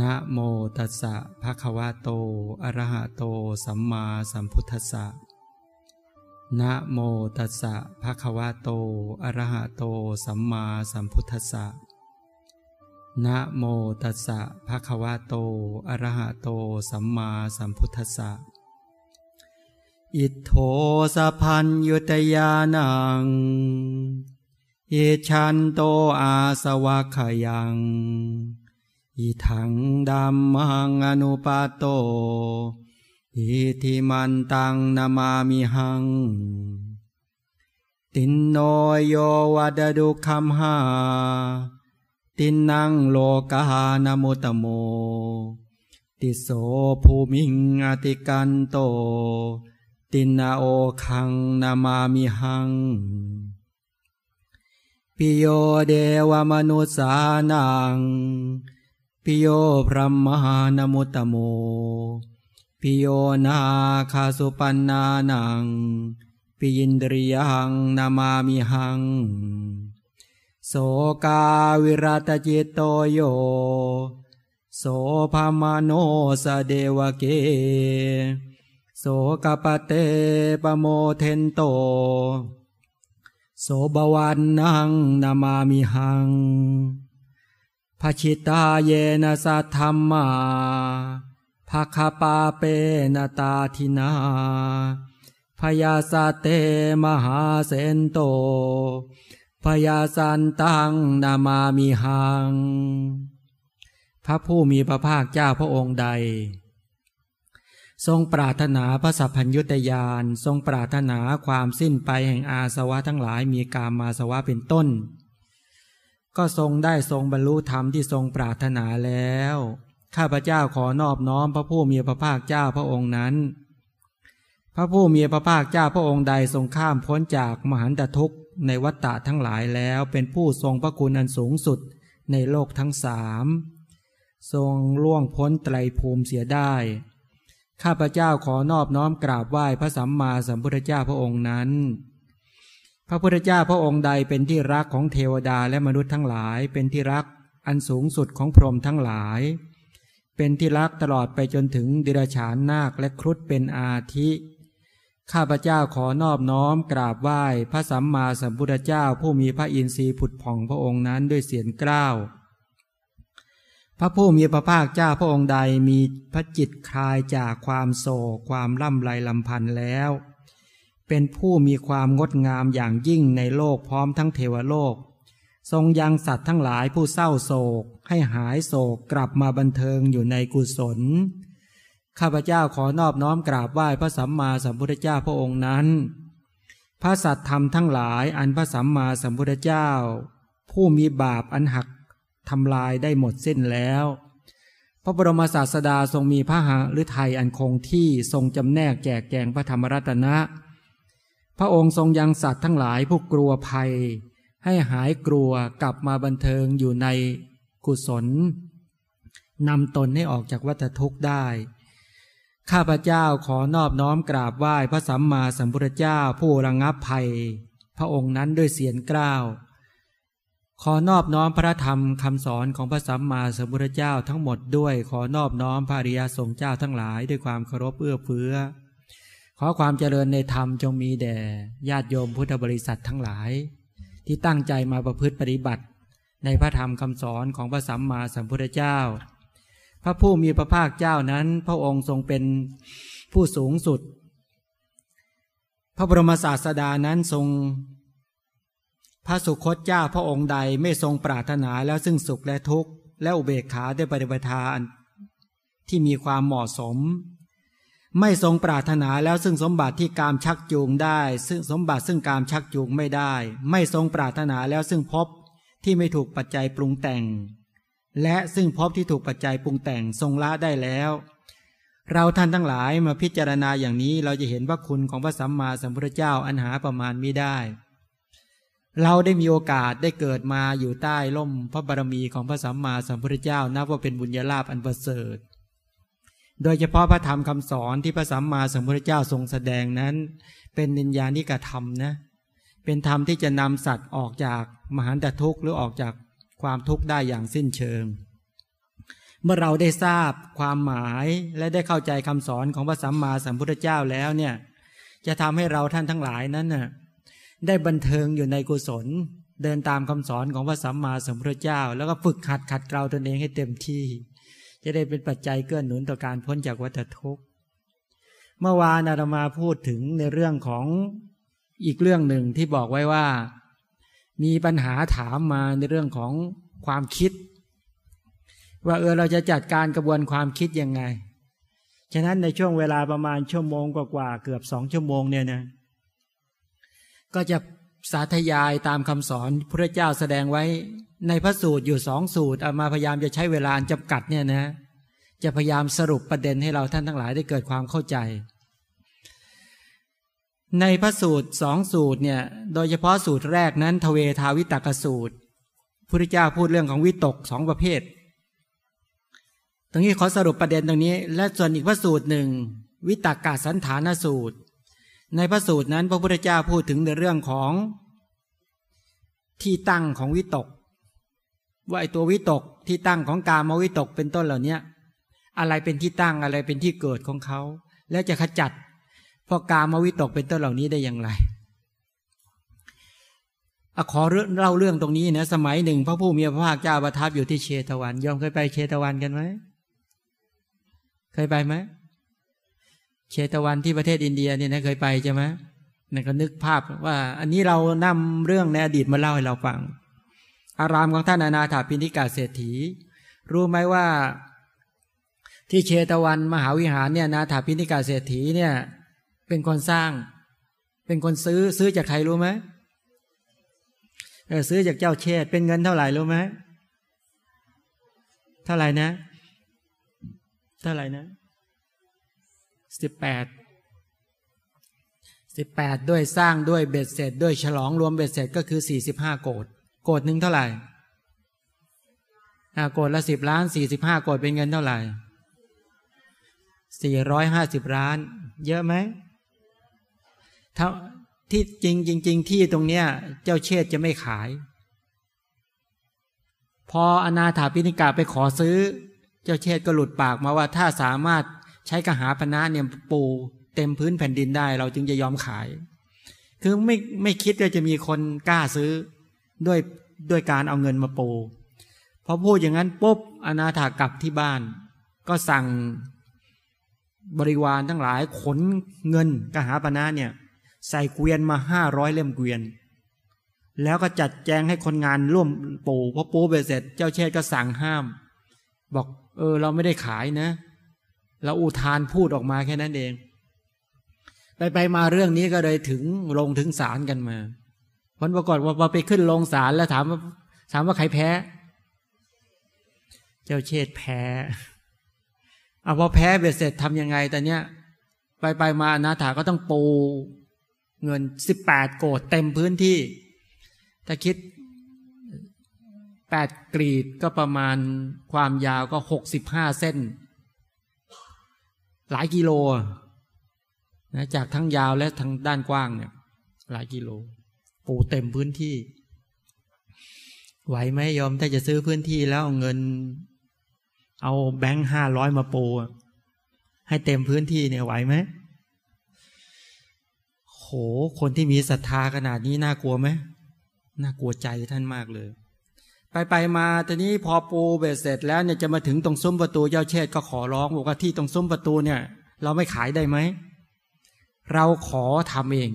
นะโมตัสสะภะคะวะโต อะระหะโต สัมมาสัมพุทธัสสะ นะโมตัสสะภะคะวะโต อะระหะโต สัมมาสัมพุทธัสสะ นะโมตัสสะภะคะวะโต อะระหะโต สัมมาสัมพุทธัสสะ อิโทสะพันยุตยานังอิชันโตอาสวะขยัง อิทังดัมมังอนุปาโต อิทิมันตังนามามิหัง ตินโนโยวัดดุคัมหา ตินังโลกานมุตโม ติโสภูมิงอติกันโต ตินาโอคังนะมามิหังปิโยเทวะมะนุสสานัง ปิโยพรหมานะมุตตะโม ปิโยนาคะสุปัณณานัง ปิณินทริยังนะมามิหัง โสกาวิรัตตะจิตโตโย โสภะมาโน สะเทวะเก โสกปเตปโมเทนโต โสบวันนังนามามิหัง ภชิตาเยนะสัทธรรมาภาคาปาเปนตาทินาพยาสเตมหาเสนโตพยาสันตังนามามิหัง พระผู้มีพระภาคเจ้าพระองค์ใด ทรงปรารถนาพระสัพพัญยุตยานทรงปรารถนาความสิ้นไปแห่งอาสวะทั้งหลายมีกามมาสวะเป็นต้น ก็ทรงได้ทรงบรรลุธรรมที่ทรงปรารถนาแล้ว ข้าพเจ้าขอนอบน้อมพระผู้มีพระภาคเจ้าพระองค์นั้น พระผู้มีพระภาคเจ้าพระองค์ใดทรงข้ามพ้นจากมหันตทุกข์ในวัฏฏะทั้งหลายแล้วเป็นผู้ทรงพระคุณอันสูงสุดในโลกทั้งสามทรงล่วงพ้นไตรภูมิเสียได้ ข้าพเจ้าขอนอบน้อมกราบไหว้พระสัมมาสัมพุทธเจ้าพระองค์นั้น ระพุทธเจ้าพระองค์ใดเป็นที่รักของเทวดาและมนุษย์ทั้งหลาย เป็นที่รักอันสูงสุดของพรหมทั้งหลาย เป็นที่รักตลอดไปจนถึงดิรฉานนาคและครุฑเป็นอาทิ ข้าพเจ้าขอนอบน้อมกราบไหว้พระสัมมาสัมพุทธเจ้าผู้มีพระอินทรีย์ผุดผ่องพระองค์นั้นด้วยเสียงกล้าว พระผู้มีพระภาคเจ้าพระองค์ใดมีพระจิตคลายจากความโศกความล่ำไรลำพันธ์แล้ว เป็นผู้มีความงดงามอย่างยิ่งในโลกพร้อมทั้งเทวโลก ทรงยังสัตว์ทั้งหลายผู้เศร้าโศก ให้หายโศกกลับมาบันเทิงอยู่ในกุศล ข้าพเจ้าขอนอบน้อมกราบไหว้พระสัมมาสัมพุทธเจ้าพระองค์นั้น พระสัตธรรมทั้งหลายอันพระสัมมาสัมพุทธเจ้า ผู้มีบาปอันหักทำลายได้หมดสิ้นแล้ว พระบรมศาสดาทรงมีพระหฤทัยอันคงที่ทรงจำแนกแจกแจงพระธรรมรัตนะ ระองค์ทรงยังสัตว์ทั้งหลายผู้กลัวภัย ให้หายกลัวกลับมาบันเทิงอยู่ในกุศลนำตนให้ออกจากวัฏทุกข์ได้ ข้าพเจ้าขอนอบน้อมกราบไหว้พระสัมมาสัมพุทธเจ้าผู้ระงงับภัย พระองค์นั้นด้วยเสียงกล้าว ขอนอบน้อมพระธรรมคำสอนของพระสัมมาสัมพุทธเจ้าทั้งหมดด้วย ขอนอบน้อมพระริยสงฆ์เจ้าทั้งหลายด้วยความเคารพเอื้อเฟื้อ ขอความเจริญในธรรมจงมีแด่ญาติโยมพุทธบริษัททั้งหลาย ที่ตั้งใจมาประพฤติปฏิบัติ ในพระธรรมคำสอนของพระสัมมาสัมพุทธเจ้า พระผู้มีพระภาคเจ้านั้น พระองค์ทรงเป็นผู้สูงสุด พระบรมศาสดานั้นทรง พระสุคตเจ้าพระองค์ใดไม่ทรงปรารถนาแล้วซึ่งสุขและทุกข์และอุเบกขาได้ปฏิบัติทานที่มีความเหมาะสม ไม่ทรงปรารถนาแล้วซึ่งสมบัติที่กามชักจูงได้ ซึ่งสมบัติซึ่งกามชักจูงไม่ได้ ไม่ทรงปรารถนาแล้วซึ่งพบที่ไม่ถูกปัจจัยปรุงแต่ง และซึ่งพบที่ถูกปัจจัยปรุงแต่งทรงละได้แล้ว เราท่านทั้งหลายมาพิจารณาอย่างนี้เราจะเห็นว่าคุณของพระสัมมาสัมพุทธเจ้าอันหาประมาณมิได้ เราได้มีโอกาสได้เกิดมาอยู่ใต้ล่มพระบารมีของพระสัมมาสัมพุทธเจ้านับว่าเป็นบุญญาลาภอันประเสริฐ โดยเฉพาะพระธรรมคำสอนที่พระสัมมาสัมพุทธเจ้าทรงแสดงนั้น เป็นนิญญาณิกธรรมนะเป็นธรรมที่จะนำสัตว์ออกจากมหันตทุกข์หรือออกจากความทุกข์ได้อย่างสิ้นเชิง เมื่อเราได้ทราบความหมายและได้เข้าใจคำสอนของพระสัมมาสัมพุทธเจ้าแล้วเนี่ยจะทำให้เราท่านทั้งหลายนั้นน่ะได้บันเทิงอยู่ในกุศล เดินตามคำสอนของพระสัมมาสัมพุทธเจ้า แล้วก็ฝึกหัดขัดเกลาตนเองให้เต็มที่ จะได้เป็นปัจจัยเกื้อหนุนต่อการพ้นจากวัฏทุกข์เมื่อวานอาตมาพูดถึงในเรื่องของอีกเรื่องหนึ่งที่บอกไว้ว่า มีปัญหาถามมาในเรื่องของความคิด ว่าเออเราจะจัดการกระบวนความคิดยังไง ฉะนั้นในช่วงเวลาประมาณชั่วโมงกว่าๆเกือบสองชั่วโมงเนี่ยนะก็จะ สาธยายตามคำสอนพระเจ้าแสดงไว้ในพระสูตรอยู่สองสูตรเอามาพยายามจะใช้เวลาจำกัดเนี่ยนะ จะพยายามสรุปประเด็นให้เราท่านทั้งหลายได้เกิดความเข้าใจ ในพระสูตรสองสูตรเนี่ย โดยเฉพาะสูตรแรกนั้น ทเวทาวิตกสูตรพระเจ้าพูดเรื่องของวิตกสองประเภท ตรงนี้ขอสรุปประเด็นตรงนี้ และส่วนอีกพระสูตรหนึ่งวิตกกาสันฐานสูตร ในพระสูตรนั้นพระพุทธเจ้าพูดถึงในเรื่องของที่ตั้งของวิตก ว่าไอตัววิตกที่ตั้งของกามวิตกเป็นต้นเหล่านี้อะไรเป็นที่ตั้งอะไรเป็นที่เกิดของเขา และจะขจัดพอกามวิตกเป็นต้นเหล่านี้ได้อย่างไรอขอเล่าเรื่องตรงนี้นะสมัยหนึ่ง พระผู้มีพระภาคเจ้าประทับอยู่ที่เชตวันยอมเคยไปเชตวันกันไหมเคยไปไหม เชตวันที่ประเทศอินเดียเนี่ยนะเคยไปใช่ไหมนี่ก็นึกภาพว่า อันนี้เรานำเรื่องในอดีตมาเล่าให้เราฟัง อารามของท่านอนาถาปิณิกาเศรษฐี รู้ไหมว่า ที่เชตวันมหาวิหารเนี่ยนาถาปิณิกาเศรษฐีเนี่ย เป็นคนสร้าง เป็นคนซื้อซื้อจากใครรู้ไหมเออซื้อจากเจ้าเชษเป็นเงินเท่าไหร่รู้ไหมเท่าไหร่นะ เท่าไหร่นะ สิบแปดสิบแปดด้วยสร้างด้วยเบ็ดเสร็จ ด้วยฉลองรวมเบ็ดเสร็จก็คือสี่สิบห้าโกดโกดหนึ่งเท่าไหร่โกดละสิบล้านสี่สิบห้าโกดเป็นเงินเท่าไหร่สี่ร้อยห้าสิบล้าน เยอะไหมถ้าที่จริงจริงที่ตรงเนี้ย เจ้าเชษจะไม่ขาย พออนาถาปิณิกาไปขอซื้อ เจ้าเชษก็หลุดปากมาว่าถ้าสามารถ ใช้กระหาปณะเนี่ยปูเต็มพื้นแผ่นดินได้ เราจึงจะยอมขาย คือไม่ไม่คิดว่าจะมีคนกล้าซื้อด้วยด้วยการเอาเงินมาปูพอพูดอย่างนั้นปุ๊บอนาถากลับที่บ้าน ก็สั่งบริวารทั้งหลายขนเงินกหาปณะเนี่ย ใส่เกวียนมาห้าร้อยเล่มเกวียน แล้วก็จัดแจงให้คนงานร่วมปูพอปูไปเสร็จ เจ้าเชษก็สั่งห้าม บอก เออ เราไม่ได้ขายนะ เราอุทานพูดออกมาแค่นั้นเอง ไปไปมาเรื่องนี้ก็เลยถึงลงถึงศาลกันมาผลปรากฏว่าไปขึ้นลงศาลแล้วถามว่าถามว่าใครแพ้ เจ้าเชษแพ้เอาพอแพ้เบ็ดเสร็จทำยังไงแต่เนี้ยไปไปมานาถาก็ต้องปูเงินสิบแปดโกดเต็มพื้นที่ ถ้าคิดแปดกรีดก็ประมาณความยาวก็หกสิบห้าเส้น หลายกิโลนะจากทั้งยาวและทั้งด้านกว้างเนี่ย หลายกิโล ปูเต็มพื้นที่ ไหวไหมยอมถ้าจะซื้อพื้นที่แล้วเงิน เอาแบงค์ห้าร้อยมาปูให้เต็มพื้นที่เนี่ยไหวไหมโหคนที่มีศรัทธาขนาดนี้น่ากลัวไหมน่ากลัวใจท่านมากเลย ไปไปมาตอนนี้พอปูเบ็ดเสร็จแล้วเนี่ยจะมาถึงตรงซุ้มประตูเจ้าเชษก็ขอร้องบอกว่าที่ตรงซุ้มประตูเนี่ย เราไม่ขายได้ไหม เราขอทำเอง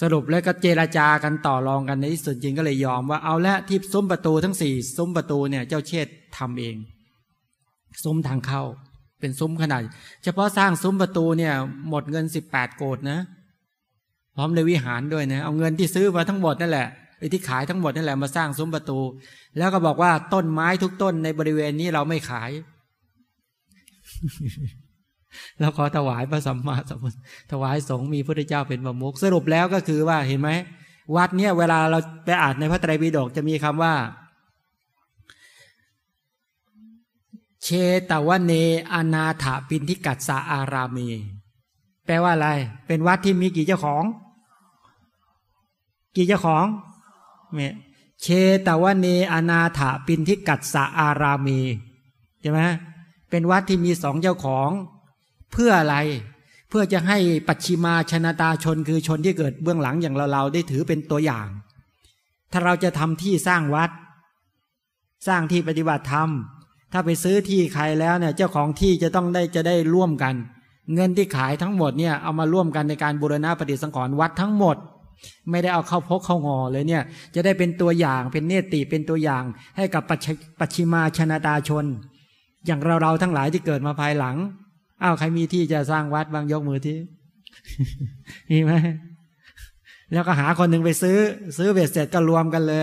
สรุปแล้วก็เจราจากันต่อรองกันในที่สุดจริงก็เลยยอมว่าเอาละที่ซุ้มประตูทั้งสี่ซุ้มประตูเนี่ย เจ้าเชษทำเอง ซุ้มทางเข้า เป็นซุ้มขนาด เฉพาะสร้างซุ้มประตูเนี่ย หมดเงินสิบแปดโกดนะ พร้อมในวิหารด้วยนะเอาเงินที่ซื้อมาทั้งหมดนั่นแหละ ไอ้ที่ขายทั้งหมดนั่นแหละมาสร้างซุ้มประตู แล้วก็บอกว่าต้นไม้ทุกต้นในบริเวณนี้เราไม่ขายแล้วขอถวายพระสัมมาสัมพุทธถวายสงฆ์มีพระเจ้าเป็นประมุขสรุปแล้วก็คือว่าเห็นไหมวัดเนี่ยเวลาเราไปอ่านในพระไตรปิฎกจะมีคำว่า เชตวเนอนาถาปินทิกัสสาอารามีแปลว่าอะไร เป็นวัดที่มีกี่เจ้าของ กี่เจ้าของ เชตวเนอนาถาปินทิกัสสะอารามีใช่ไหมเป็นวัดที่มีสองเจ้าของ เพื่ออะไร เพื่อจะให้ปัจฉิมาชนะตาชนคือชนที่เกิดเบื้องหลังอย่างเราเราได้ถือเป็นตัวอย่าง ถ้าเราจะทำที่สร้างวัด สร้างที่ปฏิบัติธรรม ถ้าไปซื้อที่ใครแล้วเนี่ย เจ้าของที่จะต้องได้จะได้ร่วมกัน เงินที่ขายทั้งหมดเนี่ยเอามาร่วมกันในการบูรณะปฏิสังขรณ์วัดทั้งหมด ไม่ได้เอาเข้าพกเข้างอเลยเนี่ย จะได้เป็นตัวอย่างเป็นเนติเป็นตัวอย่าง ให้กับปัจฉิมาชนะตาชน อย่างเราเราทั้งหลายที่เกิดมาภายหลังอ้าวใครมีที่จะสร้างวัดบางยกมือที่มีไหมแล้วก็หาคนหนึ่งไปซื้อ ซื้อเบ็ดเสร็จก็รวมกันเลย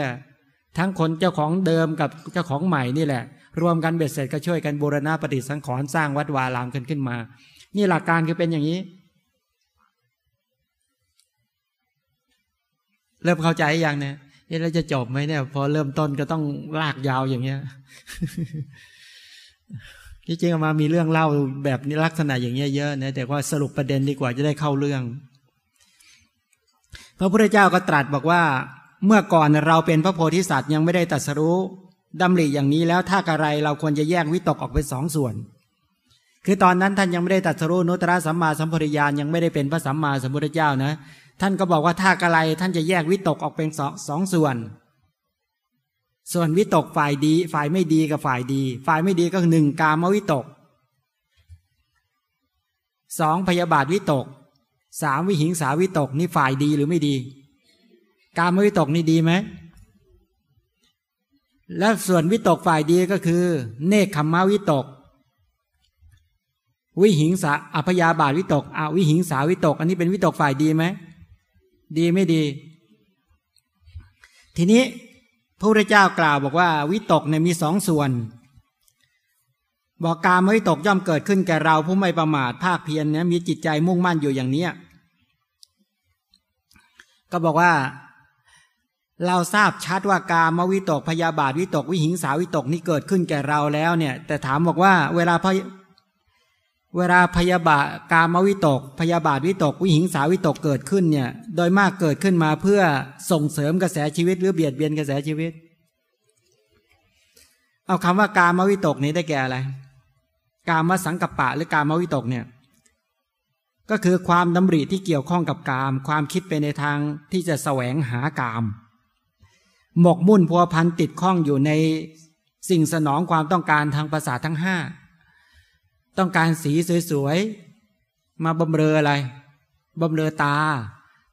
ทั้งคนเจ้าของเดิมกับเจ้าของใหม่นี่แหละ รวมกันเบ็ดเสร็จก็ช่วยกันบูรณะปฏิสังขรณ์สร้างวัดวารามขึ้นขึ้นมา นี่หลักการคือเป็นอย่างนี้ เริ่มเข้าใจยังเนี่ยเราจะจบไหมเนี่ย พอเริ่มต้นก็ต้องลากยาวอย่างเงี้ยที่จริงมามีเรื่องเล่าแบบนี้ลักษณะอย่างเงี้ยเยอะนะแต่ว่าสรุปประเด็นดีกว่าจะได้เข้าเรื่อง พระพุทธเจ้าก็ตรัสบอกว่า เมื่อก่อนเราเป็นพระโพธิสัตว์ยังไม่ได้ตัดสรู้ดำริอย่างนี้แล้วถ้ากระไรเราควรจะแยกวิตกออกเป็นสองส่วน คือตอนนั้นท่านยังไม่ได้ตัดสรู้นุตตรสัมมาสัมพุทธญาณยังไม่ได้เป็นพระสัมมาสัมพุทธเจ้านะ ท่านก็บอกว่าถ้ากะไรท่านจะแยกวิตกออกเป็นสองสองส่วน ส่วนวิตกฝ่ายดี ฝ่ายไม่ดีกับฝ่ายดี ฝ่ายไม่ดีก็หนึ่งกามวิตกสองพยาบาทวิตกสามวิหิงสาวิตกนี่ฝ่ายดีหรือไม่ดี กามวิตกนี่ดีไหมแล้วส่วนวิตกฝ่ายดีก็คือ เนคขมาวิตก วิหิงสาอพยาบาทวิตกอวิหิงสาวิตก อันนี้เป็นวิตกฝ่ายดีไหม ดีไม่ดี ทีนี้พระพุทธเจ้ากล่าวบอกว่า วิตกเนี่ยมีสองส่วน บอกการไม่ตกย่อมเกิดขึ้นแก่เราผู้ไม่ประมาทภาคเพียรเนี่ยมีจิตใจมุ่งมั่นอยู่อย่างเนี้ยก็บอกว่า เราทราบชัดว่ากามวิตกพยาบาทวิตกวิหิงสาวิตกนี่เกิดขึ้นแก่เราแล้วเนี่ย แต่ถามบอกว่า เวลาพ เวลาพยาบาทกามวิตก พยาบาทวิตก วิหิงสาวิตกเกิดขึ้นเนี่ย โดยมากเกิดขึ้นมาเพื่อส่งเสริมกระแสชีวิตหรือเบียดเบียนกระแสชีวิต เอาคำว่ากามวิตกนี้ได้แก่อะไร กามสังกัปปะหรือกามวิตกเนี่ย ก็คือความดำริที่เกี่ยวข้องกับกาม ความคิดไปในทางที่จะแสวงหากาม หมกมุ่นพัวพันติดข้องอยู่ในสิ่งสนองความต้องการทางภาษาทั้งห้า ต้องการสีสวยๆ มาบำเรออะไร บำเรอตา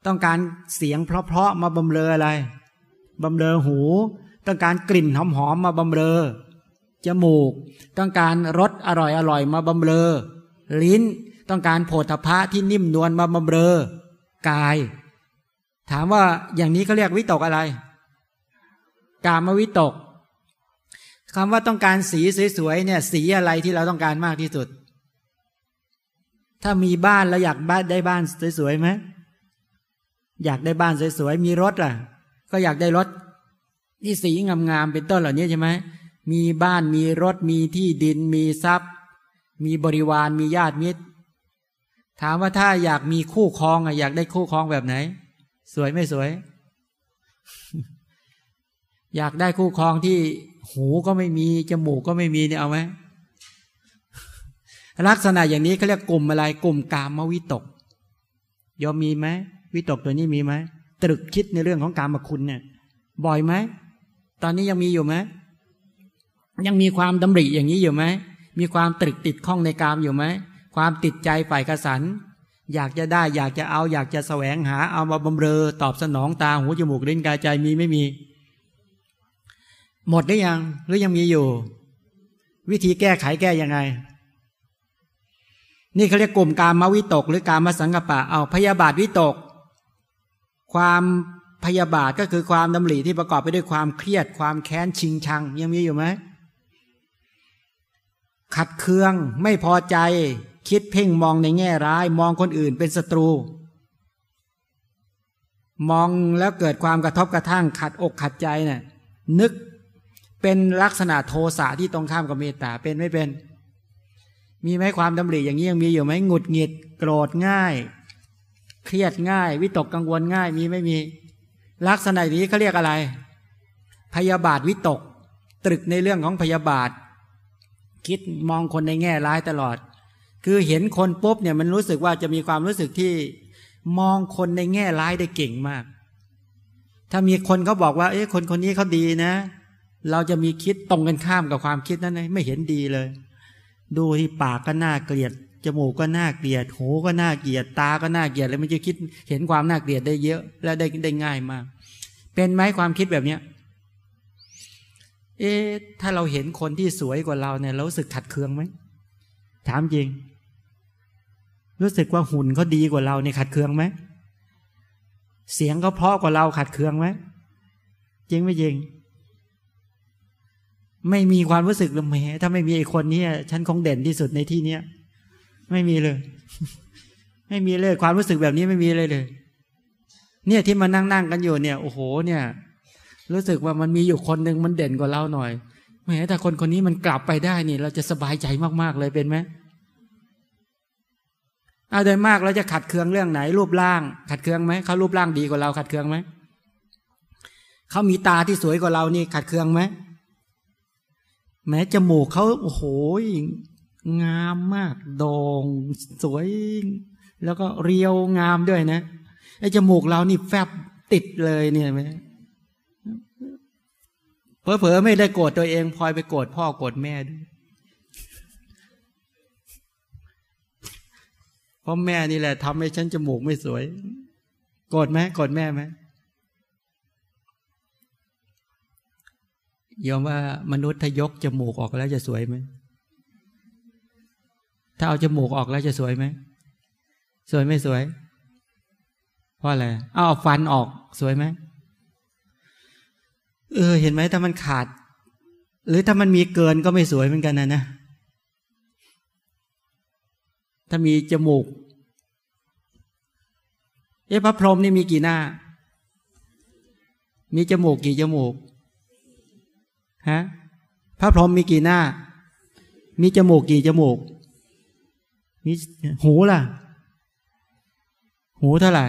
ต้องการเสียงเพราะๆ มาบำเรออะไร บำเรอหู ต้องการกลิ่นหอมๆ มาบำเรอ จมูก ต้องการรสอร่อยๆ มาบำเรอ ลิ้น ต้องการโผฏฐะที่นิ่มนวลมาบำเรอ กาย ถามว่าอย่างนี้เขาเรียกวิตกอะไร กามวิตก คำว่าต้องการสีสวยๆเนี่ยสีอะไรที่เราต้องการมากที่สุด ถ้ามีบ้านเราอยากบ้านได้บ้านสวยๆไหมอยากได้บ้านสวยๆมีรถล่ะ ก็อยากได้รถที่สีงามๆเป็นต้นเหล่านี้ใช่ไหมมีบ้านมีรถมีที่ดินมีทรัพย์ มีบริวารมีญาติมิตร ถามว่าถ้าอยากมีคู่ครองอะอยากได้คู่ครองแบบไหน สวยไม่สวย อยากได้คู่ครองที่ หูก็ไม่มีจมูกก็ไม่มีเนี่ยเอาไหมลักษณะอย่างนี้เขาเรียกกลุ่มอะไรกลุ่มกามวิตกยอมมีไหมวิตกตัวนี้มีไหมตรึกคิดในเรื่องของกามคุณเนี่ย บ่อยไหมตอนนี้ยังมีอยู่ไหมยังมีความดำริอย่างนี้อยู่ไหมมีความตรึกติดข้องในกามอยู่ไหมความติดใจฝ่ายกระสันอยากจะได้อยากจะเอา อยากจะแสวงหาเอามาบำเรอตอบสนองตาหูจมูกลิ้นกายใจมีไม่มี หมดหรือยัง หรือยังมีอยู่ วิธีแก้ไขแก้ยังไง นี่เขาเรียกกลุ่มการมาวิตก หรือการมาสังกปะเอาพยาบาทวิตก ความพยาบาทก็คือความดำริที่ประกอบไปด้วยความเครียด ความแค้นชิงชัง ยังมีอยู่ไหมขัดเคืองไม่พอใจ คิดเพ่งมองในแง่ร้าย มองคนอื่นเป็นศัตรู มองแล้วเกิดความกระทบกระทั่งขัดอกขัดใจเนะ่ยนึก เป็นลักษณะโทสะที่ตรงข้ามกับเมตตาเป็นไม่เป็น มีไหมความดำริอย่างนี้ยังมีอยู่ไหมหงุดหงิดโกรธง่าย เครียดง่าย วิตกกังวลง่ายมีไม่มี ลักษณะนี้เขาเรียกอะไร พยาบาทวิตก ตรึกในเรื่องของพยาบาท คิดมองคนในแง่ร้ายตลอด คือเห็นคนปุ๊บเนี่ยมันรู้สึกว่าจะมีความรู้สึกที่มองคนในแง่ร้ายได้เก่งมาก ถ้ามีคนเขาบอกว่า เอ๊ะคนคนนี้เขาดีนะเเราจะมีคิดตรงกันข้ามกับความคิดนั้นไม่เห็นดีเลย ดูที่ปากก็น่าเกลียดจมูกก็น่าเกลียด หูก็น่าเกลียด ตาก็น่าเกลียดแล้วมันจะคิดเห็นความน่าเกลียดได้เยอะ และได้ได้ง่ายมาก เป็นไหมความคิดแบบเนี้ย เอ๊ะถ้าเราเห็นคนที่สวยกว่าเราเนี่ยเรารู้สึกขัดเคืองไหมถามจริง รู้สึกว่าหุ่นเขาดีกว่าเราเนี่ยขัดเคืองไหมเสียงเขาเพราะกว่าเราขัดเคืองไหมจริงไม่จริง ไม่มีความรู้สึกเลยแหมถ้าไม่มีไอ้คนนี้ฉันคงเด่นที่สุดในที่เนี้ยไม่มีเลย ไม่มีเลยความรู้สึกแบบนี้ไม่มีเลยเลย เนี่ยที่มานั่งนั่งกันอยู่เนี่ย โอ้โห เนี่ย รู้สึกว่ามันมีอยู่คนหนึ่งมันเด่นกว่าเราหน่อยแหมถ้าคนคนนี้มันกลับไปได้นี่ เราจะสบายใจมากๆเลยเป็นไหมเอาโดยมากเราจะขัดเคืองเรื่องไหน รูปร่าง ขัดเคืองไหมเขารูปร่างดีกว่าเราขัดเคืองไหมเขามีตาที่สวยกว่าเรานี่ ขัดเคืองไหม แม้จมูกเขาโอ้โหงามมากโด่งสวย แล้วก็เรียวงามด้วยนะไอ้จมูกเรานี่แฟบติดเลยเนี่ยไหมเผลอๆไม่ได้โกรธตัวเองพลอยไปโกรธพ่อโกรธแม่ด้วยเพราะแม่นี่แหละทำให้ฉันจมูกไม่สวย โกรธไหมโกรธแม่ไหม ยอมว่ามนุษย์ถ้ายกจมูกออกแล้วจะสวยไหมถ้าเอาจมูกออกแล้วจะสวยไหมสวยไม่สวย เพราะอะไรเอาฟันออกสวยไหมเออ เห็นไหมถ้ามันขาด หรือถ้ามันมีเกินก็ไม่สวยเหมือนกันนะนะถ้ามีจมูก เอ๊ะพระพรหมนี่มีกี่หน้า มีจมูกกี่จมูก ฮะพระพรหมมีกี่หน้า มีจมูกกี่จมูก มีหูล่ะ หูเท่าไหร่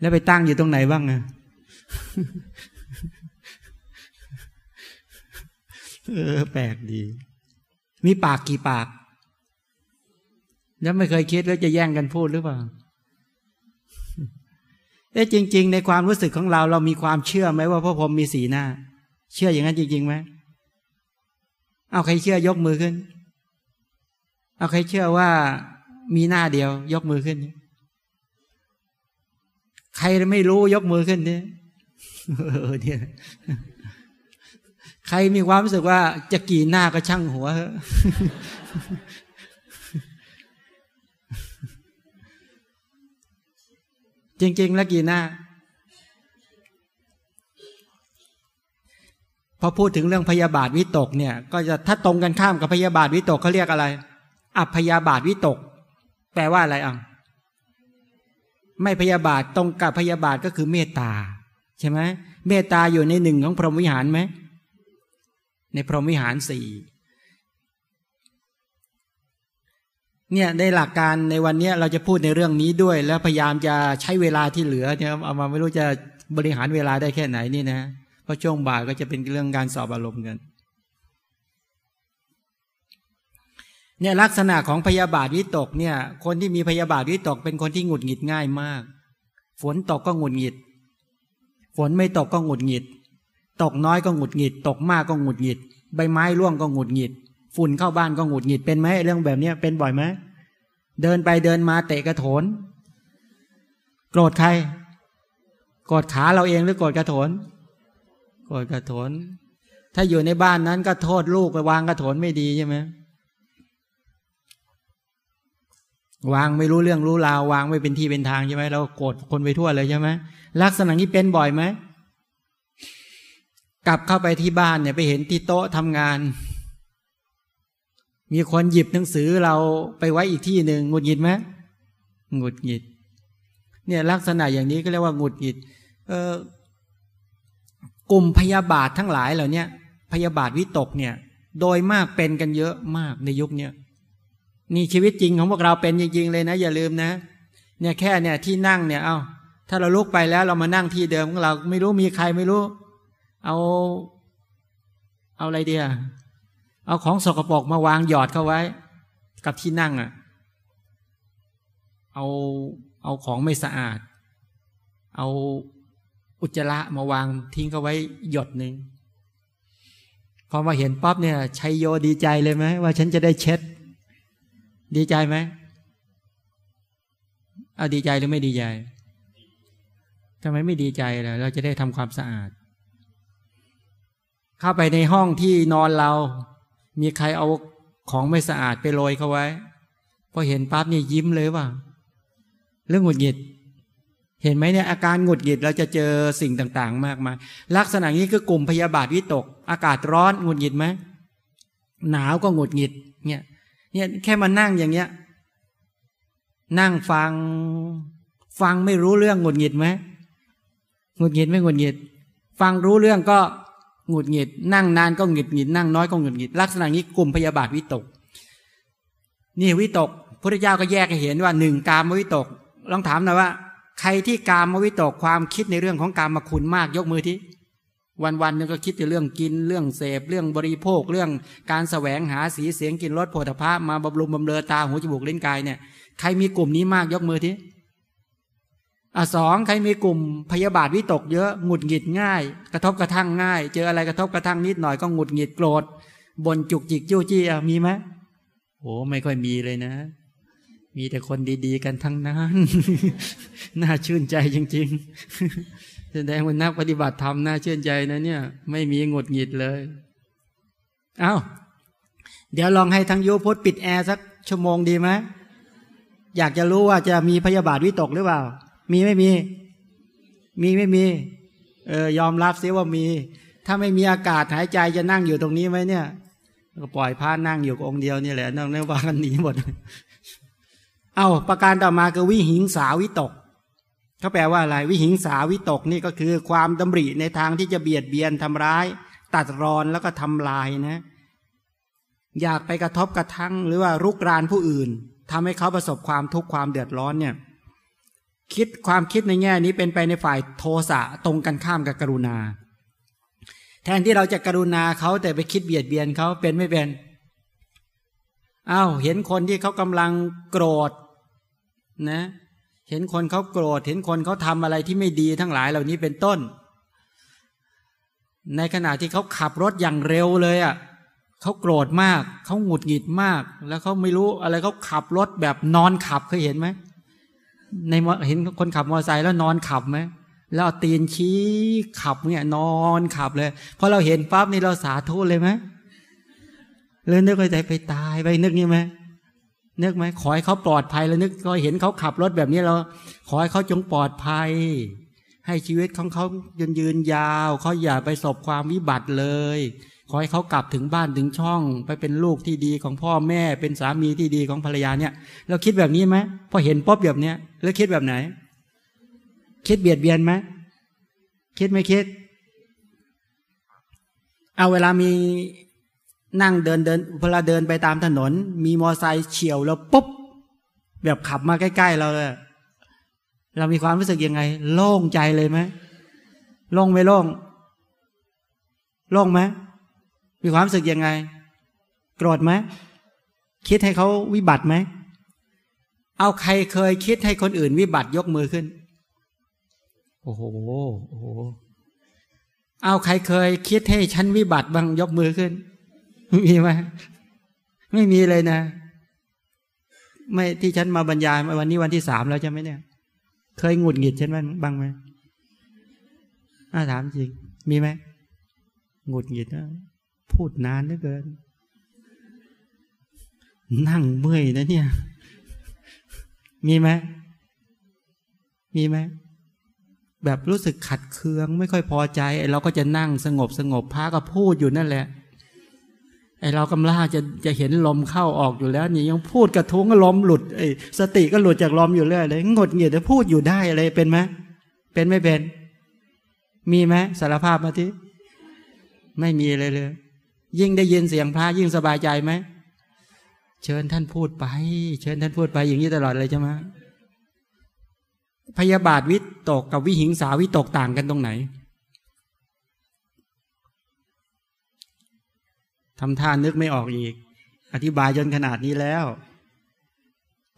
แล้วไปตั้งอยู่ตรงไหนบ้างอะเออแปลกดี มีปากกี่ปาก แล้วไม่เคยคิดแล้วจะแย่งกันพูดหรือเปล่าเอ๊ะจริง ๆ ในความรู้สึกของเรา เรามีความเชื่อไหมว่าพระพรหมมีสีหน้า เชื่ออย่างนั้นจริงๆไหมเอาใครเชื่อยกมือขึ้น เอาใครเชื่อว่ามีหน้าเดียวยกมือขึ้น ใครไม่รู้ยกมือขึ้นเนี่ยเนี่ยใครมีความรู้สึกว่าจะกี่หน้าก็ช่างหัว จริง ๆ แล้วกี่หน้า พอพูดถึงเรื่องพยาบาทวิตกเนี่ยก็จะถ้าตรงกันข้ามกับพยาบาทวิตกเขาเรียกอะไร อัพยาบาทวิตก แปลว่าอะไรอะไม่พยาบาทตรงกับพยาบาทก็คือเมตตา ใช่ไหมเมตตาอยู่ในหนึ่งของพรหมวิหารไหมในพรหมวิหารสี่เนี่ยในหลักการในวันนี้เราจะพูดในเรื่องนี้ด้วย แล้วพยายามจะใช้เวลาที่เหลือเนี่ยเอามาไม่รู้จะบริหารเวลาได้แค่ไหนนี่นะ พราะช่วงบ่ายก็จะเป็นเรื่องการสอบอารมณ์กันเนี่ยลักษณะของพยาบาทวิตกเนี่ย คนที่มีพยาบาทวิตกเป็นคนที่หงุดหงิดง่ายมาก ฝนตกก็หงุดหงิด ฝนไม่ตกก็หงุดหงิด ตกน้อยก็หงุดหงิด ตกมากก็หงุดหงิด ใบไม้ร่วงก็หงุดหงิด ฝุ่นเข้าบ้านก็หงุดหงิดเป็นไหมเรื่องแบบนี้เป็นบ่อยไหมเดินไปเดินมาเตะกระโถน โกรธใคร โกรธขาเราเองหรือโกรธกระโถน โกรธกระโถน ถ้าอยู่ในบ้านนั้นก็โทษลูกไปวางกระโถนไม่ดีใช่ไหมวางไม่รู้เรื่องรู้ราววางไม่เป็นที่เป็นทางใช่ไหมเราโกรธคนไปทั่วเลยใช่ไหมลักษณะนี้เป็นบ่อยไหมกลับเข้าไปที่บ้านเนี่ยไปเห็นที่โต๊ะทำงาน มีคนหยิบหนังสือเราไปไว้อีกที่หนึ่งหงุดหงิดไหมหงุดหงิด เนี่ยลักษณะอย่างนี้ก็เรียกว่าหงุดหงิด เออ กลุ่มพยาบาททั้งหลายเหล่านี้พยาบาทวิตกเนี่ย โดยมากเป็นกันเยอะมากในยุคเนี้ยนี่ชีวิตจริงของพวกเราเป็นจริง ๆ เลยนะ อย่าลืมนะ เนี่ยแค่เนี่ยที่นั่งเนี่ยเอา้าถ้าเราลุกไปแล้วเรามานั่งที่เดิมของเราไม่รู้มีใครไม่รู้ เอาเอาอะไรเดียเอาของสกปรกมาวางหยอดเข้าไว้ กับที่นั่งอะ่ะ เอาเอาของไม่สะอาด เอา อุจจาระมาวางทิ้งเขาไว้หยดหนึ่งพอมาเห็นปั๊บเนี่ยชัยโยดีใจเลยไหมว่าฉันจะได้เช็ด ดีใจไหมเอาดีใจหรือไม่ดีใจทำไมไม่ดีใจล่ะเราจะได้ทำความสะอาด เข้าไปในห้องที่นอนเรา มีใครเอาของไม่สะอาดไปโรยเขาไว้พอเห็นปั๊บนี่ยิ้มเลยว่า เรื่องหงุดหงิด เห็นไหมเนี่ยอาการหงุดหงิดเราจะเจอสิ่งต่างๆ มากมายลักษณะนี้คือกลุ่มพยาบาทวิตก อากาศร้อนหงุดหงิดไหมหนาวก็หงุดหงิดเนี่ยเนี่ยแค่มานั่งอย่างเงี้ย นั่งฟัง ฟังไม่รู้เรื่องหงุดหงิดไหมหงุดหงิดไม่หงุดหงิด ฟังรู้เรื่องก็หงุดหงิด นั่งนานก็หงุดหงิด นั่งน้อยก็หงุดหงิด ลักษณะนี้กลุ่มพยาบาทวิตก นี่วิตกพระเจ้าก็แยกให้เห็นว่าหนึ่งกามวิตก ลองถามหน่อยว่า ใครที่กามวิตกความคิดในเรื่องของกามมาคุณมากยกมือที่วันวันนึงก็คิดแต่เรื่องกินเรื่องเสพเรื่องบริโภคเรื่องการแสวงหาสีเสียงกินรสโผฏฐะมาบำรุงบำเรอตาหูจมูกลิ้นกายเนี่ยใครมีกลุ่มนี้มากยกมือที่อะสองใครมีกลุ่มพยาบาทวิตกเยอะหงุดหงิดง่าย กระทบกระทั่งง่าย เจออะไรกระทบกระทั่งนิดหน่อยก็หงุดหงิดโกรธบ่นจุกจิกจู้จี้มีไหมโอ้ไม่ค่อยมีเลยนะ มีแต่คนดีๆ กันทั้งนั้น น่าชื่นใจจริง ๆ แสดงว่านักปฏิบัติธรรมน่าชื่นใจนะเนี่ย ไม่มีหงุดหงิดเลย เอา้า เดี๋ยวลองให้ทั้งยูพุทปิดแอร์สักชั่วโมงดีไหม อยากจะรู้ว่าจะมีพยาบาทวิตกหรือเปล่า มีไม่มี มีไม่มี เออยอมรับซิว่ามี ถ้าไม่มีอากาศหายใจจะนั่งอยู่ตรงนี้ไหมเนี่ย ก็ปล่อยพานั่งอยู่องค์เดียวนี่แหละนั่งในว่ากันหนีหมด เอาประการต่อมาคือวิหิงสาวิตกเขาแปลว่าอะไรวิหิงสาวิตกนี่ก็คือความดำริในทางที่จะเบียดเบียนทำร้าย ตัดรอนแล้วก็ทำลายนะ อยากไปกระทบกระทั่งหรือว่ารุกรานผู้อื่นทำให้เขาประสบความทุกข์ความเดือดร้อนเนี่ยคิดความคิดในแง่นี้เป็นไปในฝ่ายโทสะตรงกันข้ามกับกรุณา แทนที่เราจะกรุณาเขาแต่ไปคิดเบียดเบียนเขาเป็นไม่เป็นอา้าวเห็นคนที่เขากำลังโกรธ นะ เห็นคนเขาโกรธ เห็นคนเขาทำอะไรที่ไม่ดีทั้งหลายเหล่านี้เป็นต้น ในขณะที่เขาขับรถอย่างเร็วเลยอะ่ะเขาโกรธมาก เขาหงุดหงิดมาก แล้วเขาไม่รู้อะไรเขาขับรถแบบนอนขับเคยเห็นไหมในเห็นคนขับมอเตอร์ไซค์แล้วนอนขับไหมแล้วตีนชี้ขับเนี่ยนอนขับเลยพอเราเห็นปั๊บนี่เราสาธุเลยไหมเลยนึกว่าใจไปตายไปนึกนี่ไหม นึกไหมขอให้เขาปลอดภัยแล้วนึกก็เห็นเขาขับรถแบบนี้เราขอให้เขาจงปลอดภัย ให้ชีวิตของเขายืนยืนยาวเขาอย่าไปสบความวิบัติเลย ขอให้เขากลับถึงบ้านถึงช่อง ไปเป็นลูกที่ดีของพ่อแม่ เป็นสามีที่ดีของภรรยาเนี่ย เราคิดแบบนี้ไหมพอเห็นป๊อบแบบเนี้ยแล้วคิดแบบไหน คิดเบียดเบียนไหมคิดไม่คิด เอาเวลามี นั่งเดินเดินเวลาเดินไปตามถนน มีมอไซค์เฉียวแล้วปุ๊บ แบบขับมาใกล้ ๆ เราเลยเรามีความรู้สึกยังไง โล่งใจเลยไหมโล่งไม่โล่งโล่งไหมมีความรู้สึกยังไง โกรธไหมคิดให้เขาวิบัติไหมเอาใครเคยคิดให้คนอื่นวิบัติยกมือขึ้น โอ้โหโอ้โหเอาใครเคยคิดให้ฉันวิบัติบ้างยกมือขึ้น มีไหมไม่มีเลยนะ ไม่ที่ฉันมาบรรยายวันนี้วันที่สามแล้วใช่ไหมเนี่ย เคยหงุดหงิดฉันบ้างไหมอาถามจริง มีไหมหงุดหงิดนะพูดนานเหลือเกิน นั่งเมื่อยนะเนี่ย มีไหมมีไหมแบบรู้สึกขัดเคือง ไม่ค่อยพอใจ เราก็จะนั่งสงบสงบพาก็พูดอยู่นั่นแหละ ไอ้เรากำลังจะจะเห็นลมเข้าออกอยู่แล้ว นี่ยังพูดกระทุ้งก็ลมหลุดไอ้สติก็หลุดจากลมอยู่เรื่อยเลยงดเงียดแต่พูดอยู่ได้อะไรเป็นไหมเป็นไม่เป็น มีไหมสารภาพมาที่ไม่มีเลยเลย ยิ่งได้ยินเสียงพระยิ่งสบายใจไหมเชิญท่านพูดไป เชิญท่านพูดไปอย่างนี้ตลอดเลยใช่ไหมพยาบาทวิตกกับวิหิงสาวิตกต่างกันตรงไหน ทำท่านึกไม่ออกอีก อธิบายจนขนาดนี้แล้ว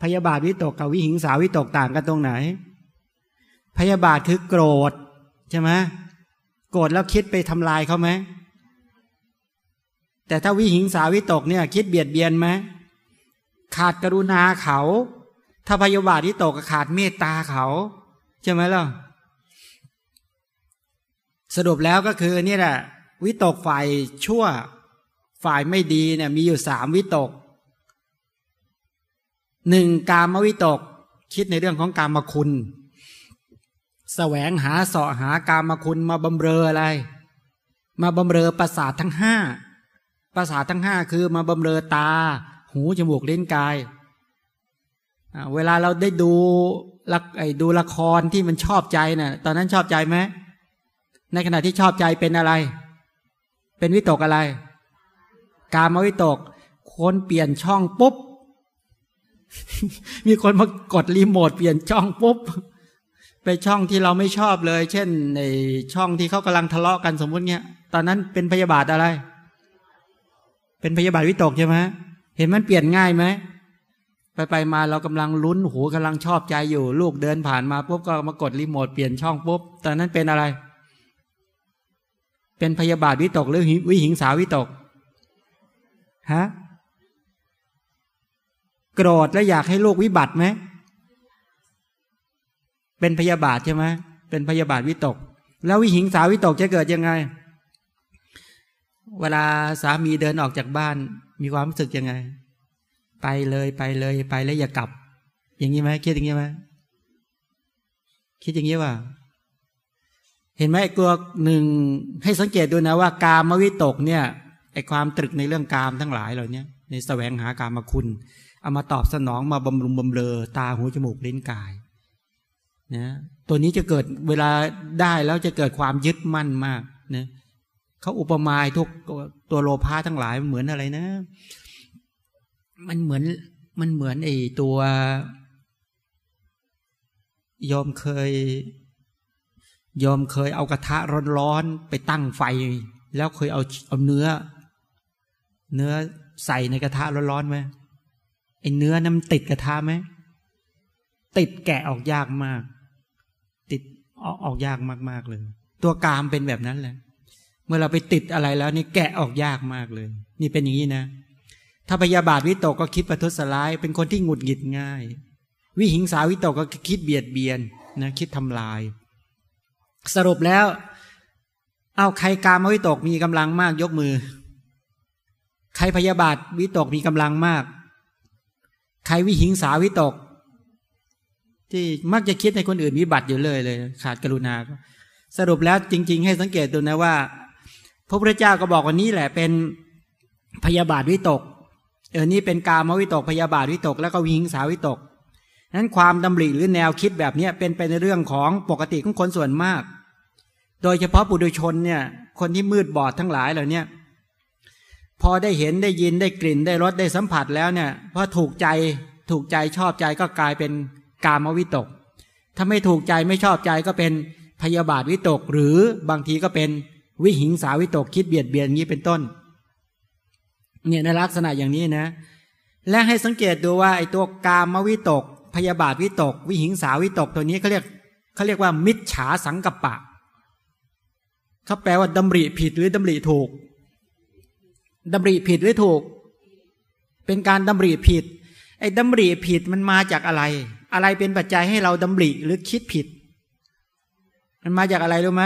พยาบาทวิตกกับวิหิงสาวิตกต่างกันตรงไหน พยาบาทคือโกรธใช่ไหมโกรธแล้วคิดไปทำลายเขาไหมแต่ถ้าวิหิงสาวิตกเนี่ย คิดเบียดเบียนไหมขาดกรุณาเขา ถ้าพยาบาทที่ตกขาดเมตตาเขาใช่ไหมล่ะสรุปแล้วก็คือนี่แหละ วิตกฝ่ายชั่ว ฝ่ายไม่ดีเนี่ยมีอยู่สามวิตกหนึ่งกามวิตก คิดในเรื่องของกามคุณสแสวงหาเสาะหากามคุณมาบำเรออะไร มาบำเรอประสาททั้งห้าประสาททั้งห้าคือมาบำเรอตา หูจมูกเล่นกาย เวลาเราได้ดูละไอ้ดูละครที่มันชอบใจเนะ่ะ ตอนนั้นชอบใจไหมในขณะที่ชอบใจเป็นอะไร เป็นวิตกอะไร กามวิตก คนเปลี่ยนช่องปุ๊บ มีคนมากดรีโมทเปลี่ยนช่องปุ๊บ ไปช่องที่เราไม่ชอบเลย เช่น ในช่องที่เขากำลังทะเลาะกันสมมุติเนี้ย ตอนนั้นเป็นพยาบาทอะไร เป็นพยาบาทวิตกใช่ไหมเห็นมันเปลี่ยนง่ายไหมไปไปมาเรากำลังลุ้นหูกำลังชอบใจอยู่ ลูกเดินผ่านมาปุ๊บก็มากดรีโมทเปลี่ยนช่องปุ๊บตอนนั้นเป็นอะไร เป็นพยาบาทวิตกหรือวิหิงสาวิตก ฮะโกรธแล้วอยากให้ลูกวิบัติไหมเป็นพยาบาทใช่ไหมเป็นพยาบาทวิตก แล้ววิหิงสาวิตกจะเกิดยังไง เวลาสามีเดินออกจากบ้าน มีความรู้สึกยังไง ไปเลยไปเลยไปแล้วอย่ากลับ อย่างนี้ไหมคิดอย่างนี้ไหมคิดอย่างนี้ว่า เห็นไหมตัวหนึ่งให้สังเกตดูนะว่ากามวิตกเนี่ย ไอความตรึกในเรื่องกามทั้งหลายเหล่านี้ในแสวงหากามาคุณ เอามาตอบสนองมาบำรุงบำเรอตาหูจมูกลิ้นกายนะตัวนี้จะเกิดเวลาได้แล้วจะเกิดความยึดมั่นมากนะเขาอุปมาทุกตัวโลภะทั้งหลายเหมือนอะไรนะ มันเหมือนมันเหมือนไอตัวยอมเคยยอมเคยเอากระทะร้อนๆไปตั้งไฟ แล้วเคยเอาเอาเนื้อ เนื้อใส่ในกระทะร้อนๆไหมไอ้เนื้อน้ำติดกระทะไหมติดแกะออกยากมาก ติดออกออกยากมากๆเลย ตัวกามเป็นแบบนั้นแหละ เมื่อเราไปติดอะไรแล้วนี่แกะออกยากมากเลย นี่เป็นอย่างนี้นะ ถ้าพยาบาทวิตกก็คิดประทุษร้าย เป็นคนที่หงุดหงิดง่าย วิหิงสาวิตกก็คิดเบียดเบียนนะคิดทำลาย สรุปแล้ว เอาใครกามวิตกมีกำลังมากยกมือ ใครพยาบาทวิตกมีกำลังมาก ใครวิหิงสาวิตก ที่มักจะคิดในคนอื่นวิบัติอยู่เลยเลย ขาดกรุณา สรุปแล้วจริง ๆ ให้สังเกตดูนะว่า พระพุทธเจ้าก็บอกว่านี้แหละเป็นพยาบาทวิตก เออนี่เป็นกามวิตกพยาบาทวิตก แล้วก็วิหิงสาวิตกนั้นความดำริหรือแนวคิดแบบนี้เป็นไปในเรื่องของปกติของคนส่วนมาก โดยเฉพาะปุถุชนเนี่ย คนที่มืดบอดทั้งหลายเหล่านี้ พอได้เห็นได้ยินได้กลิ่นได้รสได้สัมผัสแล้วเนี่ยพอถูกใจถูกใจชอบใจก็กลายเป็นกามวิตก ถ้าไม่ถูกใจไม่ชอบใจก็เป็นพยาบาทวิตก หรือบางทีก็เป็นวิหิงสาวิตกคิดเบียดเบียนงี้เป็นต้น เนี่ยในลักษณะอย่างนี้นะ และให้สังเกตดูว่าไอ้ตัวกามวิตก พยาบาทวิตก วิหิงสาวิตกตัวนี้เขาเรียกเขาเรียกว่ามิจฉาสังกัปปะเขาแปลว่าดำริผิดหรือดำริถูก ดำริผิดหรือถูก เป็นการดำริผิด ไอ้ดำริผิดมันมาจากอะไร อะไรเป็นปัจจัยให้เราดำริหรือคิดผิด มันมาจากอะไรรู้ไหม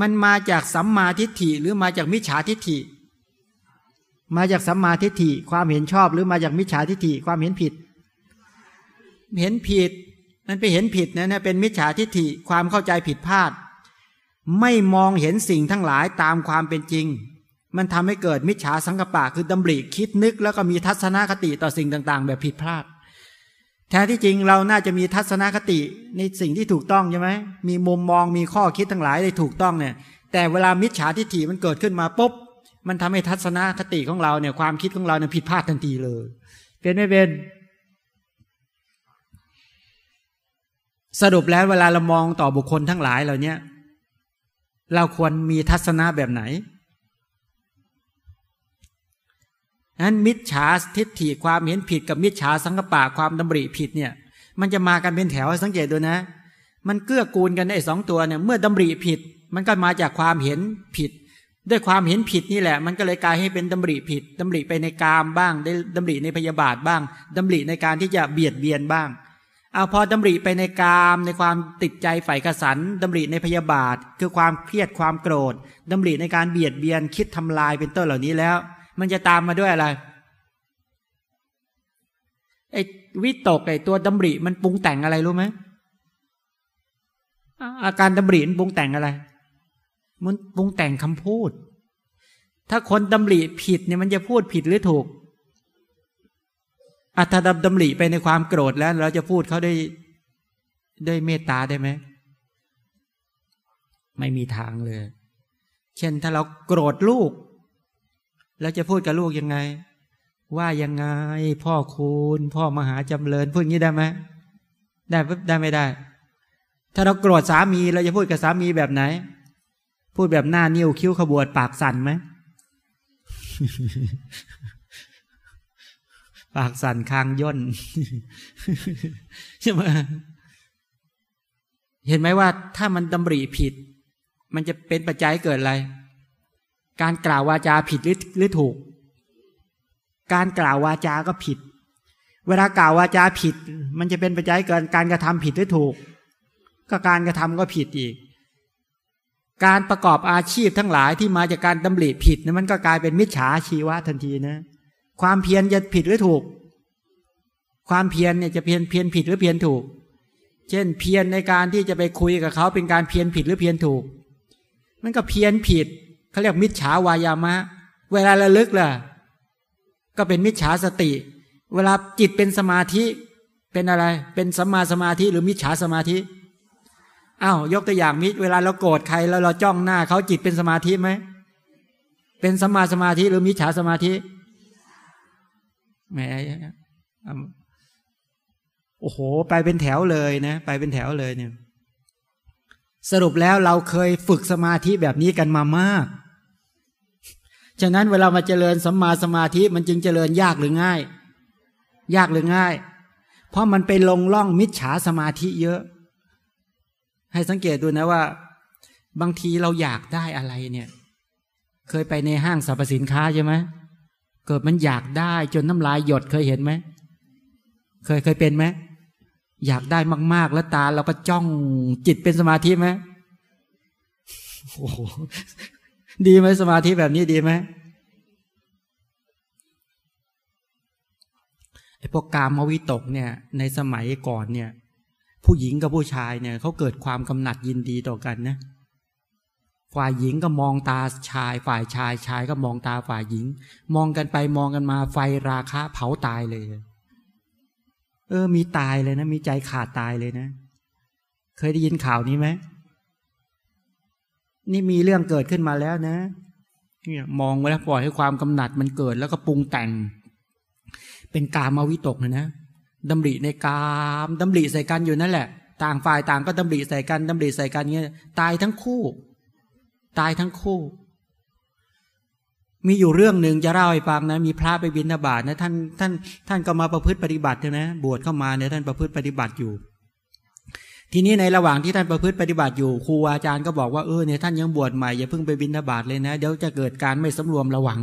มันมาจากสัมมาทิฏฐิหรือมาจากมิจฉาทิฏฐิ มาจากสัมมาทิฏฐิ ความเห็นชอบหรือมาจากมิจฉาทิฏฐิความเห็นผิด เห็นผิดมันไปเห็นผิดนะนะเป็นมิจฉาทิฏฐิความเข้าใจผิดพลาด ไม่มองเห็นสิ่งทั้งหลายตามความเป็นจริง มันทำให้เกิดมิจฉาสังกปะคือดำริคิดนึก แล้วก็มีทัศนคติต่อสิ่งต่าง ๆ แบบผิดพลาด แท้ที่จริงเราน่าจะมีทัศนคติในสิ่งที่ถูกต้องใช่ไหมมีมุมมองมีข้อคิดทั้งหลายได้ถูกต้องเนี่ย แต่เวลามิจฉาทิฏฐิมันเกิดขึ้นมาปุ๊บมันทำให้ทัศนคติของเราเนี่ยความคิดของเราเนี่ยผิดพลาดทันทีเลย เป็นไม่เป็น สรุปแล้วเวลาเรามองต่อบุคคลทั้งหลายเหล่านี้เราควรมีทัศนะแบบไหน นั้นมิจฉาทิฏฐิความเห็นผิดกับมิจฉาสังกปะความดำริผิดเนี่ย มันจะมากันเป็นแถวสังเกตดูนะ มันเกื้อกูลกันไอ้สองตัวเนี่ยเมื่อดำริผิด มันก็มาจากความเห็นผิด ด้วยความเห็นผิดนี่แหละ มันก็เลยกลายให้เป็นดำริผิดดำริไปในกามบ้างได้ดำริในพยาบาทบ้างดำริในการที่จะเบียดเบียนบ้างเอาพอดำริไปในกามในความติดใจใฝ่กระสันดำริในพยาบาท คือความเครียดความโกรธดำริในการเบียดเบียนคิดทำลายเป็นต้นเหล่านี้แล้ว มันจะตามมาด้วยอะไรไอ้วิตกไอ้ตัวดำริมันปรุงแต่งอะไรรู้ไหมอาการดำริมันปรุงแต่งอะไร มันปรุงแต่งคำพูด ถ้าคนดำริผิดเนี่ยมันจะพูดผิดหรือถูกอัตดำดำริไปในความโกรธแล้ว เราจะพูดเขาได้ได้เมตตาได้ไหมไม่มีทางเลย เช่นถ้าเราโกรธลูก เราจะพูดกับลูกยังไง ว่ายังไง พ่อคุณพ่อมหาจำเริญพูดงี้ได้ไหมได้ได้ไม่ได้ ถ้าเราโกรธสามีเราจะพูดกับสามีแบบไหน พูดแบบหน้านิ้วคิ้วขบวดปากสั่นไหมปากสั่นคางย่นใช่ไหมเห็นไหมว่าถ้ามันดำริผิด มันจะเป็นปัจจัยเกิดอะไร การกล่าววาจาผิดหรือถูก การกล่าววาจาก็ผิด เวลากล่าววาจาผิด มันจะเป็นปัจจัยเกิดการกระทำผิดหรือถูก ก็การกระทำก็ผิดอีก การประกอบอาชีพทั้งหลายที่มาจากการดำริผิดนี่มันก็กลายเป็นมิจฉาชีวะทันทีนะ ความเพียรจะผิดหรือถูก ความเพียรเนี่ยจะเพียรเพียรผิดหรือเพียรถูก เช่น เพียรในการที่จะไปคุยกับเขาเป็นการเพียรผิดหรือเพียรถูก มันก็เพียรผิด เขาเรียกมิจฉาวายามะ เวลาระลึกล่ะ ก็เป็นมิจฉาสติ เวลาจิตเป็นสมาธิ เป็นอะไร เป็นสัมมาสมาธิ หรือมิจฉาสมาธิอ้าวยกตัวอย่างมิเวลาเราโกรธใครแล้วเราจ้องหน้าเขาจิตเป็นสมาธิไหมเป็นสัมมาสมาธิหรือมิจฉาสมาธิแหมโอ้โห ไปเป็นแถวเลยนะ ไปเป็นแถวเลยเนี่ย สรุปแล้วเราเคยฝึกสมาธิแบบนี้กันมามาก ฉะนั้นเวลามาเจริญสัมมาสมาธิมันจึงเจริญยากหรือง่าย ยากหรือง่าย เพราะมันไปลงล่องมิจฉาสมาธิเยอะ ให้สังเกตดูนะว่า บางทีเราอยากได้อะไรเนี่ย เคยไปในห้างสรรพสินค้าใช่ไหมเกิดมันอยากได้จนน้ำลายหยดเคยเห็นไหม เคยเคยเป็นไหม อยากได้มาก ๆ แล้วตาเราก็จ้องจิตเป็นสมาธิไหมโอ้ดีไหมสมาธิแบบนี้ดีไหมไอ้พวกกามวิตกเนี่ย ในสมัยก่อนเนี่ย ผู้หญิงกับผู้ชายเนี่ยเขาเกิดความกำหนัดยินดีต่อกันนะฝ่ายหญิงก็มองตาชาย ฝ่ายชายชายก็มองตาฝ่ายหญิง มองกันไปมองกันมาไฟราคะเผาตายเลย เออ มีตายเลยนะ มีใจขาดตายเลยนะ เคยได้ยินข่าวนี้ไหมนี่มีเรื่องเกิดขึ้นมาแล้วนะเนี่ยมองไว้แล้วปล่อยให้ความกำหนัดมันเกิดแล้วก็ปรุงแต่ง เป็นกามาวิตกนะนะดำริในกามดำริใส่กันอยู่นั่นแหละ ต่างฝ่ายต่างก็ดำริใส่กันดำริใส่กันเงี้ยตายทั้งคู่ ตายทั้งคู่ มีอยู่เรื่องหนึ่งจะเล่าให้ฟังนะมีพระไปบิณฑบาตนะท่านท่านท่านก็มาประพฤติปฏิบัตินะบวชเข้ามาเนี่ยท่านประพฤติปฏิบัติอยู่ ทีนี้ในระหว่างที่ท่านประพฤติปฏิบัติอยู่ครูอาจารย์ก็บอกว่าเออเนี่ยท่านยังบวชใหม่อย่าเพิ่งไปบิณฑบาตเลยนะ เดี๋ยวจะเกิดการไม่สำรวมระวัง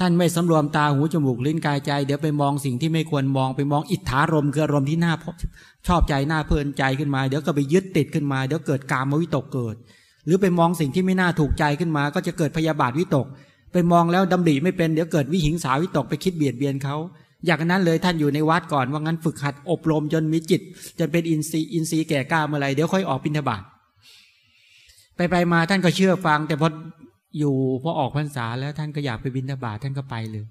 ท่านไม่สำรวมตาหูจมูกลิ้นกายใจ เดี๋ยวไปมองสิ่งที่ไม่ควรมองไปมองอิทธารมคืออารมณ์ที่น่าชอบใจน่าเพลินใจขึ้นมา เดี๋ยวก็ไปยึดติดขึ้นมา เดี๋ยวเกิดกามวิตกเกิด หรือไปมองสิ่งที่ไม่น่าถูกใจขึ้นมา ก็จะเกิดพยาบาทวิตก ไปมองแล้วดำริไม่เป็นเดี๋ยวเกิดวิหิงสาวิตกไปคิดเบียดเบียนเขาอย่างนั้นเลยท่านอยู่ในวัดก่อนว่างั้นฝึกหัดอบรมจนมีจิต จนเป็นอินทรีย์อินทรีย์แก่กล้าเมื่อไรเดี๋ยวค่อยออกบิณฑบาตไปไปมาท่านก็เชื่อฟัง แต่พออยู่พอออกพรรษาแล้วท่านก็อยากไปบิณฑบาตท่านก็ไปเลย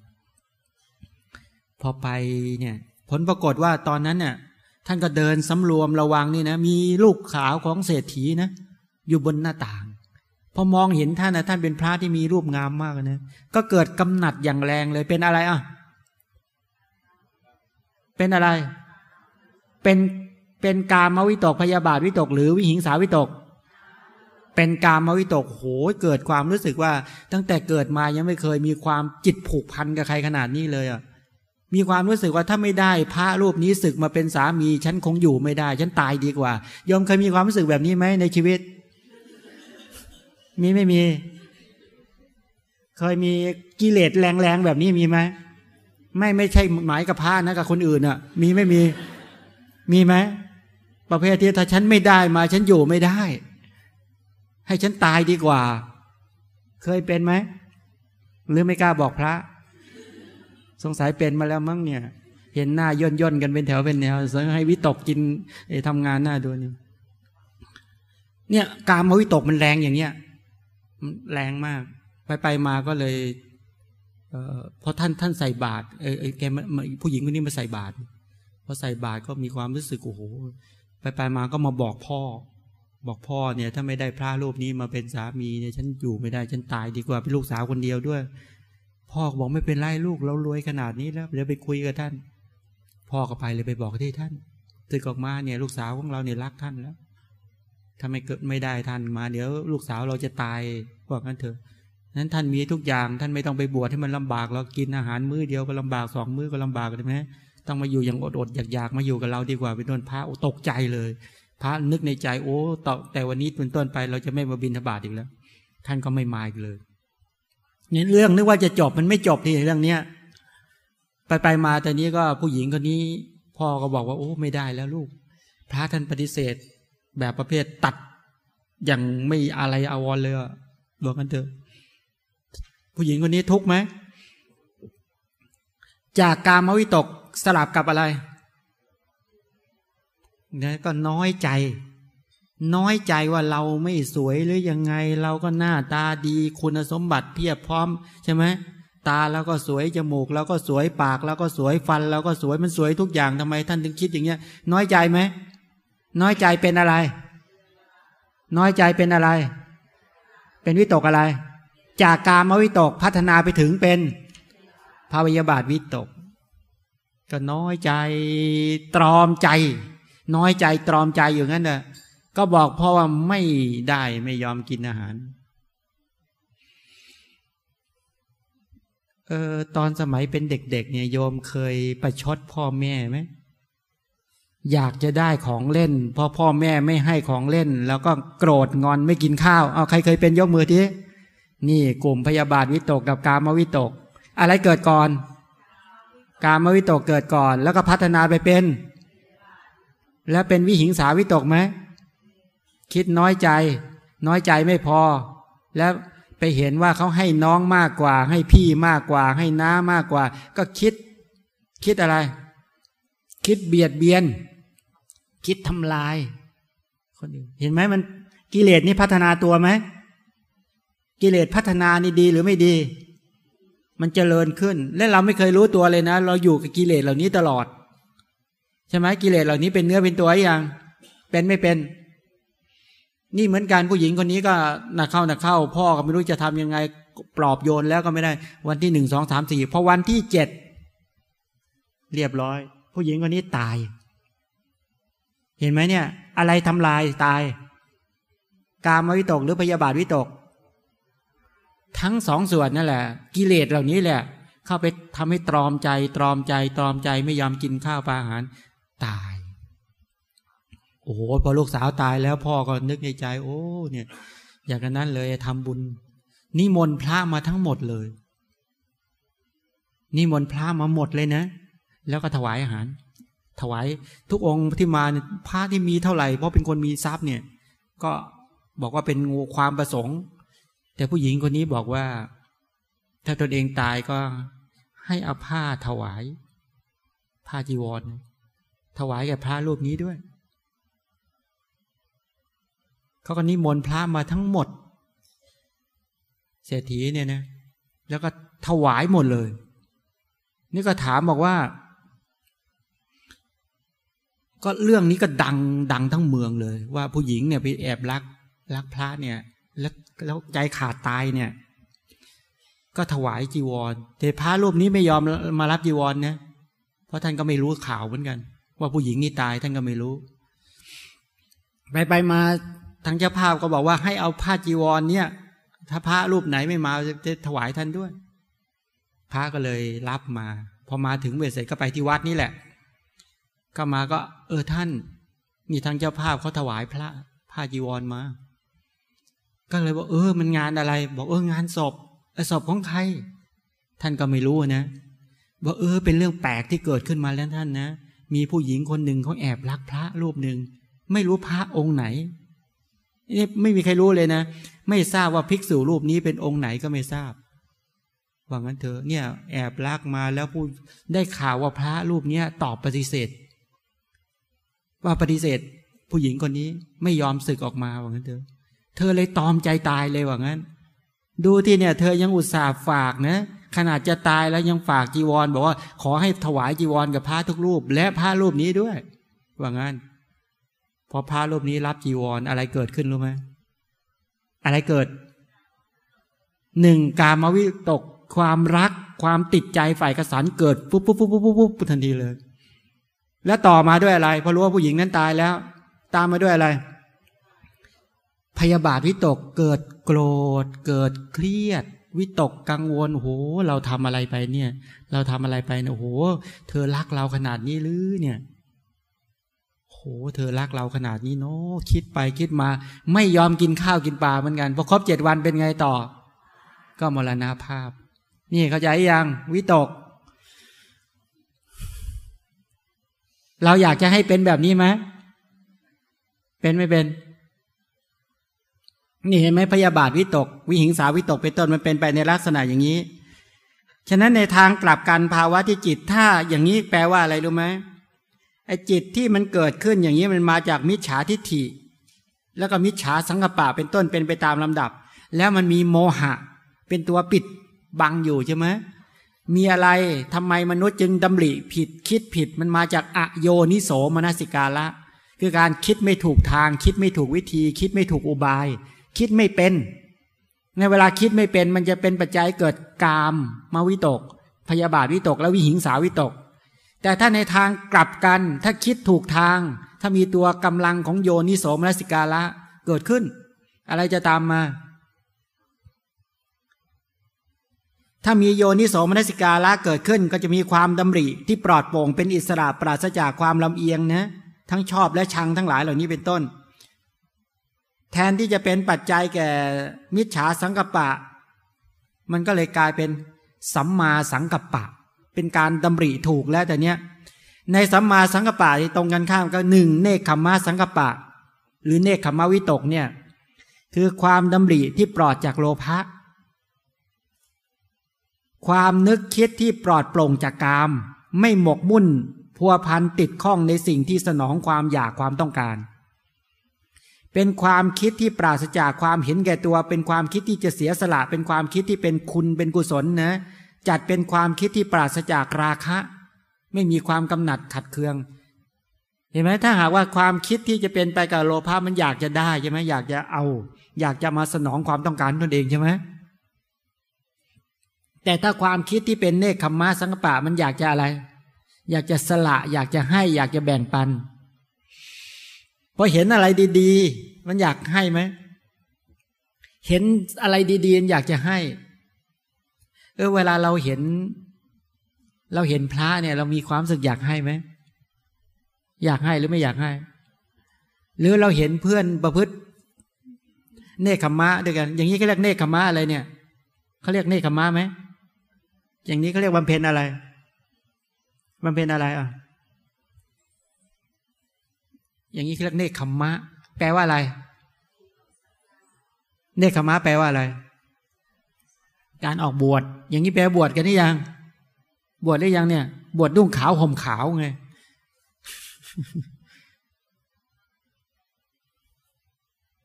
พอไปเนี่ย ผลปรากฏว่าตอนนั้นเนี่ยท่านก็เดินสำรวมระวังนี่นะมีลูกขาวของเศรษฐีนะอยู่บนหน้าต่าง พอมองเห็นท่านนะท่านเป็นพระที่มีรูปงามมากนะ ก็เกิดกำหนัดอย่างแรงเลยเป็นอะไรอะ เป็นอะไร เป็นเป็นกามวิตกพยาบาทวิตก หรือวิหิงสาวิตก เป็นกามวิตกโหเกิดความรู้สึกว่า ตั้งแต่เกิดมายังไม่เคยมีความจิตผูกพันกับใครขนาดนี้เลยอะมีความรู้สึกว่าถ้าไม่ได้พระรูปนี้ศึกมาเป็นสามี ฉันคงอยู่ไม่ได้ ฉันตายดีกว่ายอมเคยมีความรู้สึกแบบนี้ไหมในชีวิต มีไม่มี เคยมีกิเลสแรงๆแบบนี้มีไหมไม่ไม่ใช่หมายกับพระนะกับคนอื่นอะ มีไม่มี มีไหมประเภทที่ถ้าฉันไม่ได้มา ฉันอยู่ไม่ได้ ให้ฉันตายดีกว่า เคยเป็นไหมหรือไม่กล้าบอกพระ สงสัยเป็นมาแล้วมั้งเนี่ย เห็นหน้าย่นย่นกันเป็นแถวเป็นแนวสให้วิตกกินทำงานหน้าดูนี่เนี่ย การมาวิตกมันแรงอย่างเนี้ย แรงมาก ไปไปมาก็เลยเพราะท่านท่านใส่บาตรเออแกผู้หญิงคนนี้มาใส่บาตรพอใส่บาตรก็มีความรู้สึกโอ้โหไปไปมาก็มาบอกพ่อ บอกพ่อเนี่ย ถ้าไม่ได้พระรูปนี้มาเป็นสามีเนี่ยฉันอยู่ไม่ได้ฉันตายดีกว่าเป็นลูกสาวคนเดียวด้วย พ่อบอกไม่เป็นไรลูกเรารวยขนาดนี้แล้วเดี๋ยวไปคุยกับท่าน พ่อก็ไปเลยไปบอกที่ท่านตึกออกมาเนี่ย ลูกสาวของเราเนี่ยรักท่านแล้ว ถ้าไม่เกิดไม่ได้ท่านมา เดี๋ยวลูกสาวเราจะตายบอกกันเถอะนั้นท่านมีทุกอย่างท่านไม่ต้องไปบวชให้มันลำบากเรากินอาหารมื้อเดียวก็ลำบากสองมื้อก็ลำบากใช่ไหมต้องมาอยู่อย่างอดออยากๆมาอยู่กับเราดีกว่าเป็นต้นพระตกใจเลย พระนึกในใจโอ้ต่อแต่วันนี้เป็นต้นไปเราจะไม่มาบินทบาทอีกแล้ว ท่านก็ไม่มาอีกเลยเนี่ยเรื่องนึกว่าจะจบมันไม่จบที่เรื่องเนี้ยไปไปมาแต่นี้ก็ผู้หญิงคนนี้ พ่อก็บอกว่าโอ้ไม่ได้แล้วลูก พระท่านปฏิเสธ แบบประเภทตัดอย่างไม่อะไรอาวรเลยบอกกันเถอะ ผู้หญิงคนนี้ทุกไหม จากการมวิตกสลับกับอะไรเนี่ยก็น้อยใจ น้อยใจว่าเราไม่สวยหรือยังไง เราก็หน้าตาดีคุณสมบัติเพียบพร้อมใช่ไหมตาแล้วก็สวยจมูกแล้วก็สวยปากแล้วก็สวยฟันแล้วก็สวยมันสวยทุกอย่างทำไม ท่านถึงคิดอย่างเงี้ย น้อยใจไหม น้อยใจเป็นอะไร น้อยใจเป็นอะไร เป็นวิตกอะไร จากการมวิตกพัฒนาไปถึงเป็นภาวยาบาทวิตก ก็น้อยใจตรอมใจ น้อยใจตรอมใจอยู่งั้นเนอะก็บอกเพราะว่าไม่ได้ไม่ยอมกินอาหาร เออตอนสมัยเป็นเด็ก ๆ เนี่ยโยมเคยประชดพ่อแม่ไหม อยากจะได้ของเล่นพอพ่อแม่ไม่ให้ของเล่น แล้วก็โกรธงอนไม่กินข้าวเอาใครเคยเป็นยกมือทีนี่กลุ่มพยาบาทวิตกกับกามวิตก อะไรเกิดก่อน กามวิตกเกิดก่อน แล้วก็พัฒนาไปเป็น แล้วเป็นวิหิงสาวิตกไหมคิดน้อยใจ น้อยใจไม่พอ แล้วไปเห็นว่าเขาให้น้องมากกว่า ให้พี่มากกว่า ให้น้ามากกว่า ก็คิด คิดอะไร คิดเบียดเบียน คิดทำลาย คนอื่นเห็นไหมมันกิเลสนี่พัฒนาตัวไหมกิเลสพัฒนานี่ดีหรือไม่ดี มันเจริญขึ้น และเราไม่เคยรู้ตัวเลยนะ เราอยู่กับกิเลสเหล่านี้ตลอด ใช่ไหมกิเลสเหล่านี้เป็นเนื้อเป็นตัวอย่าง เป็นไม่เป็น นี่เหมือนกันผู้หญิงคนนี้ก็หนักเข้าหนักเข้า พ่อก็ไม่รู้จะทำยังไงปลอบโยนแล้วก็ไม่ได้ วันที่หนึ่งสองสามสี่พอวันที่เจ็ดเรียบร้อย ผู้หญิงคนนี้ตาย เห็นไหมเนี่ย อะไรทำลายตาย กามวิตกหรือพยาบาทวิตก ทั้งสองส่วนนั่นแหละ กิเลสเหล่านี้แหละ เข้าไปทำให้ตรอมใจ ตรอมใจ ตรอมใจไม่ยอมกินข้าวปลาอาหารตาย โอ้โหพอลูกสาวตายแล้วพ่อก็นึกในใจ โอ้เนี่ย อย่างนั้นเลยทำบุญ นิมนต์พระมาทั้งหมดเลยนิมนต์พระมาหมดเลยนะ แล้วก็ถวายอาหาร ถวายทุกองค์ที่มาพระที่มีเท่าไหร่เพราะเป็นคนมีทรัพย์เนี่ย ก็บอกว่าเป็นงูความประสงค์ แต่ผู้หญิงคนนี้บอกว่า ถ้าตนเองตายก็ให้เอาผ้าถวาย ผ้าจีวร ถวายแก่พระรูปนี้ด้วยเขาก็นิมนต์พระมาทั้งหมด เศรษฐีเนี่ยนะแล้วก็ถวายหมดเลย นี่ก็ถามบอกว่า ก็เรื่องนี้ก็ดังดังทั้งเมืองเลย ว่าผู้หญิงเนี่ยไปแอบรักรักพระเนี่ย แล้วแล้วใจขาดตายเนี่ย ก็ถวายจีวรแต่พระรูปนี้ไม่ยอมมารับจีวรเนี่ยเพราะท่านก็ไม่รู้ข่าวเหมือนกัน ว่าผู้หญิงนี่ตายท่านก็ไม่รู้ ไปไปมาทางเจ้าภาพก็บอกว่าให้เอาผ้าจีวรเนี่ย ถ้าพระรูปไหนไม่มาจะถวายท่านด้วย พระก็เลยรับมา พอมาถึงเวสเสร็จก็ไปที่วัดนี่แหละ ก็มาก็ เออท่าน มีทางเจ้าภาพเขาถวายพระผ้าจีวรมา ก็เลยบอกเออ มันงานอะไร บอกเอองานศพศพของใคร ท่านก็ไม่รู้นะบอกเออ เป็นเรื่องแปลกที่เกิดขึ้นมาแล้วท่านนะมีผู้หญิงคนหนึ่งเขาแอบรักพระรูปหนึ่งไม่รู้พระองค์ไหนนี่ไม่มีใครรู้เลยนะ ไม่ทราบว่าภิกษุรูปนี้เป็นองค์ไหนก็ไม่ทราบว่างั้นเถอะเนี่ย แอบรักมาแล้วผู้ได้ข่าวว่าพระรูปเนี้ยตอบปฏิเสธ ว่าปฏิเสธผู้หญิงคนนี้ไม่ยอมศึกออกมาว่างั้นเถอะเธอเลยตอมใจตายเลยว่างั้น ดูที่เนี่ย เธอยังอุตส่าห์ฝากนะขนาดจะตายแล้วยังฝากจีวร บอกว่า ขอให้ถวายจีวรกับพระทุกรูป และพระรูปนี้ด้วย ว่างั้นพอพระรูปนี้รับจีวรออะไรเกิดขึ้นรู้ไหมอะไรเกิดหนึ่งการมวิตกความรักความติดใจฝ่ายกสันเกิดปุ๊บปุ๊บปุ๊บปุ๊บปุ๊บปุ๊บทันทีเลย แล้วต่อมาด้วยอะไรพอรู้ว่าผู้หญิงนั้นตายแล้ว ตามมาด้วยอะไร พยาบาทวิตกเกิดโกรธ เกิดเครียด วิตกกังวลโหเราทำอะไรไปเนี่ย เราทำอะไรไปเนี่ยโห เธอรักเราขนาดนี้หรือเนี่ยโหเธอรักเราขนาดนี้เนาะคิดไปคิดมา ไม่ยอมกินข้าวกินปลาเหมือนกันพอครบเจ็ดวันเป็นไงต่อ ก็มรณาภาพ นี่เข้าใจยัง วิตก เราอยากจะให้เป็นแบบนี้ไหมเป็นไม่เป็น นี่เห็นไหมพยาบาทวิตก วิหิงสาวิตกเป็นต้นมันเป็นไปในลักษณะอย่างนี้ ฉะนั้นในทางกลับกันภาวะที่จิตถ้าอย่างนี้แปลว่าอะไรรู้ไหมไอ้จิตที่มันเกิดขึ้นอย่างนี้มันมาจากมิจฉาทิฏฐิ แล้วก็มิจฉาสังกปะเป็นต้นเป็นไปตามลำดับ แล้วมันมีโมหะ เป็นตัวปิดบังอยู่ใช่ไหม มีอะไรทำไมมนุษย์จึงดำริผิดคิดผิดมันมาจากอโยนิโสมนสิกาละ คือการคิดไม่ถูกทาง คิดไม่ถูกวิธี คิดไม่ถูกอุบาย คิดไม่เป็น ในเวลาคิดไม่เป็นมันจะเป็นปัจจัยเกิดกามมาวิตก พยาบาทวิตกและวิหิงสาวิตก แต่ถ้าในทางกลับกัน ถ้าคิดถูกทาง ถ้ามีตัวกำลังของโยนิโสมนสิกาละเกิดขึ้น อะไรจะตามมา ถ้ามีโยนิโสมนสิกาละเกิดขึ้นก็จะมีความดำริที่ปลอดโปร่งเป็นอิสระปราศจากความลำเอียงนะ ทั้งชอบและชังทั้งหลายเหล่านี้เป็นต้น แทนที่จะเป็นปัจจัยแก่มิจฉาสังกปะ มันก็เลยกลายเป็นสัมมาสังกปะ เป็นการดำริถูกแล้วแต่เนี้ยในสัมมาสังกปะที่ตรงกันข้ามก็หนึ่งเนคขมมะสังกปะ หรือเนคขมมะวิตกเนี่ยคือความดำริที่ปลอดจากโลภะ ความนึกคิดที่ปลอดโปร่งจากกาม ไม่หมกมุ่นพัวพันติดข้องในสิ่งที่สนองความอยากความต้องการ เป็นความคิดที่ปราศจากความเห็นแก่ตัว เป็นความคิดที่จะเสียสละ เป็นความคิดที่เป็นคุณเป็นกุศลนะ จัดเป็นความคิดที่ปราศจากราคะ ไม่มีความกำหนัดขัดเคือง เห็นไหมถ้าหากว่าความคิดที่จะเป็นไปกับโลภะมันอยากจะได้ใช่ไหมอยากจะเอา อยากจะมาสนองความต้องการตนเองใช่ไหม แต่ถ้าความคิดที่เป็นเนคขมมะสังกปะมันอยากจะอะไร อยากจะสละ อยากจะให้ อยากจะแบ่งปันพอเห็นอะไรดีๆ มันอยากให้ไหม เห็นอะไรดีๆอยากจะให้ เออเวลาเราเห็น เราเห็นพระเนี่ย เรามีความสึกอยากให้ไหม อยากให้หรือไม่อยากให้ หรือเราเห็นเพื่อนประพฤติ เนคขมะด้วยกัน อย่างนี้เขาเรียกเนคขมะอะไรเนี่ยเขาเรียกเนคขมะไหม อย่างนี้เขาเรียกบำเพ็ญอะไรบำเพ็ญอะไรอะ อย่างนี้เรียกเนคขมมะ แปลว่าอะไร เนคขมมะแปลว่าอะไร การออกบวช อย่างนี้แปลบวชกันนี่ยัง บวชได้ยังเนี่ย บวชนุ่งขาวห่มขาวไง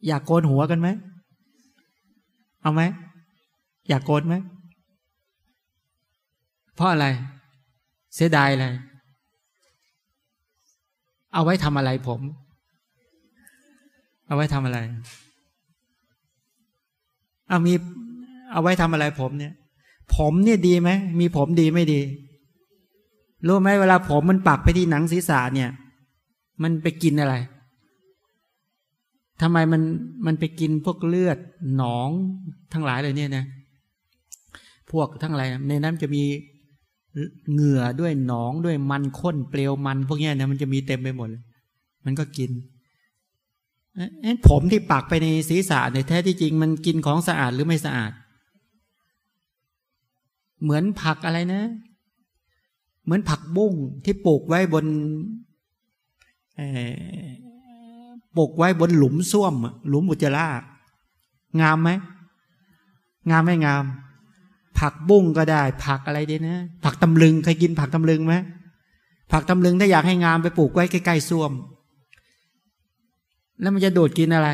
อยากโกนหัวกันไหม เอาไหม อยากโกนไหม เพราะอะไร เสียดายอะไร เอาไว้ทำอะไรผม เอาไว้ทำอะไร เอามี เอาไว้ทำอะไรผมเนี่ย ผมเนี่ยดีไหม มีผมดีไม่ดี รู้ไหมเวลาผมมันปักไปที่หนังศีรษะเนี่ย มันไปกินอะไรทำไมมันมันไปกินพวกเลือดหนองทั้งหลายเลยเนี่ยนะ พวกทั้งหลายในนั้นจะมี เหงื่อด้วยหนองด้วยมันข้นเปลวมันพวกนี้นะมันจะมีเต็มไปหมดเลย มันก็กินผมที่ปักไปในศีรษะในแท้ที่จริง มันกินของสะอาดหรือไม่สะอาด เหมือนผักอะไรนะ เหมือนผักบุ้งที่ปลูกไว้บนปลูกไว้บนหลุมส้วม หลุมอุจจาระงามไหมงามไม่งาม ผักบุ้งก็ได้ ผักอะไรดีนะ ผักตำลึงเคยกินผักตำลึงไหมผักตำลึงถ้าอยากให้งามไปปลูกไว้ใกล้ๆส้วม แล้วมันจะโดดกินอะไร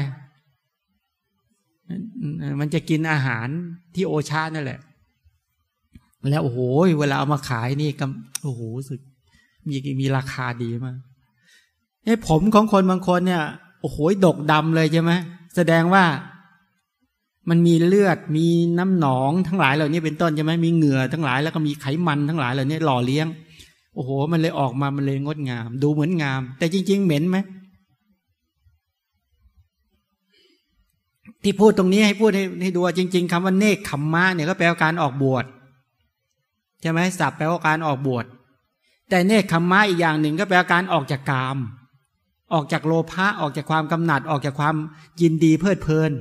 มันจะกินอาหารที่โอชานั่นแหละ แล้วโอ้โหเวลาเอามาขายนี่ก็โอ้โหสุดมีมีราคาดีมากไอ้ผมของคนบางคนเนี่ย โอ้โหดกดำเลยใช่ไหมแสดงว่า มันมีเลือดมีน้ำหนองทั้งหลายเหล่านี้เป็นต้นใช่ไหมมีเหงื่อทั้งหลายแล้วก็มีไขมันทั้งหลายเหล่านี้หล่อเลี้ยง โอ้โห มันเลยออกมามันเลยงดงาม ดูเหมือนงาม แต่จริง ๆ เหม็นไหมที่พูดตรงนี้ให้พูดให้ให้ดูจริง ๆคำว่าเนคขมมะเนี่ยก็แปลว่าการออกบวชใช่ไหมสับแปลว่าการออกบวชแต่เนคขมมะอีกอย่างหนึ่งก็แปลว่าการออกจากกาม ออกจากโลภะออกจากความกำหนัดออกจากความยินดีเพลิดเพลิน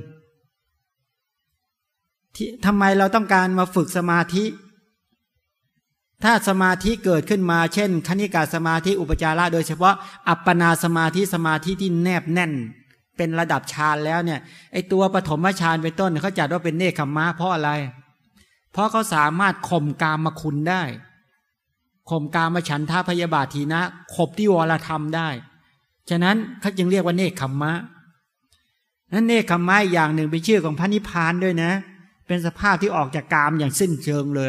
ที่ทำไมเราต้องการมาฝึกสมาธิ ถ้าสมาธิเกิดขึ้นมา เช่น คณิกาสมาธิอุปจาระโดยเฉพาะอัปปนาสมาธิสมาธิที่แนบแน่น เป็นระดับฌานแล้วเนี่ยไอตัวปฐมฌานเป็นต้นเขาจัดว่าเป็นเนคขมมะเพราะอะไร เพราะเขาสามารถข่มกามมาคุณได้ข่มกามมาฉันท่าพยาบาททีนะขบที่วรธรรมได้ ฉะนั้นเขาจึงเรียกว่าเนคขมมะนั้นเนคขมมะอย่างหนึ่งเป็นชื่อของพระนิพพานด้วยนะเเป็นสภาพที่ออกจากกามอย่างสิ้นเชิงเลย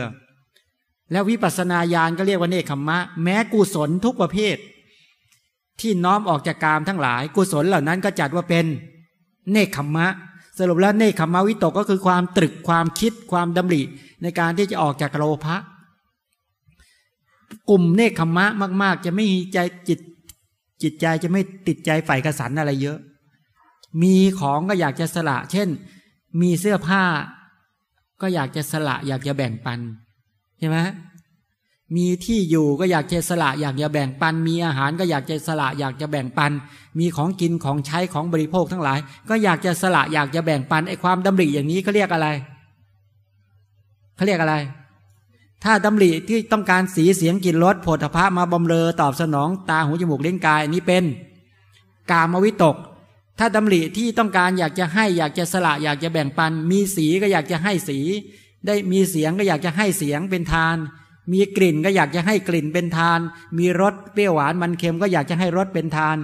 แล้ววิปัสสนาญาณก็เรียกว่าเนคขมมะ แม้กุศลทุกประเภท ที่น้อมออกจากกามทั้งหลาย กุศลเหล่านั้นก็จัดว่าเป็นเนคขมมะ สรุปแล้วเนคขมมะวิตกก็คือความตรึกความคิดความดำริ ในการที่จะออกจากโลภะกลุ่มเนคขมมะมาก ๆ จะไม่มีใจจิตจิตใจจะไม่ติดใจใฝ่กระสันอะไรเยอะ มีของก็อยากจะสละ เช่น มีเสื้อผ้า ก็อยากจะสละอยากจะแบ่งปันใช่ไหมมีที่อยู่ก็อยากจะสละอยากจะแบ่งปัน มีอาหารก็อยากจะสละอยากจะแบ่งปัน มีของกินของใช้ของบริโภคทั้งหลาย ก็อยากจะสละอยากจะแบ่งปันไอ้ความดำริอย่างนี้เขาเรียกอะไรเขาเรียกอะไร ถ้าดำริที่ต้องการสีเสียงกลิ่นรสโผฏฐะมาบำเรอตอบสนองตาหูจมูกเล่นกายนี้เป็น กามวิตก ถ้าดำริที่ต้องการอยากจะให้อยากจะสละอยากจะแบ่งปัน มีสีก็อยากจะให้สี ได้มีเสียงก็อยากจะให้เสียงเป็นทาน มีกลิ่นก็อยากจะให้กลิ่นเป็นทาน มีรสเปรี้ยวหวานมันเค็มก็อยากจะให้รสเป็นทาน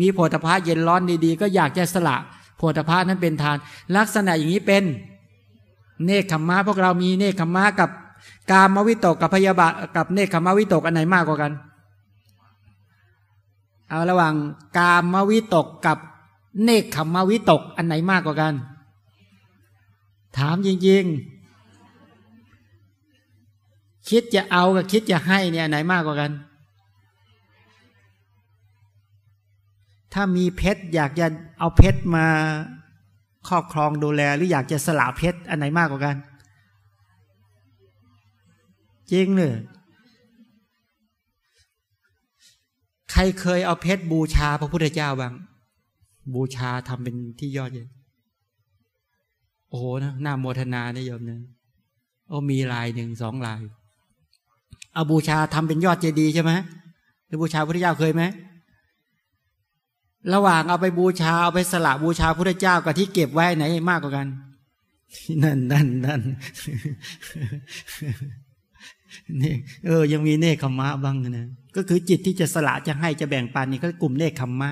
มีโพธพะเย็นร้อนดีๆ ก็อยากจะสละโพธพะนั้นเป็นทาน ลักษณะอย่างนี้เป็นเนคขมมะพวกเรามีเนคขมมะกับกามวิตกกับพยาบาทกับเนคขมวิตกอันไหนมากกว่ากัน เอาระหว่างกามวิตกกับ เนคขมวิตกอันไหนมากกว่ากัน ถามจริงๆ คิดจะเอากับคิดจะให้เนี่ยไหนมากกว่ากัน ถ้ามีเพชรอยากจะเอาเพชรมาครอบครองดูแล หรืออยากจะสละเพชรอันไหนมากกว่ากัน จริงเลยใครเคยเอาเพชรบูชาพระพุทธเจ้าบ้าง บูชาทำเป็นที่ยอดเลยมโอ้โหนะหน้าโมทนาเนี่ยโยมนะโอ้มีลายหนึ่งสองลาย เอาบูชาทำเป็นยอดเจดีย์ใช่ไหมหรือบูชาพระเจ้าเคยไหมระหว่างเอาไปบูชาเอาไปสละบูชาพระเจ้ากับที่เก็บไว้ไหนมากกว่ากัน นั่นนั่นนั่นเนี่เออ ยังมีเนคขมมะบ้างนะก็คือจิตที่จะสละจะให้จะแบ่งปันนี่ก็กลุ่มเนคขมมะ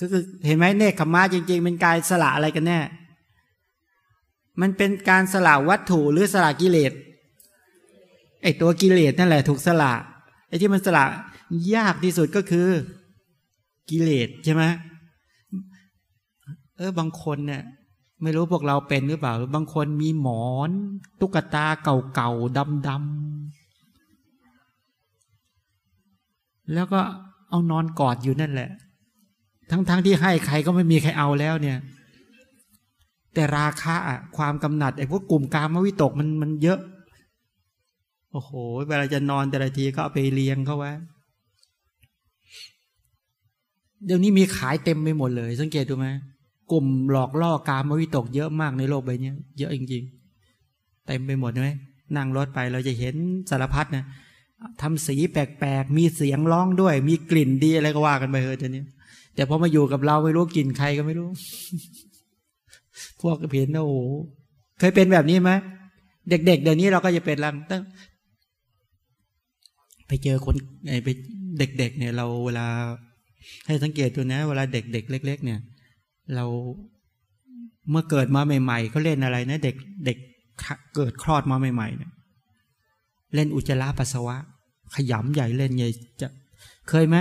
ก็คือเห็นไหมเนคขมมะจริง ๆ เป็นการสละอะไรกันแน่ มันเป็นการสละวัตถุหรือสละกิเลสไอตัวกิเลสนั่นแหละถูกสละไอ้ที่มันสละยากที่สุดก็คือกิเลสใช่ไหมเออบางคนเนี่ยไม่รู้พวกเราเป็นหรือเปล่า บางคนมีหมอน ตุ๊กตาเก่าๆดำๆแล้วก็เอานอนกอดอยู่นั่นแหละ ทั้งๆทที่ให้ใครก็ไม่มีใครเอาแล้วเนี่ย แต่ราคาอะความกำหนัดไอ้พวกกลุ่มกามวิตกมันมันเยอะ โอ้โห เวลาจะนอนแต่ละทีก็เอาไปเลี้ยงเขาไว้เดี๋ยวนี้มีขายเต็มไปหมดเลย สังเกตดูไหมกลุ่มหลอกล่อกามวิตกเยอะมากในโลกใบนี้เยอะจริงๆเต็มไปหมดไหมนั่งรถไปเราจะเห็นสารพัดนะทำสีแปลกๆ มีเสียงร้องด้วย มีกลิ่นดีอะไรก็ว่ากันไปเถอะทีนี้ แต่พอมาอยู่กับเราไม่รู้กินใครก็ไม่รู้ พวกเห็นนะโอ้เคยเป็นแบบนี้ไหมเด็กๆเดี๋ยวนี้เราก็จะเป็นลังตั้งไปเจอคนไปเด็ก ๆ เนี่ย เราเวลา ให้สังเกตดูนะ เวลาเด็กๆเล็ก ๆ เนี่ย เราเมื่อเกิดมาใหม่ๆเขาเล่นอะไรนะเด็กเด็กเกิดคลอดมาใหม่ๆเนี่ยเล่นอุจจาระปัสสาวะ ขยำใหญ่เล่นใหญ่จะเคยไหม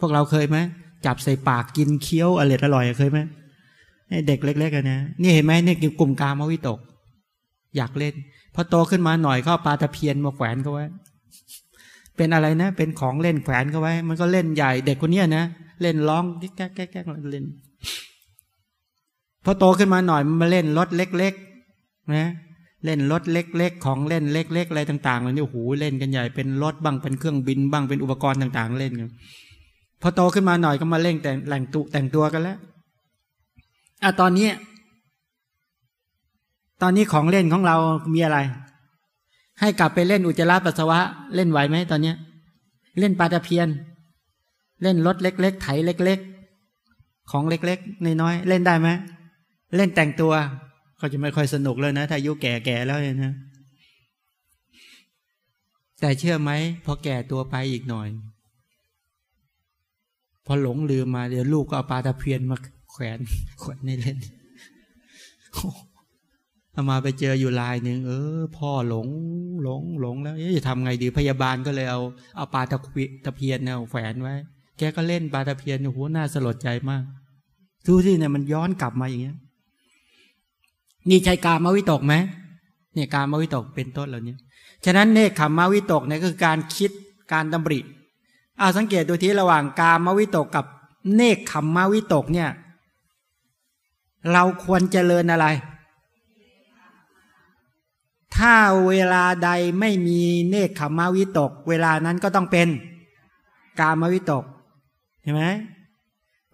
พวกเราเคยไหม จับใส่ปากกินเคี้ยวอร่อยอร่อยเคยไหมเด็กเล็กๆกันนะนี่เห็นไหมเนี่ยกลุ่มกามวิตก อยากเล่น พอโตขึ้นมาหน่อยก็ปลาตะเพียนมาแขวนเขาไว้ เป็นอะไรนะ เป็นของเล่นแขวนเขาไว้ มันก็เล่นใหญ่ เด็กคนนี้นะเล่นร้องแก๊กแก๊กแก๊กเล่น พอโตขึ้นมาหน่อยมันมาเล่นรถเล็กๆนะเล่นรถเล็ก ๆ ของเล่นเล็ก ๆ อะไรต่างๆเลยนี่โอ้โหเล่นกันใหญ่เป็นรถบ้างเป็นเครื่องบินบ้างเป็นอุปกรณ์ต่าง ๆ เล่นกัน พอโตขึ้นมาหน่อยก็มาเล่นแต่งแต่งตุแต่งตัวกันแล้วอะตอนนี้ ตอนนี้ของเล่นของเรามีอะไร ให้กลับไปเล่นอุจจาระปัสสาวะ เล่นไหวไหมตอนเนี้ย เล่นปลาตะเพียน เล่นรถเล็ก ๆ ไถเล็ก ๆ ของเล็กๆน้อยๆเล่นได้ไหมเล่นแต่งตัว ก็จะไม่ค่อยสนุกเลยนะถ้าอายุแก่ๆแล้วเนี่ยนะแต่เชื่อไหมพอแก่ตัวไปอีกหน่อย พอหลงลืมมาเดี๋ยวลูกก็เอาปลาตะเพียนมาแขวนแขวนในเล่นเอามาไปเจออยู่ลายหนึ่งเออ พ่อหลงหลงหลงแล้วจะทำไงดีพยาบาลก็เลยเอาเอาปลาตะตะเพียนเนี่ยแขวนไว้ แกก็เล่นปลาตะเพียนโอ้โหน่าสลดใจมากดูสิเนี่ยมันย้อนกลับมาอย่างเงี้ยนี่ใช่กามวิตกไหมเนี่ยกามวิตกเป็นต้นเหล่านี้ ฉะนั้นเนคขมมวิตกเนี่ยคือการคิดการดำริ เอาสังเกตดูที่ระหว่างกามวิตกกับเนคขมวิตกเนี่ย เราควรเจริญอะไร ถ้าเวลาใดไม่มีเนคขมวิตก เวลานั้นก็ต้องเป็น กามวิตกเห็นไหม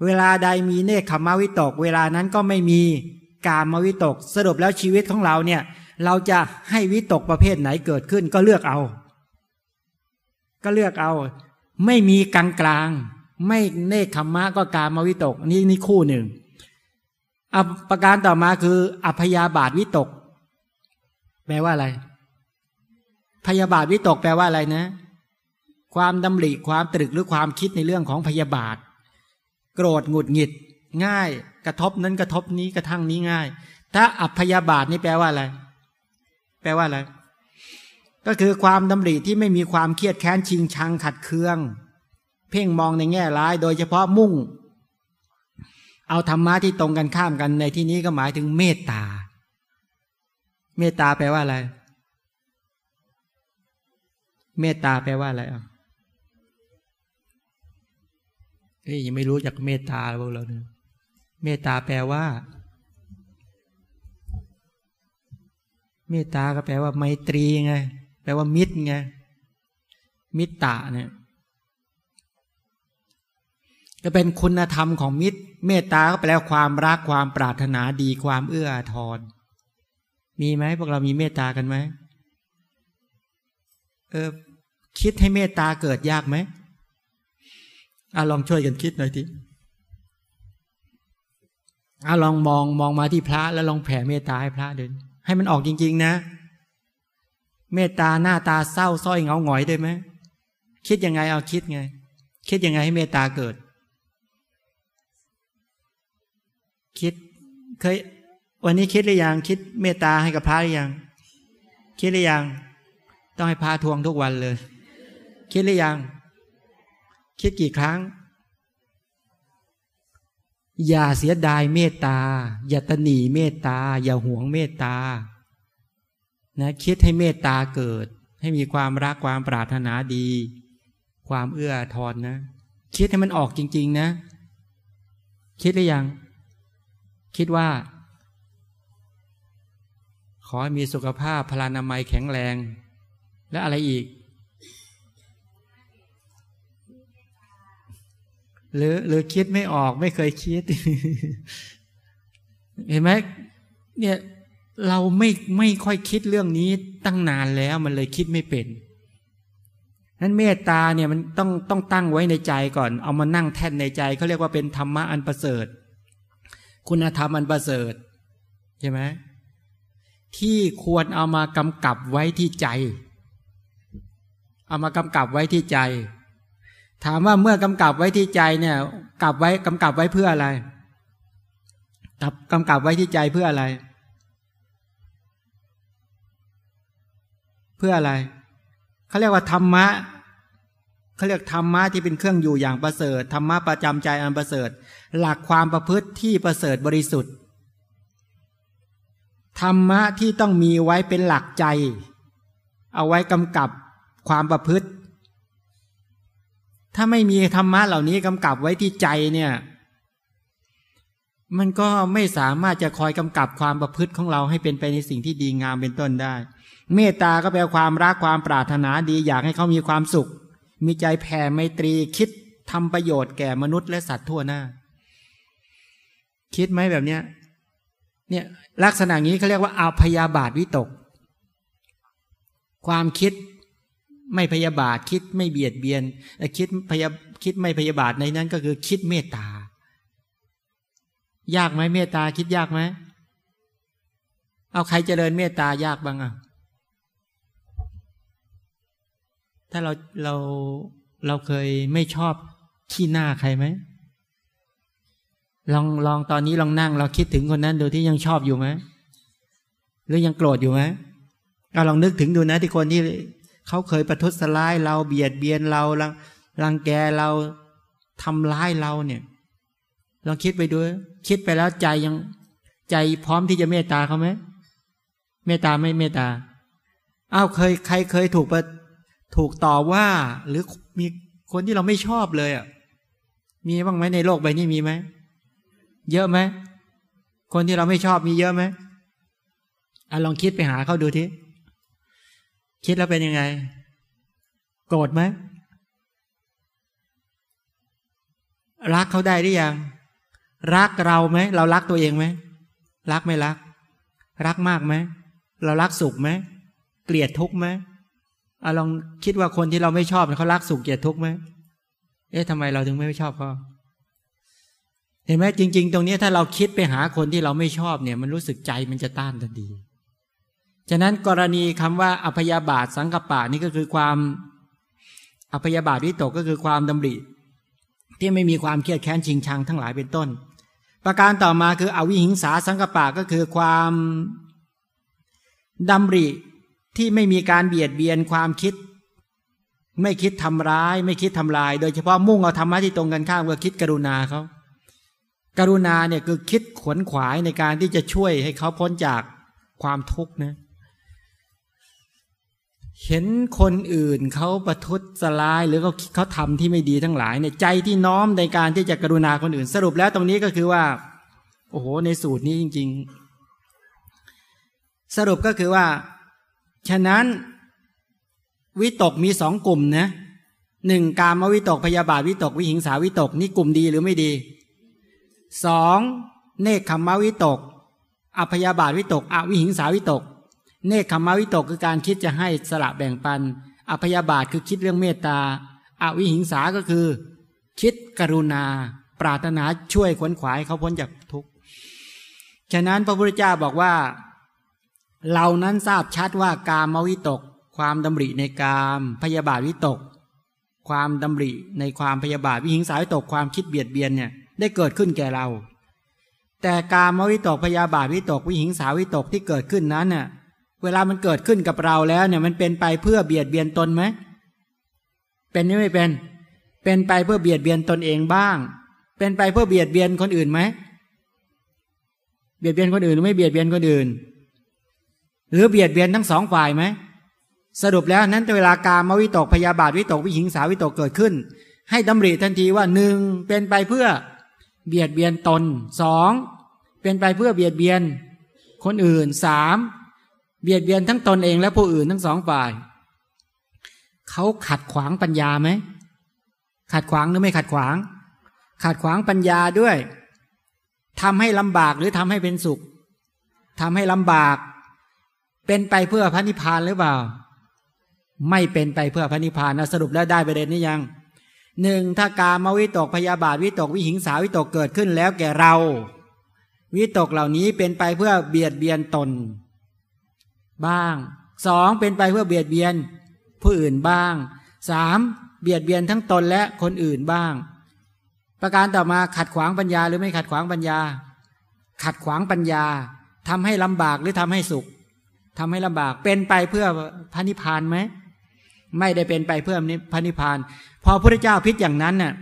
เวลาใดมีเนคขมวิตก เวลานั้นก็ไม่มีกามวิตก สรุปแล้วชีวิตของเราเนี่ย เราจะให้วิตกประเภทไหนเกิดขึ้นก็เลือกเอา ก็เลือกเอา ไม่มีกลางกลาง ไม่เนคขมมะก็กามวิตกนี่นี่คู่หนึ่งอประการต่อมาคือ อัพยาบาทวิตก แปลว่าอะไร พยาบาทวิตกแปลว่าอะไรนะ ความดำริความตรึกหรือความคิดในเรื่องของพยาบาท โกรธหงุดหงิด ง่าย กระทบนั้นกระทบนี้กระทั่งนี้ง่าย ถ้าอัพยาบาทนี่แปลว่าอะไร แปลว่าอะไร ก็คือความดำริที่ไม่มีความเครียดแค้นชิงชังขัดเคือง เพ่งมองในแง่ร้าย โดยเฉพาะมุ่ง เอาธรรมะที่ตรงกันข้ามกันในที่นี้ก็หมายถึงเมตตา เมตตาแปลว่าอะไร เมตตาแปลว่าอะไรอะเอ้ยยังไม่รู้จักเมตตาพวกเราเนี่ยเมตตาแปลว่า เมตตาก็แปลว่าไมตรีไง แปลว่ามิตรไง มิตรตาเนี่ยก็เป็นคุณธรรมของมิตร เมตตาก็แปลว่าความรักความปรารถนาดีความเอื้ออาทร มีไหมพวกเรามีเมตตากันไหมเออคิดให้เมตตาเกิดยากไหมอะลองช่วยกันคิดหน่อยทีอาลองมองมองมาที่พระแล้วลองแผ่เมตตาให้พระเดินให้มันออกจริง ๆ นะ เมตตาหน้าตาเศร้าส้อยเงาหงอยได้ไหมคิดยังไงเอาคิดไง คิดยังไงให้เมตตาเกิด คิดเคย วันนี้คิดหรือยังคิดเมตตาให้กับพระหรือยัง คิดหรือยัง ต้องให้พระทวงทุกวันเลย คิดหรือยัง คิดกี่ครั้ง อย่าเสียดายเมตตา อย่าตนีเมตตา อย่าหวงเมตตา นะคิดให้เมตตาเกิด ให้มีความรักความปรารถนาดี ความเอื้อทอนนะ คิดให้มันออกจริง ๆ นะ คิดหรือยัง คิดว่า ขอให้มีสุขภาพพลานามัยแข็งแรง และอะไรอีก หรือหรือคิดไม่ออกไม่เคยคิด เห็นไหมเนี่ย เราไม่ไม่ค่อยคิดเรื่องนี้ตั้งนานแล้วมันเลยคิดไม่เป็นนั้นเมตตาเนี่ยมันต้องต้องตั้งไว้ในใจก่อน เอามานั่งแท่นในใจเขาเรียกว่าเป็นธรรมะอันประเสริฐ คุณธรรมอันประเสริฐใช่ไหมที่ควรเอามากำกับไว้ที่ใจ เอามากำกับไว้ที่ใจ ถามว่าเมื่อกำกับไว้ที่ใจเนี่ยกับไว้กำกับไว้เพื่ออะไรกับกำกับไว้ที่ใจเพื่ออะไร เพื่ออะไรเขาเรียกว่าธรรมะเขาเรียกธรรมะที่เป็นเครื่องอยู่อย่างประเสริฐธรรมะประจำใจอันประเสริฐ หลักความประพฤติที่ประเสริฐบริสุทธิ์ธรรมะที่ต้องมีไว้เป็นหลักใจ เอาไว้กำกับความประพฤติ ถ้าไม่มีธรรมะเหล่านี้กำกับไว้ที่ใจเนี่ยมันก็ไม่สามารถจะคอยกำกับความประพฤติของเราให้เป็นไปในสิ่งที่ดีงามเป็นต้นได้ เมตตาก็แปลความรักความปรารถนาดีอยากให้เขามีความสุข มีใจแผ่ไมตรีคิดทำประโยชน์แก่มนุษย์และสัตว์ทั่วหน้า คิดไหมแบบเนี้ยเนี่ยลักษณะนี้เขาเรียกว่าอาพยาบาทวิตก ความคิดไม่พยาบาทคิดไม่เบียดเบียนแต่คิดพยาคิดไม่พยาบาทในนั้นก็คือคิดเมตตา ยากไหมเมตตาคิดยากไหมเอาใครเจริญเมตตายากบ้างอะ ถ้าเราเราเราเคยไม่ชอบขี้หน้าใครไหมลองลองตอนนี้ลองนั่ง เราคิดถึงคนนั้นดูที่ยังชอบอยู่ไหมหรือยังโกรธอยู่ไหมเราลองนึกถึงดูนะที่คนที่เขาเคยประทุษร้ายเราเบียดเบียนเราลังรังแกเราทำร้ายเราเนี่ยลองคิดไปด้วย คิดไปแล้วใจยังใจพร้อมที่จะเมตตาเขาไหมเมตตาไม่เมตตาอ้าวเคยใครเคยถูกประ ถูกต่อว่าหรือมีคนที่เราไม่ชอบเลยอะมีบ้างไหมในโลกใบนี้มีไหมเยอะไหมคนที่เราไม่ชอบมีเยอะไหมอะลองคิดไปหาเขาดูทีคิดแล้วเป็นยังไง โกรธไหมรักเขาได้หรือยัง รักเราไหมเรารักตัวเองไหมรักไม่รัก รักมากไหมเรารักสุขไหมเกลียดทุกข์ไหม อาลองคิดว่าคนที่เราไม่ชอบเขารักสุขเกลียดทุกข์ไหมเอ๊ะทำไมเราถึงไม่ชอบเขาเห็นไหมจริง ๆ ตรงนี้ถ้าเราคิดไปหาคนที่เราไม่ชอบเนี่ย มันรู้สึกใจมันจะต้านทันทีฉะนั้นกรณีคำว่าอภยาบาทสังกปะนี่ก็คือความอภยาบาทวิตกก็คือความดำริ ที่ไม่มีความเครียดแค้นชิงชังทั้งหลายเป็นต้น ประการต่อมาคืออวิหิงสาสังกปะก็คือความดำริ ที่ไม่มีการเบียดเบียนความคิด ไม่คิดทำร้าย ไม่คิดทำลาย โดยเฉพาะมุ่งเอาธรรมะที่ตรงกันข้ามก็คิดกรุณาเขากรุณาเนี่ยคือคิดขวนขวายในการที่จะช่วยให้เขาพ้นจากความทุกข์นะเห็นคนอื่นเขาประทุษร้ายหรือเขาเขาทำที่ไม่ดีทั้งหลายเนี่ยใจที่น้อมในการที่จะกรุณาคนอื่น สรุปแล้วตรงนี้ก็คือว่า โอ้โหในสูตรนี้จริง ๆ สรุปก็คือว่า ฉะนั้น วิตกมีสองกลุ่มนะหนึ่งกามวิตกพยาบาทวิตกวิหิงสาวิตกนี่กลุ่มดีหรือไม่ดีสองเนคขมวิตกอพยาบาทวิตก อวิหิงสาวิตก เนคขมวิตกคือการคิดจะให้สละแบ่งปัน อพยาบาทคือคิดเรื่องเมตตาอวิหิงสาก็คือ คิดกรุณา ปรารถนาช่วยขวนขวายเขาพ้นจากทุกข์ฉะนั้นพระพุทธเจ้าบอกว่า เรานั้นทราบชัดว่ากามวิตก ความดำริในกามพยาบาทวิตก ความดำริในความพยาบาทวิหิงสาวิตกความคิดเบียดเบียนเนี่ยได้เกิดขึ้นแก่เรา แต่กามวิตกพยาบาทวิตกวิหิงสาวิตกที่เกิดขึ้นนั้นเน่ยเวลามันเกิดขึ้นกับเราแล้วเนี่ยมันเป็นไปเพื่อเบียดเบียนตนไหมเป็นหรือไม่เป็น เป็นไปเพื่อเบียดเบียนตนเองบ้าง เป็นไปเพื่อเบียดเบียนคนอื่นไหมเบียดเบียนคนอื่นหรือไม่เบียดเบียนคนอื่น หรือเบียดเบียนทั้งสองฝ่ายไหมสรุปแล้วนั้นเวลาการมวิตกพยาบาทวิตกวิหิงสาวิตกเกิดขึ้น ให้ดำริทันทีว่าหนึ่งเป็นไปเพื่อเบียดเบียนตนสองเป็นไปเพื่อเบียดเบียน คนอื่นสามเบียดเบียนทั้งตนเองและผู้อื่นทั้งสองฝ่ายเขาขัดขวางปัญญาไหมขัดขวางหรือไม่ขัดขวาง ขัดขวางปัญญาด้วยทำให้ลำบากหรือทำให้เป็นสุขทำให้ลำบาก เป็นไปเพื่อพระนิพพานหรือเปล่า ไม่เป็นไปเพื่อพระนิพพานนะสรุปแล้วได้ประเด็นนี้ยังหนึ่งถ้ากามวิตกพยาบาทวิตกวิหิงสาวิตกเกิดขึ้นแล้วแก่เรา วิตกเหล่านี้เป็นไปเพื่อเบียดเบียนตน บ้างสองเป็นไปเพื่อเบียดเบียน ผู้อื่นบ้างสามเบียดเบียนทั้งตนและคนอื่นบ้าง ประการต่อมาขัดขวางปัญญาหรือไม่ขัดขวางปัญญา ขัดขวางปัญญาทำให้ลำบากหรือทำให้สุข ทำให้ลำบากเป็นไปเพื่อพระนิพพานไหมไม่ได้เป็นไปเพื่อพระนิพพาน พอพระเจ้าพิจอย่างนั้นน่ะ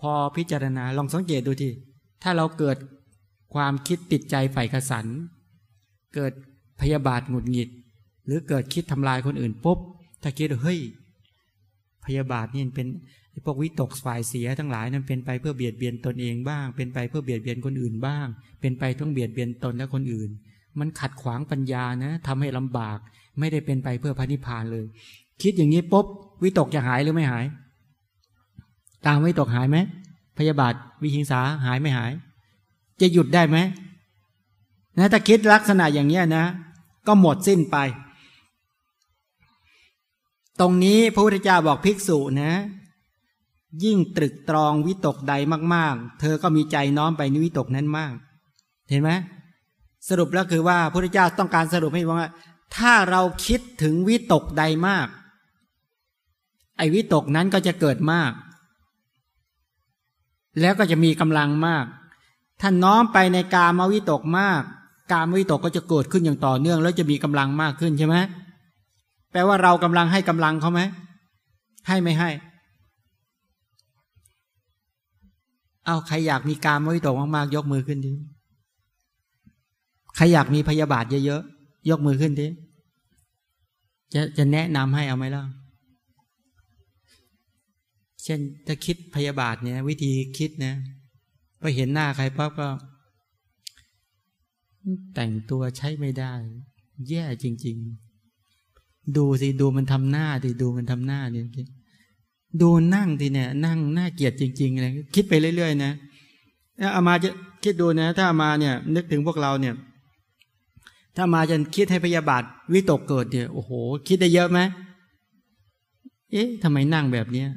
พอพิจารณาลองสังเกตดูทีถ้าเราเกิดความคิดติดใจใฝ่ขสัน เกิดพยาบาทหงุดหงิด หรือเกิดคิดทำลายคนอื่นปุ๊บถ้าคิดเฮ้ยพยาบาทนี่เป็นพวกวิตกฝ่ายเสียทั้งหลายนั้นเป็นไปเพื่อเบียดเบียนตนเองบ้าง เป็นไปเพื่อเบียดเบียนคนอื่นบ้าง เป็นไปต้องเบียดเบียนตนและคนอื่น มันขัดขวางปัญญานะทำให้ลำบาก ไม่ได้เป็นไปเพื่อพระนิพพานเลย คิดอย่างนี้ปุ๊บวิตกจะหายหรือไม่หาย ตามวิตกหายไหมพยาบาทวิหิงสาหายไม่หาย จะหยุดได้ไหมนะถ้าคิดลักษณะอย่างนี้นะ ก็หมดสิ้นไป ตรงนี้พระพุทธเจ้าบอกภิกษุนะ ยิ่งตรึกตรองวิตกใดมาก ๆ เธอก็มีใจน้อมไปในวิตกนั้นมาก เห็นไหม สรุปแล้วคือว่าพระพุทธเจ้าต้องการสรุปให้ว่า ถ้าเราคิดถึงวิตกใดมาก ไอ้วิตกนั้นก็จะเกิดมาก แล้วก็จะมีกำลังมากถ้านน้อมไปในกามวิตกมาก กามวิตกก็จะเกิดขึ้นอย่างต่อเนื่อง แล้วจะมีกำลังมากขึ้นใช่ไหมแปลว่าเรากำลังให้กำลังเขาไหมให้ไม่ให้ เอาใครอยากมีการไม่ตกมากๆยกมือขึ้นดิ ใครอยากมีพยาบาทเยอะๆ ยกมือขึ้นดิจะจะแนะนำให้เอาไหมล่ะ เช่นถ้าคิดพยาบาทเนี่ย วิธีคิดนะพอเห็นหน้าใครปั๊บก็ แต่งตัวใช้ไม่ได้ แย่จริง ๆ ดูสิ ดูมันทำหน้าดิดูมันทำหน้าเนี่ยดูนั่งทีเนี่ย นั่งหน้าเกียดจริงๆอะไรคิดไปเรื่อยๆนะถ้าอามาจะคิดดูนะ ถ้ามาเนี่ย นึกถึงพวกเราเนี่ย ถ้ามาจะคิดให้พยาบาทวิตกเกิดเนี่ยโอ้โห คิดได้เยอะไหมเอ๊ะทำไมนั่งแบบเนี้ย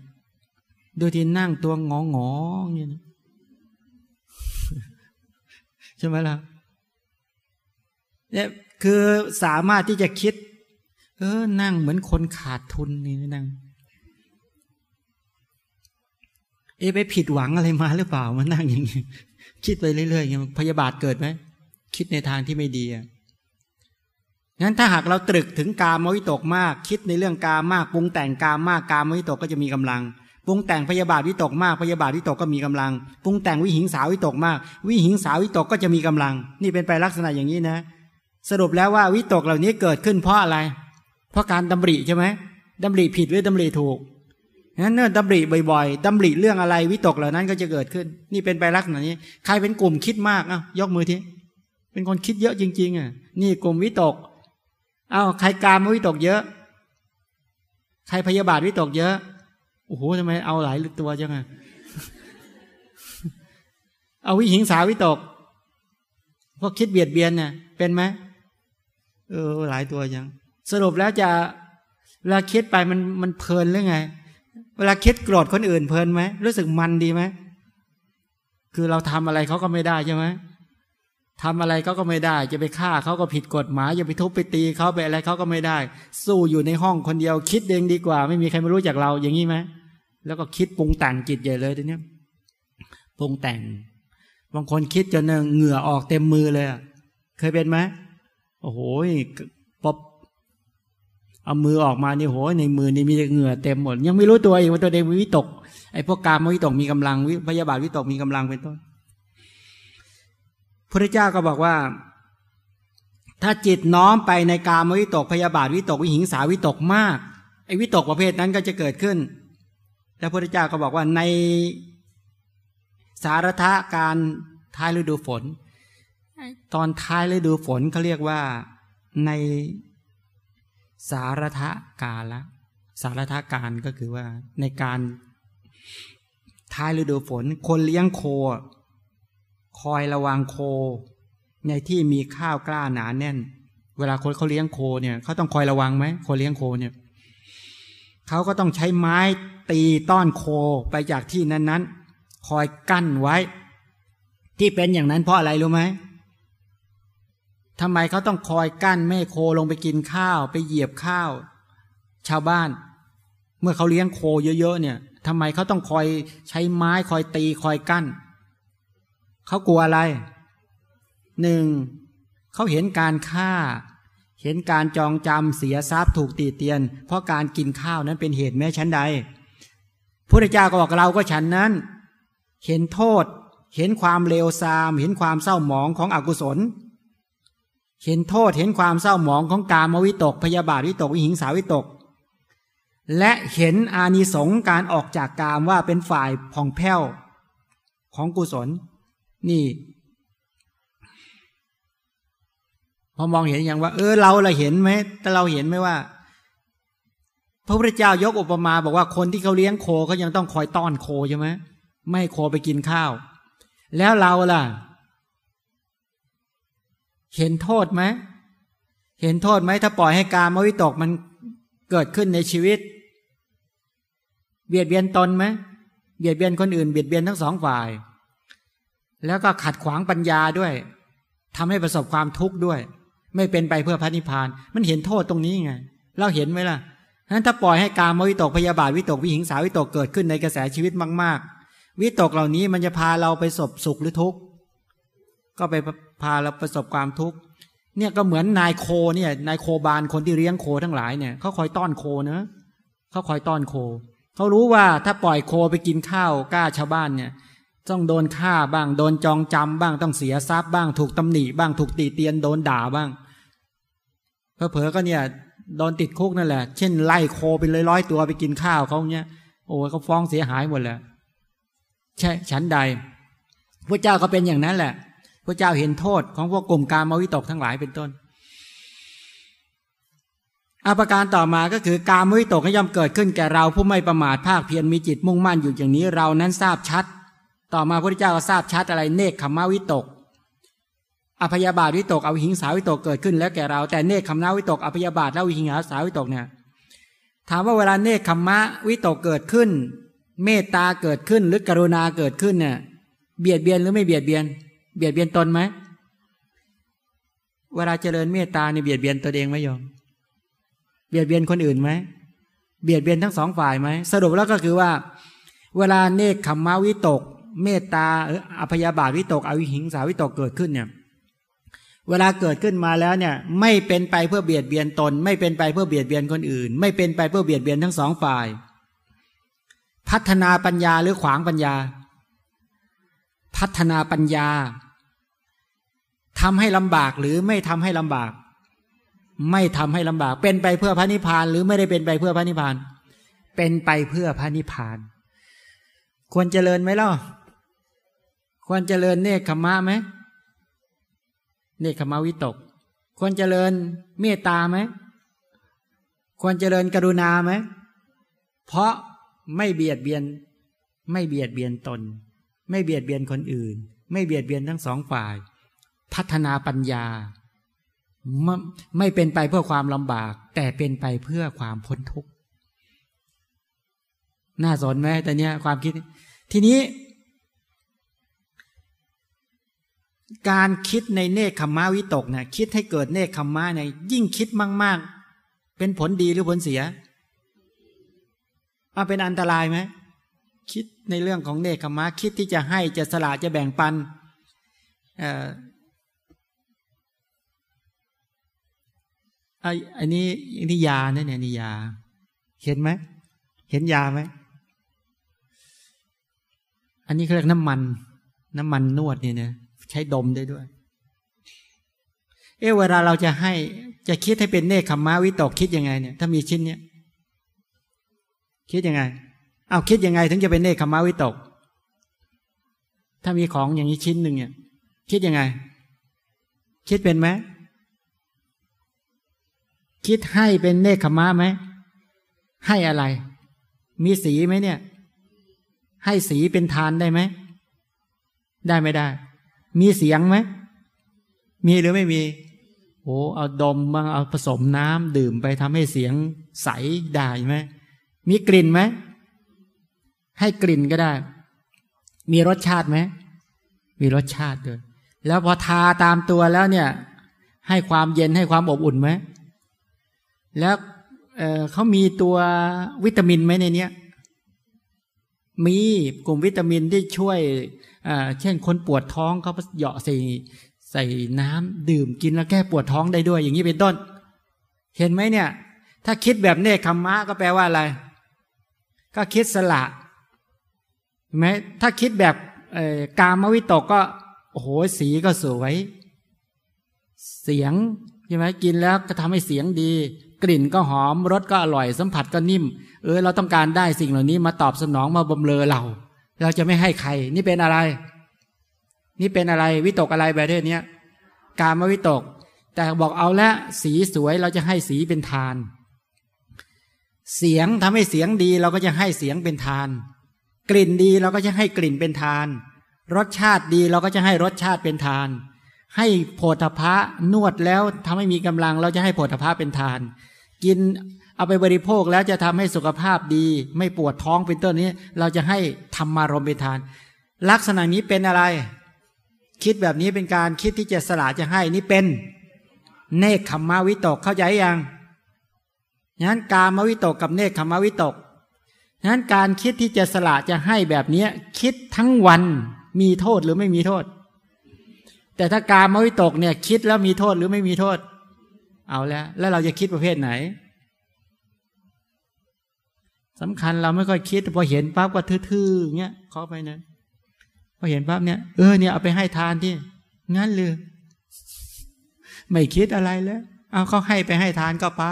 ดูที่นั่งตัวงองอเนี่ยใช่ไหมล่ะเนี่ยคือสามารถที่จะคิด เออ นั่งเหมือนคนขาดทุนนี่นั่งเอ๊ะไปผิดหวังอะไรมาหรือเปล่ามานั่งอย่างนี้คิดไปเรื่อยๆอย่างนี้พยาบาทเกิดไหมคิดในทางที่ไม่ดีอะ งั้นถ้าหากเราตรึกถึงกามวิตกมาก คิดในเรื่องกามมากปรุงแต่งกามมากกามวิตกก็จะมีกำลังปรุงแต่งพยาบาทวิตกมากพยาบาทวิตกก็มีกำลังปรุงแต่งวิหิงสาวิตกมาก วิหิงสาวิตกก็จะมีกำลัง นี่เป็นไปลักษณะอย่างนี้นะ สรุปแล้วว่าวิตกเหล่านี้เกิดขึ้นเพราะอะไร เพราะการดำริใช่ไหมดำริผิดหรือดำริถูกนั้นเนื่อดำริบ่อยๆดำริเรื่องอะไรวิตกเหล่านั้นก็จะเกิดขึ้น นี่เป็นไปลักษณะนี้ ใครเป็นกลุ่มคิดมากอะยกมือทีเป็นคนคิดเยอะจริงๆอะนี่กลุ่มวิตก เอาใครกามวิตกเยอะ ใครพยาบาทวิตกเยอะโอ้โหทำไมเอาหลายตัวจังอะเอาวิหิงสาวิตกพวกคิดเบียดเบียนเนี่ยเป็นไหมเออ หลายตัวยัง สรุปแล้วจะเวลาคิดไปมันมันเพลินหรือไง เวลาคิดโกรธคนอื่นเพลินไหมรู้สึกมันดีไหมคือเราทำอะไรเขาก็ไม่ได้ใช่ไหม ทำอะไรเขาก็ไม่ได้ จะไปฆ่าเขาก็ผิดกฎหมายจะไปทุบไปตีเขาไปอะไรเขาก็ไม่ได้ สู้อยู่ในห้องคนเดียวคิดเองดีกว่า ไม่มีใครมารู้จักเราอย่างนี้ไหมแล้วก็คิดปรุงแต่งจิตใหญ่เลยทีนี้ปรุงแต่ง บางคนคิดจนเหงื่อออกเต็มมือเลยเคยเป็นไหมโอ้โหปบเอามือออกมานี่โหในมือนี่มีเหงื่อเต็มหมด ยังไม่รู้ตัวเองว่าตัวเองวิตกไอ้พวกกามวิตกมีกำลังวิพยาบาทวิตกมีกำลังเป็นต้น พระเจ้าก็บอกว่า ถ้าจิตน้อมไปในกามวิตกพยาบาทวิตกวิหิงสาวิตกมากไอ้วิตกประเภทนั้นก็จะเกิดขึ้น แล้วพระเจ้าก็บอกว่าในสารทะการท้ายฤดูฝน ตอนท้ายฤดูฝนเขาเรียกว่าในสารทะกาละสารทะการก็คือว่าในการท้ายฤดูฝน คนเลี้ยงโคค อยระวังโค ในที่มีข้าวกล้าหนาแน่น เวลาคนเขาเลี้ยงโคเนี่ยเขาต้องคอยระวังไหมคนเลี้ยงโคเนี่ยเขาก็ต้องใช้ไม้ตีต้อนโคไปจากที่นั้นๆ คอยกั้นไว้ ที่เป็นอย่างนั้นเพราะอะไรรู้ไหมทำไมเขาต้องคอยกั้นไม่โคลงไปกินข้าว ไปเหยียบข้าว ชาวบ้าน เมื่อเขาเลี้ยงโคเยอะๆเนี่ยทำไมเขาต้องคอยใช้ไม้คอยตีคอยกั้น เขากลัวอะไรหนึ่งเขาเห็นการฆ่า เห็นการจองจำเสียทรัพย์ถูกตีเตียน เพราะการกินข้าวนั้นเป็นเหตุแม้ชั้นใดพระเจ้าก็บอกเราก็ฉันนั้น เห็นโทษ เห็นความเลวทราม เห็นความเศร้าหมองของอกุศล เห็นโทษเห็นความเศร้าหมองของกามวิตก พยาบาทวิตกวิหิงสาวิตก และเห็นอานิสงส์การออกจากกามว่าเป็นฝ่ายผ่องแผ้วของกุศล นี่พอมองเห็นอย่างว่า เออเราเราเห็นไหมแต่เราเห็นไหมว่า พระพุทธเจ้ายกอุปมาบอกว่าคนที่เขาเลี้ยงโคเขายังต้องคอยต้อนโคใช่ไหมไม่โคไปกินข้าว แล้วเราล่ะ เห็นโทษไหมเห็นโทษไหมถ้าปล่อยให้การมวิตกมันเกิดขึ้นในชีวิต เบียดเบียนตนไหมเบียดเบียนคนอื่นเบียดเบียนทั้งสองฝ่าย แล้วก็ขัดขวางปัญญาด้วยทำให้ประสบความทุกข์ด้วย ไม่เป็นไปเพื่อพระนิพพาน มันเห็นโทษตรงนี้ไง เราเห็นไหมล่ะนั้นถ้าปล่อยให้การมวิตกพยาบาทวิตกวิหิงสาวิตกเกิดขึ้นในกระแสชีวิตมาก ๆ วิตกเหล่านี้มันจะพาเราไปสบสุขหรือทุกข์ก็ไปพาเราประสบความทุกข์เนี่ยก็เหมือนนายโคเนี่ยนายโคบานคนที่เลี้ยงโคทั้งหลายเนี่ยเขาคอยต้อนโคนะเขาคอยต้อนโคเขารู้ว่าถ้าปล่อยโคไปกินข้าวกล้าชาวบ้านเนี่ย ต้องโดนฆ่าบ้าง โดนจองจำบ้างต้องเสียทรัพย์บ้างถูกตำหนิบ้างถูกตีเตียนโดนด่าบ้างเผอก็เนี่ยโดนติดคุกนั่นแหละ เช่นไล่โคเป็นร้อยๆตัวไปกินข้าวเขาเนี่ยโอ้เขาฟ้องเสียหายหมดแหล้วใช่ฉันใดพระเจ้าก็เป็นอย่างนั้นแหละพระเจ้าเห็นโทษของพวกกลุ่มการมาวิตกทั้งหลายเป็นต้นอาประการต่อมาก็คือการมวิตกย่อมเกิดขึ้นแก่เราผู้ไม่ประมาทภาคเพียรมีจิตมุ่งมั่นอยู่อย่างนี้เรานั้นทราบชัด ต่อมาพระพุทธเจ้าก็ทราบชัดอะไรเนคขมวิตกอภยาบาทวิตกเอวิหิงสาวิตกเกิดขึ้นแล้วแก่เราแต่เนคขมนาวิตกอภยาบาทและวิหิงสาวิตกเนี่ยถามว่าเวลาเนคขมะวิตกเกิดขึ้น เมตตาเกิดขึ้นหรือกรุณาเกิดขึ้นเนี่ยเบียดเบียนหรือไม่เบียดเบียน เบียดเบียนตนไหมเวลาเจริญเมตตาเนี่ยเบียดเบียนตัวเองไหมโยมเบียดเบียนคนอื่นไหมเบียดเบียนทั้งสองฝ่ายไหมสรุปแล้วก็คือว่า เวลาเนคขมมะวิตก เมตตาอภยาบาทวิตกอวิหิงสาวิตกเกิดขึ้นเนี่ยเวลาเกิดขึ้นมาแล้วเนี่ย ไม่เป็นไปเพื่อเบียดเบียนตน ไม่เป็นไปเพื่อเบียดเบียนคนอื่น ไม่เป็นไปเพื่อเบียดเบียนทั้งสองฝ่าย พัฒนาปัญญาหรือขวางปัญญา พัฒนาปัญญาทำให้ลำบากหรือไม่ทำให้ลำบาก ไม่ทำให้ลำบาก เป็นไปเพื่อพระนิพพานหรือไม่ได้เป็นไปเพื่อพระนิพพาน เป็นไปเพื่อพระนิพพาน ควรเจริญไหมล่ะ ควรเจริญเนคขมะไหมเนคขมาวิตก ควรเจริญเมตตาไหมควรเจริญกรุณาไหมเพราะไม่เบียดเบียน ไม่เบียดเบียนตน ไม่เบียดเบียนคนอื่น ไม่เบียดเบียนทั้งสองฝ่าย พัฒนาปัญญา ไม่เป็นไปเพื่อความลำบาก แต่เป็นไปเพื่อความพ้นทุกข์น่าสนไหมแต่เนี้ยความคิด ทีนี้ การคิดในเนคขมะวิตกนี่ยคิดให้เกิดเนคขมะเนี่ยยิ่งคิดมาก ๆ เป็นผลดีหรือผลเสียมาเป็นอันตรายไหมคิดในเรื่องของเนคขมะคิดที่จะให้จะสละจะแบ่งปันเอ่อไอ้อันนี้นี่ยาเนี่ยนี่ยา เห็นไหมเห็นยาไหมอันนี้เขาเรียกน้ำมัน น้ำมันนวดเนี่ยนะ ใช้ดมได้ด้วย เออเวลาเราจะให้จะคิดให้เป็นเนคขมมะวิตกคิดยังไงเนี่ย ถ้ามีชิ้นเนี้ยคิดยังไง เอาคิดยังไง ถึงจะเป็นเนคขมมะวิตก ถ้ามีของอย่างนี้ชิ้นหนึ่งเนี่ย คิดยังไง คิดเป็นไหมคิดให้เป็นเนคขมะไหมให้อะไร มีสีไหมเนี่ย ให้สีเป็นทานได้ไหม ได้ไม่ได้ มีเสียงไหม มีหรือไม่มี โอ้เอาดมบ้างเอาผสมน้ำดื่มไปทำให้เสียงใสได้ไหม มีกลิ่นไหม ให้กลิ่นก็ได้ มีรสชาติไหม มีรสชาติด้วย แล้วพอทาตามตัวแล้วเนี่ย ให้ความเย็นให้ความอบอุ่นไหม แล้วเเขามีตัววิตามินไหมในนี้มีกลุ่มวิตามินที่ช่วย เช่นคนปวดท้องเขาเหยาะใส่ใส่น้ำดื่มกินแล้วแก้ปวดท้องได้ด้วย อย่างนี้เป็นต้น เห็นไหมเนี่ย ถ้าคิดแบบเนคขมมะก็แปลว่าอะไร ก็คิดสละไหมถ้าคิดแบบกามวิตกก็ โอ้โหสีก็สวย เสียงใช่ไหมกินแล้วก็ทำให้เสียงดี กลิ่นก็หอมรสก็อร่อยสัมผัสก็นิ่ม เออเราต้องการได้สิ่งเหล่านี้มาตอบสนองมาบำเรอเรา เราจะไม่ให้ใคร นี่เป็นอะไร นี่เป็นอะไร วิตกอะไรแบบนี้การมวิตก แต่บอกเอาละสีสวยเราจะให้สีเป็นทาน เสียงทำให้เสียงดีเราก็จะให้เสียงเป็นทาน กลิ่นดีเราก็จะให้กลิ่นเป็นทาน รสชาติดีเราก็จะให้รสชาติเป็นทาน ให้โพธพะนวดแล้วทำให้มีกำลังเราจะให้โพธพะเป็นทาน กิน เอาไปบริโภคแล้วจะทำให้สุขภาพดี ไม่ปวดท้องเป็นต้นนี้ เราจะให้ธรรมารมเป็นทาน ลักษณะนี้เป็นอะไร คิดแบบนี้เป็นการคิดที่จะสละจะให้นี่เป็นเนคขมมาวิตกเข้าใจยังนั้นกามวิตกกับเนคขมมาวิตกนั้นการคิดที่จะสละจะให้แบบนี้คิดทั้งวันมีโทษหรือไม่มีโทษ แต่ถ้ากามวิตกเนี่ยคิดแล้วมีโทษหรือไม่มีโทษ เอาแล้ว แล้วเราจะคิดประเภทไหน สำคัญเราไม่ค่อยคิดพอเห็นปั๊บก็ทื่อๆเงี้ยเข้าไปนะพอเห็นปั๊บเนี่ยเออเนี่ยเอาไปให้ทานที่งั้นเลยไม่คิดอะไรแล้วเอาเขาให้ไปให้ทานก็ไป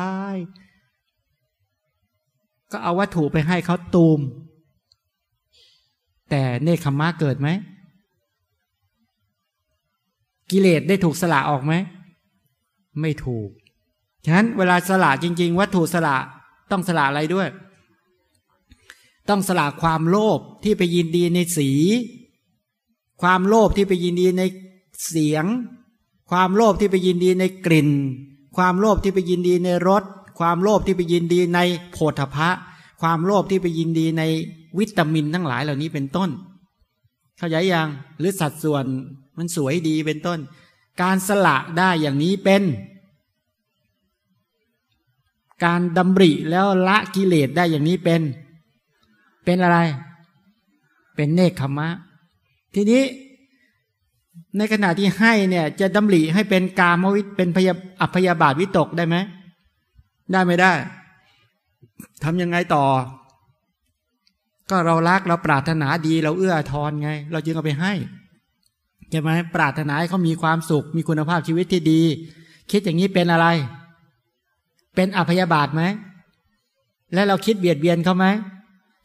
ก็เอาวัตถุไปให้เขาตูม แต่เนคขมะเกิดไหม กิเลสได้ถูกสละออกไหม ไม่ถูก ฉะนั้นเวลาสละจริง ๆ วัตถุสละต้องสละอะไรด้วย ต้องสละความโลภที่ไปยินดีในสี ความโลภที่ไปยินดีในเสียง ความโลภที่ไปยินดีในกลิ่น ความโลภที่ไปยินดีในรส ความโลภที่ไปยินดีในโผฏฐะความโลภที่ไปยินดีในวิตามินทั้งหลายเหล่านี้เป็นต้น เข้าใจยังหรือสัดส่วนมันสวยดีเป็นต้น การสละได้อย่างนี้เป็น การดำริแล้วละกิเลสได้อย่างนี้เป็น เป็นอะไร เป็นเนคขมะ ทีนี้ในขณะที่ให้เนี่ยจะดำริให้เป็นกามวิเป็นพยาอัพยาบาทวิตกได้ไหม ได้ไม่ได้ทำยังไงต่อ ก็เรารักเราปรารถนาดีเราเอื้อทอนไง เราจึงเอาไปให้ใช่ไหมปรารถนาให้เขามีความสุข มีคุณภาพชีวิตที่ดี คิดอย่างนี้เป็นอะไร เป็นอัพยาบาทไหม และเราคิดเบียดเบียนเขาไหม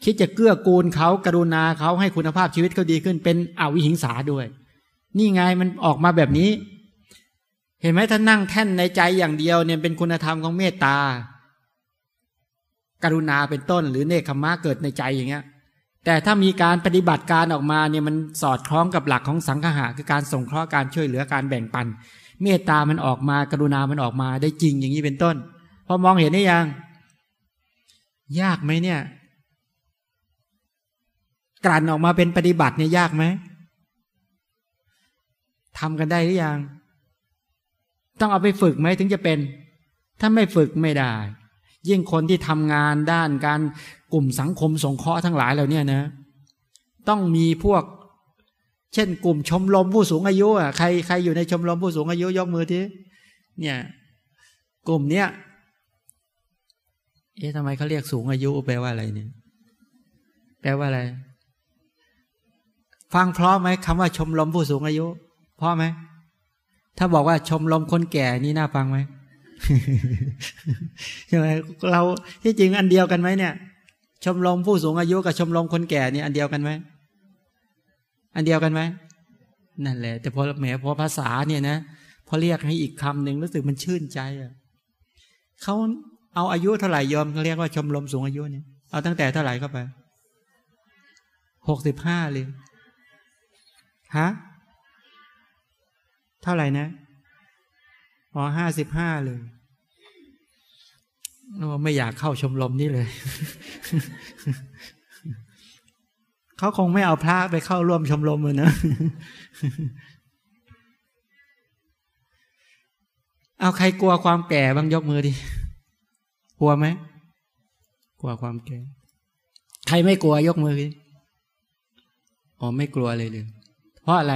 คิดจะเกื้อกูลเขากรุณาเขาให้คุณภาพชีวิตเขาดีขึ้นเป็นอวิหิงสาด้วย นี่ไงมันออกมาแบบนี้ เห็นไหมถ้านั่งแท่นในใจอย่างเดียวเนี่ยเป็นคุณธรรมของเมตตา กรุณาเป็นต้น หรือเนคขมะเกิดในใจอย่างเงี้ย แต่ถ้ามีการปฏิบัติการออกมาเนี่ยมันสอดคล้องกับหลักของสังฆะคือการส่งเคราะห์การช่วยเหลือการแบ่งปัน เมตตามันออกมากรุณามันออกมาได้จริงอย่างนี้เป็นต้น พอมองเห็นได้ยัง ยากไหมเนี่ย กลั่นออกมาเป็นปฏิบัติเนี่ยยากไหมทำกันได้หรือยัง ต้องเอาไปฝึกไหมถึงจะเป็น ถ้าไม่ฝึกไม่ได้ ยิ่งคนที่ทำงานด้านการกลุ่มสังคมสงเคราะห์ทั้งหลายเหล่านี้นะ ต้องมีพวก เช่น กลุ่มชมรมผู้สูงอายุอะใครใครอยู่ในชมรมผู้สูงอายุยกมือทีเนี่ย กลุ่มเนี้ยเอ๊ะทำไมเขาเรียกสูงอายุแปลว่าอะไรเนี่ย แปลว่าอะไร ฟังเพราะไหมคำว่าชมรมผู้สูงอายุเพราะไหมถ้าบอกว่าชมรมคนแก่นี่น่าฟังไหมใช่ไหมเราที่จริงอันเดียวกันไหมเนี่ย ชมรมผู้สูงอายุกับชมรมคนแก่นี่อันเดียวกันไหมอันเดียวกันไหมนั่นแหละ แต่พอแหมพอภาษาเนี่ยนะพอเรียกให้อีกคำหนึ่งรู้สึกมันชื่นใจอะเขาเอาอายุเท่าไหร่ยอมเขาเรียกว่าชมรมสูงอายุเนี่ยเอาตั้งแต่เท่าไหร่เข้าไปหกสิบห้าเลย ฮะ เท่าไหร่นะ อ๋อห้าสิบห้าเลยไม่อยากเข้าชมรมนี่เลย เขาคงไม่เอาพระไปเข้าร่วมชมรมเลยนะ เอาใครกลัวความแก่บ้างยกมือดิ กลัวไหม กลัวความแก่ ใครไม่กลัวยกมือดิ อ๋อไม่กลัวเลยเลย ราะอะไร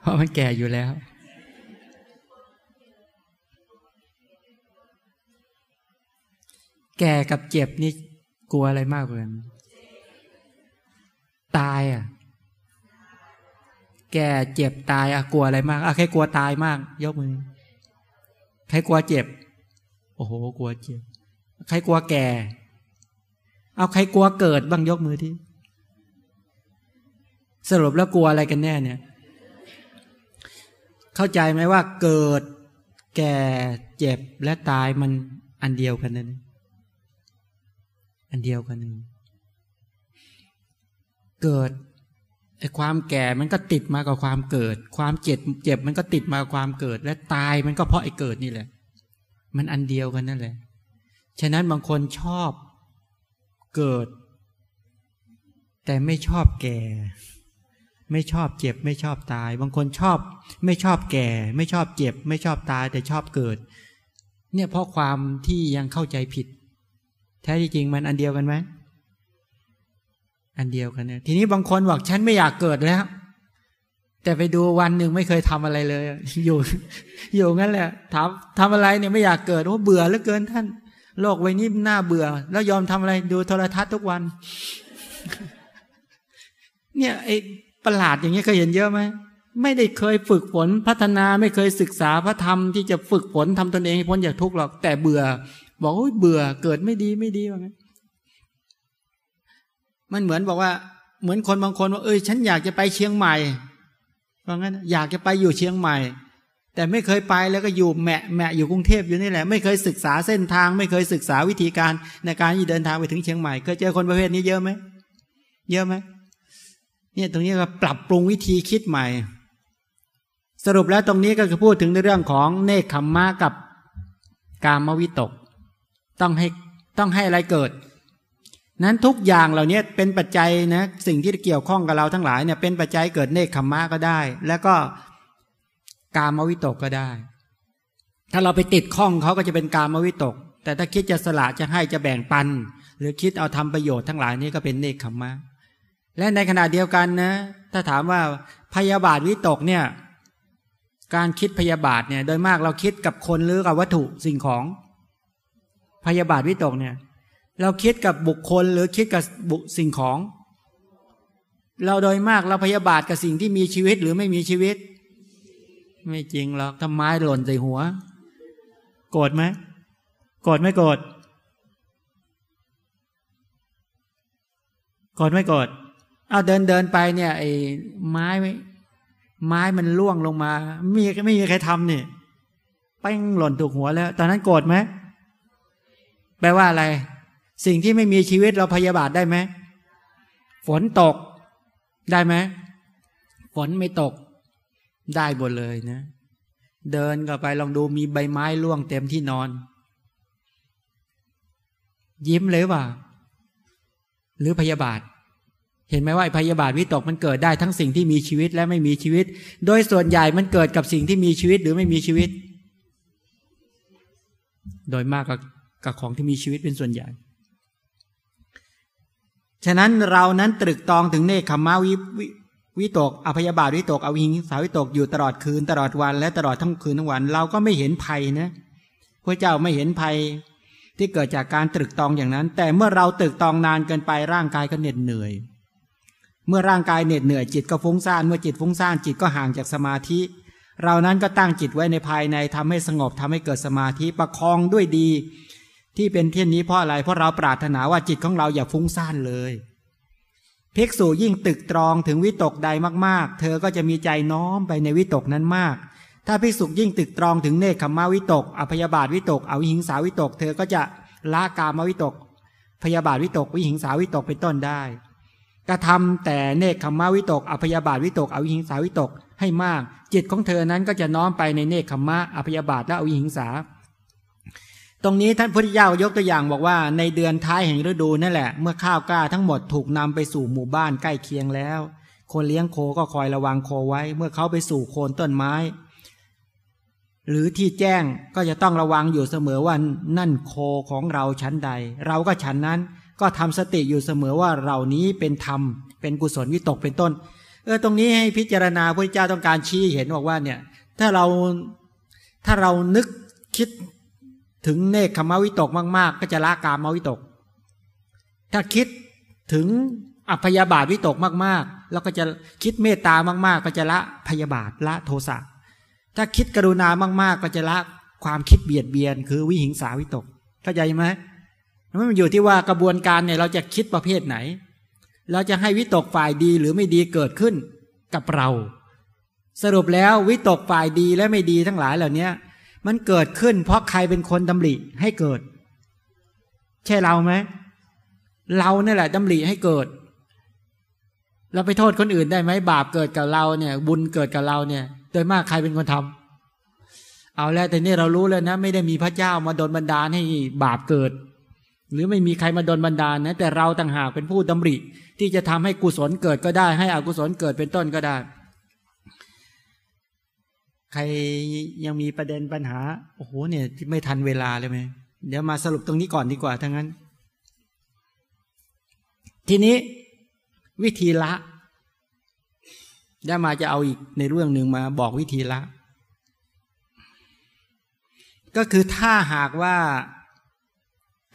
เพราะมันแก่อยู่แล้ว แก่กับเจ็บนี่กลัวอะไรมากกว่ากัน ตายอะ แก่เจ็บตายอะกลัวอะไรมากอะใครกลัวตายมาก ยกมือ ใครกลัวเจ็บ โอ้โห กลัวเจ็บ ใครกลัวแก่ เอาใครกลัวเกิดบ้างยกมือที่ สรุปแล้วกลัวอะไรกันแน่เนี่ย เข้าใจไหมว่าเกิด แก่เจ็บและตายมันอันเดียวกันนั่นอันเดียวกันนึงเกิดไอ้ความแก่มันก็ติดมากับความเกิด ความเจ็บเจ็บมันก็ติดมากับความเกิด และตายมันก็เพราะไอ้เกิดนี่แหละ มันอันเดียวกันนั่นแหละ ฉะนั้นบางคนชอบ เกิด แต่ไม่ชอบแก่ ไม่ชอบเจ็บ ไม่ชอบตาย บางคนชอบ ไม่ชอบแก่ ไม่ชอบเจ็บ ไม่ชอบตาย แต่ชอบเกิด เนี่ยเพราะความที่ยังเข้าใจผิด แท้ที่จริงมันอันเดียวกันไหมอันเดียวกันเนี่ยทีนี้บางคนบอกฉันไม่อยากเกิดแล้ว แต่ไปดูวันหนึ่งไม่เคยทำอะไรเลย อยู่ อยู่งั้นแหละถามทำอะไรเนี่ยไม่อยากเกิดว่าเบื่อเหลือเกินท่าน โลกวัยนี้น่าเบื่อ แล้วยอมทำอะไรดูโทรทัศน์ทุกวัน เนี่ยไอ้ประหลาดอย่างเงี้ยเคยเห็นเยอะไหมไม่ได้เคยฝึกฝนพัฒนาไม่เคยศึกษาพระธรรมที่จะฝึกฝนทำตนเองพ้นจากทุกข์หรอก แต่เบื่อ บอกว่าเบื่อเกิดไม่ดีไม่ดีว่างั้นมันเหมือนบอกว่า เหมือนคนบางคนว่าเอ้ย ฉันอยากจะไปเชียงใหม่ว่างั้นอยากจะไปอยู่เชียงใหม่ แต่ไม่เคยไปแล้วก็อยู่แมะแมะอยู่กรุงเทพอยู่นี่แหละ ไม่เคยศึกษาเส้นทาง ไม่เคยศึกษาวิธีการในการที่เดินทางไปถึงเชียงใหม่ เคยเจอคนประเภทนี้เยอะไหมเยอะไหมเนี่ยตรงนี้ก็ปรับปรุงวิธีคิดใหม่ สรุปแล้วตรงนี้ก็คือพูดถึงในเรื่องของเนคขมมะกับกามวิตก ต้องให้ต้องให้อะไรเกิด นั้นทุกอย่างเหล่านี้เป็นปัจจัยนะสิ่งที่เกี่ยวข้องกับเราทั้งหลายเนี่ยเป็นปัจจัยเกิดเนคขมมะก็ได้ แล้วก็ กามวิตกก็ได้ ถ้าเราไปติดข้องเขาก็จะเป็นกามวิตก แต่ถ้าคิดจะสละจะให้จะแบ่งปัน หรือคิดเอาทำประโยชน์ทั้งหลายนี้ก็เป็นเนคขมมะและในขณะเดียวกันนะ ถ้าถามว่าพยาบาทวิตกเนี่ย การคิดพยาบาทเนี่ย โดยมากเราคิดกับคนหรือกับวัตถุสิ่งของ พยาบาทวิตกเนี่ย เราคิดกับบุคคลหรือคิดกับบุสิ่งของ เราโดยมากเราพยาบาทกับสิ่งที่มีชีวิตหรือไม่มีชีวิต ไม่จริงหรอกทำไม้หล่นใส่หัว โกรธไหมโกรธไม่โกรธโกรธไม่โกรธเอาเดินเดินไปเนี่ย ไอ้ไม้ไม้มันล่วงลงมาไม่มีไม่มีใครทำเนี่ยป้งหล่นถูกหัวแล้ว ตอนนั้นโกรธไหมแปลว่าอะไร สิ่งที่ไม่มีชีวิตเราพยาบาทได้ไหมฝนตก ได้ไหมฝนไม่ตก ได้หมดเลยนะ เดินก็ไปลองดูมีใบไม้ร่วงเต็มที่นอน ยิ้มเลยว่า หรือพยาบาท เห็นไหมว่าพยาบาทวิตกมันเกิดได้ทั้งสิ่งที่มีชีวิตและไม่มีชีวิต โดยส่วนใหญ่มันเกิดกับสิ่งที่มีชีวิตหรือไม่มีชีวิต โดยมากก็กับของที่มีชีวิตเป็นส่วนใหญ่ฉะนั้นเรานั้นตรึกตองถึงเนคขมาวิ วิตกอภยาบาทวิตกอวิหิงสาวิตกอยู่ตลอดคืนตลอดวันและตลอดทั้งคืนทั้งวัน เราก็ไม่เห็นภัยนะพระเจ้าไม่เห็นภัย ที่เกิดจากการตรึกตองอย่างนั้น แต่เมื่อเราตรึกตองนานเกินไปร่างกายก็เหน็ดเหนื่อย เมื่อร่างกายเหน็ดเหนื่อยจิตก็ฟุ้งซ่านเมื่อจิตฟุ้งซ่านจิตก็ห่างจากสมาธิ เรานั้นก็ตั้งจิตไว้ในภายในทำให้สงบทำให้เกิดสมาธิประคองด้วยดี ที่เป็นเที่ยนนี้เพราะอะไรเพราะเราปรารถนาว่าจิตของเราอย่าฟุ้งซ่านเลย ภิกษุยิ่งตึกตรองถึงวิตกใดมากๆ เธอก็จะมีใจน้อมไปในวิตกนั้นมาก ถ้าภิกษุยิ่งตึกตรองถึงเนคขมาวิตก อภยาบาทวิตก เอาวิหิงสาวิตก เธอก็จะละกามวิตก พยาบาทวิตก วิหิงสาวิตกเป็นต้นได้ กระทำแต่เนคขมาวิตก อภยาบาทวิตก เอาวิหิงสาวิตกให้มาก จิตของเธอนั้นก็จะน้อมไปในเนคขมะอภยาบาทและเอาวิหิงสา ตรงนี้ท่านพุทธเจ้ายกตัวอย่างบอกว่าในเดือนท้ายแห่งฤดูนั่นแหละ เมื่อข้าวกล้าทั้งหมดถูกนำไปสู่หมู่บ้านใกล้เคียงแล้ว คนเลี้ยงโคก็คอยระวังโคไว้ เมื่อเขาไปสู่โคนต้นไม้ หรือที่แจ้งก็จะต้องระวังอยู่เสมอว่านั่นโคของเราชั้นใด เราก็ฉันนั้นก็ทำสติอยู่เสมอว่าเรานี้เป็นธรรม เป็นกุศลวิตกเป็นต้น เออตรงนี้ให้พิจารณาพระเจ้าต้องการชี้เห็นบอกว่าเนี่ย ถ้าเราถ้าเรานึกคิด ถึงเนคขมวิตกมาก ๆ ก็จะละกามวิตก ถ้าคิดถึงอัพยาบาทวิตกมากๆ แล้วก็จะคิดเมตตามาก ๆ ก็จะละพยาบาทละโทสะถ้าคิดกรุณามาก ๆ ก็จะละความคิดเบียดเบียน คือวิหิงสาวิตกเข้าใจไหมมันอยู่ที่ว่ากระบวนการเนี่ยเราจะคิดประเภทไหน เราจะให้วิตกฝ่ายดีหรือไม่ดีเกิดขึ้นกับเรา สรุปแล้ววิตกฝ่ายดีและไม่ดีทั้งหลายเหล่านี้ มันเกิดขึ้น เพราะใครเป็นคนดำริให้เกิด ใช่เราไหมเราเนี่ยแหละดำริให้เกิด เราไปโทษคนอื่นได้ไหมบาปเกิดกับเราเนี่ย บุญเกิดกับเราเนี่ย โดยมากใครเป็นคนทำเอาแล้วแต่นี่เรารู้แล้วนะ ไม่ได้มีพระเจ้ามาดลบันดาลให้บาปเกิด หรือไม่มีใครมาดลบันดาลนะแต่เราต่างหากเป็นผู้ดำริ ที่จะทำให้กุศลเกิดก็ได้ ให้อกุศลเกิดเป็นต้นก็ได้ ใครยังมีประเด็นปัญหา โอ้โหเนี่ยไม่ทันเวลาเลยไหมเดี๋ยวมาสรุปตรงนี้ก่อนดีกว่าทั้งนั้น ทีนี้วิธีละได้มาจะเอาอีกในเรื่องหนึ่งมาบอกวิธีละ ก็คือถ้าหากว่า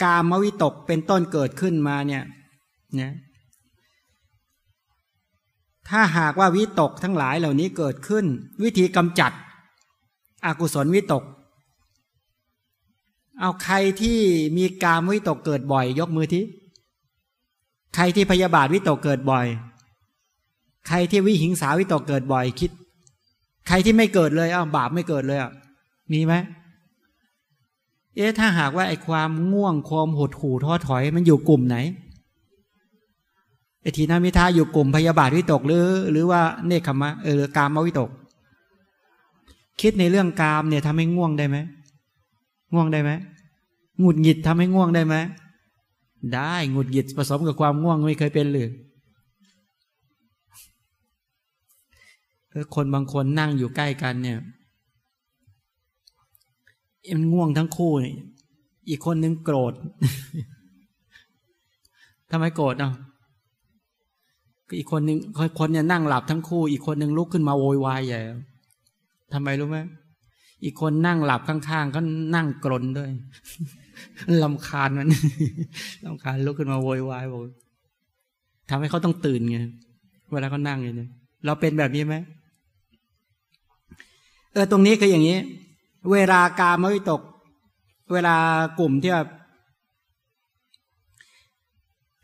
กามวิตกเป็นต้นเกิดขึ้นมาเนี่ยเนี่ยถ้าหากว่าวิตกทั้งหลายเหล่านี้เกิดขึ้น วิธีกำจัด อกุศลวิตก เอาใครที่มีกามวิตกเกิดบ่อย ยกมือที่ใครที่พยาบาทวิตกเกิดบ่อย ใครที่วิหิงสาวิตกเกิดบ่อยคิด ใครที่ไม่เกิดเลยอ้าวบาปไม่เกิดเลยอะมีไหมเอ๊ะถ้าหากว่าไอ้ความง่วงความหดหู่ท้อถอยมันอยู่กลุ่มไหนไอ้ทีนามิทาอยู่กลุ่มพยาบาทวิตกหรือ หรือว่าเนคขมะเออกามวิตก คิดในเรื่องกามเนี่ยทำให้ง่วงได้ไหมง่วงได้ไหมหงุดหงิดทำให้ง่วงได้ไหมได้หงุดหงิดผสมกับความง่วงไม่เคยเป็นเลยเอคนบางคนนั่งอยู่ใกล้กันเนี่ยมันง่วงทั้งคู่นี่อีกคนนึงโกรธทำไมโกรธอะอีกคนนึงคนเนี่ยนั่งหลับทั้งคู่ อีกคนนึงลุกขึ้นมาโวยวายใหญ่ ทำไมรู้ไหมอีกคนนั่งหลับข้างๆก็นั่งกรนด้วยลำคาญมันลำคาญลุกขึ้นมาโวยวายบอกทำให้เขาต้องตื่นไงเวลาเขานั่งอย่างนี้เราเป็นแบบนี้ไหมเออตรงนี้คืออย่างนี้ เวลากามวิตก เวลากลุ่มที่แบบ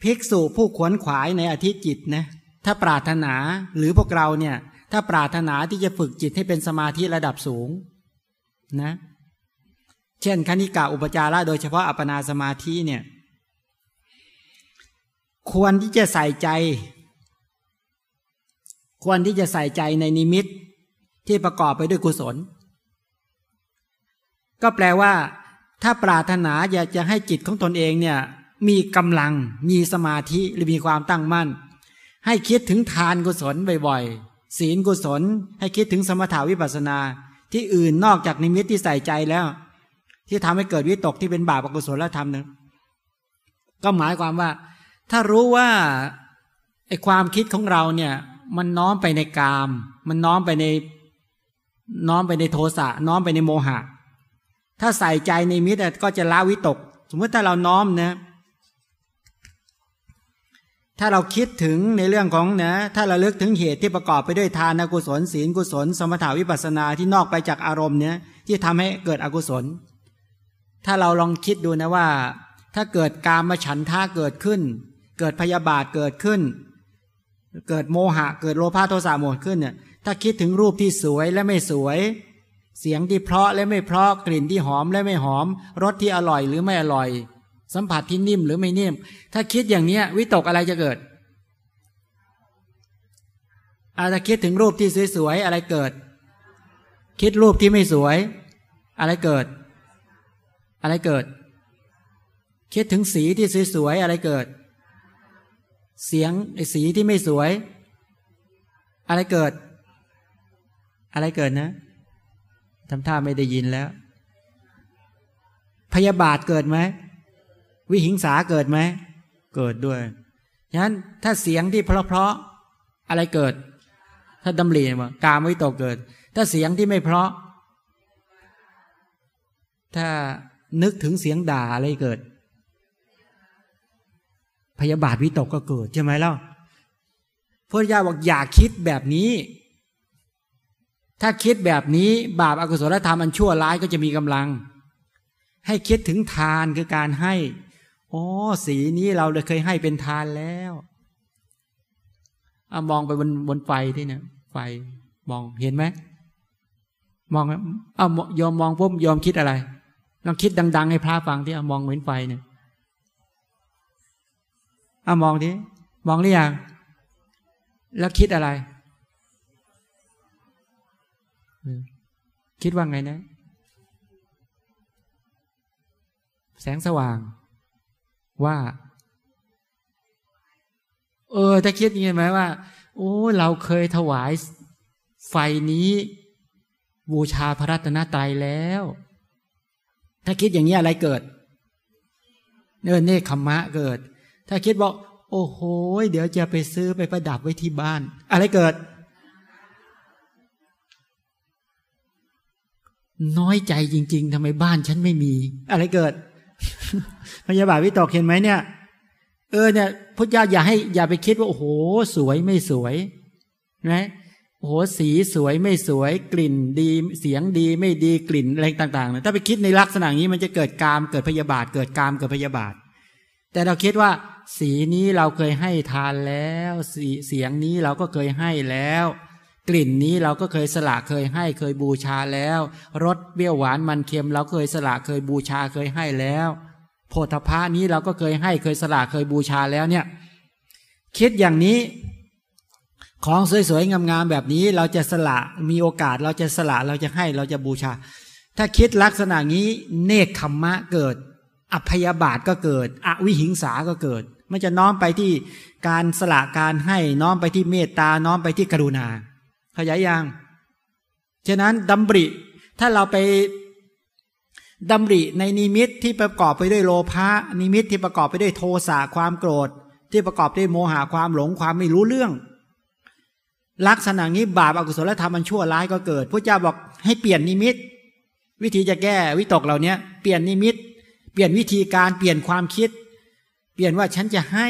ภิกษุผู้ขวนขวายในอธิจิตนะถ้าปรารถนาหรือพวกเราเนี่ย ถ้าปรารถนาที่จะฝึกจิตให้เป็นสมาธิระดับสูงนะ เช่นคณิกาอุปจาระโดยเฉพาะอัปนาสมาธิเนี่ย ควรที่จะใส่ใจ ควรที่จะใส่ใจในนิมิตที่ประกอบไปด้วยกุศล ก็แปลว่า ถ้าปรารถนาอยากจะให้จิตของตนเองเนี่ย มีกำลังมีสมาธิหรือมีความตั้งมั่น ให้คิดถึงทานกุศลบ่อย ศีลกุศล ให้คิดถึงสมถาวิปัสนา ที่อื่นนอกจากนิมิตที่ใส่ใจแล้ว ที่ทำให้เกิดวิตกที่เป็นบาปอกุศลแล้วทำนึงก็หมายความว่า ถ้ารู้ว่าไอความคิดของเราเนี่ย มันน้อมไปในกาม มันน้อมไปในน้อมไปในโทสะน้อมไปในโมหะ ถ้าใส่ใจในมิตรก็จะละวิตก สมมติถ้าเราน้อมนะ ถ้าเราคิดถึงในเรื่องของนะถ้าเราเลือกถึงเหตุที่ประกอบไปด้วยทานกุศลศีลกุศล สมถาวิปัสนาที่นอกไปจากอารมณ์เนี้ยที่ทำให้เกิดอกุศล ถ้าเราลองคิดดูนะว่า ถ้าเกิดการมาฉันท่าเกิดขึ้น เกิดพยาบาทเกิดขึ้น เกิดโมหะเกิดโลภะโทสะโมหขึ้นเนี่ยถ้าคิดถึงรูปที่สวยและไม่สวย เสียงที่เพราะและไม่เพราะกลิ่นที่หอมและไม่หอมรสที่อร่อยหรือไม่อร่อย สัมผัสที่นิ่มหรือไม่นิ่ม ถ้าคิดอย่างเนี้ย วิตกอะไรจะเกิดอาจจะคิดถึงรูปที่สวยๆอะไรเกิด คิดรูปที่ไม่สวย อะไรเกิด อะไรเกิด คิดถึงสีที่สวยๆอะไรเกิด เสียงสีที่ไม่สวย อะไรเกิด อะไรเกิดนะทำท่าไม่ได้ยินแล้ว พยาบาทเกิดไหม วิหิงสาเกิดไหม เกิดด้วยฉะนั้นถ้าเสียงที่เพราะๆอะไรเกิด ถ้าดำริว่ากามวิตกเกิด ถ้าเสียงที่ไม่เพราะ ถ้านึกถึงเสียงด่าอะไรเกิด พยาบาทวิตกก็เกิดใช่ไหมล่ะพระเจ้าบอกอย่าคิดแบบนี้ ถ้าคิดแบบนี้ บาปอากุศลธรรมอันชั่วร้ายก็จะมีกำลัง ให้คิดถึงทานคือการให้ อ๋อสีนี้เราเลยเคยให้เป็นทานแล้วอมองไปบนบนไฟที่เนี่ย ไฟมองเห็นไหมมองเอาวยอมมองปุ๊บยอมคิดอะไรลองคิดดัง ๆ ให้พระฟังที่อามองเหมือนไฟเนี่ยอามองทีมองหรือยังแล้วคิดอะไร คิดว่าไงนะ แสงสว่าง ว่า เออ ถ้าคิดยังไงไหมว่า โอ้เราเคยถวายไฟนี้ บูชาพระรัตนตรัยแล้ว ถ้าคิดอย่างนี้อะไรเกิด เนอเนคขมะเกิด ถ้าคิดบอก โอ้โหเดี๋ยวจะไปซื้อไปประดับไว้ที่บ้าน อะไรเกิดน้อยใจจริง ๆทำไมบ้านฉันไม่มี อะไรเกิด พยาบาทวิตกเห็นไหมเนี่ย เออเนี่ยพุทธเจ้าอย่าให้อย่าไปคิดว่าโอ้โหสวยไม่สวยนะโอ้โหสีสวยไม่สวยกลิ่นดีเสียงดีไม่ดีกลิ่นอะไรต่างๆนะถ้าไปคิดในลักษณะนี้มันจะเกิดกามเกิดพยาบาท เกิดกามเกิดพยาบาท แต่เราคิดว่า สีนี้เราเคยให้ทานแล้วสีเสียงนี้เราก็เคยให้แล้ว กลิ่นนี้เราก็เคยสละเคยให้เคยบูชาแล้วรสเปรี้ยวหวานมันเค็มเราเคยสละเคยบูชาเคยให้แล้ว โพธพานี้เราก็เคยให้เคยสละเคยบูชาแล้วเนี่ย คิดอย่างนี้ ของสวยๆงามๆแบบนี้เราจะสละมีโอกาสเราจะสละเราจะให้เราจะบูชา ถ้าคิดลักษณะนี้เนคขมมะเกิด อัพยาบาทก็เกิด อวิหิงสาก็เกิด มันจะน้อมไปที่การสละการให้น้อมไปที่เมตตาน้อมไปที่กรุณา ขยายยังฉะนั้นดำริ ถ้าเราไปดำริในนิมิตที่ประกอบไปด้วยโลภะนิมิตที่ประกอบไปด้วยโทสะความโกรธ ที่ประกอบด้วยโมหะความหลงความไม่รู้เรื่อง ลักษณะนี้บาปอากุศลธรรมมันชั่วร้ายก็เกิดพระเจ้าบอกให้เปลี่ยนนิมิต วิธีจะแก้วิตกเหล่านี้เปลี่ยนนิมิต เปลี่ยนวิธีการเปลี่ยนความคิด เปลี่ยนว่าฉันจะให้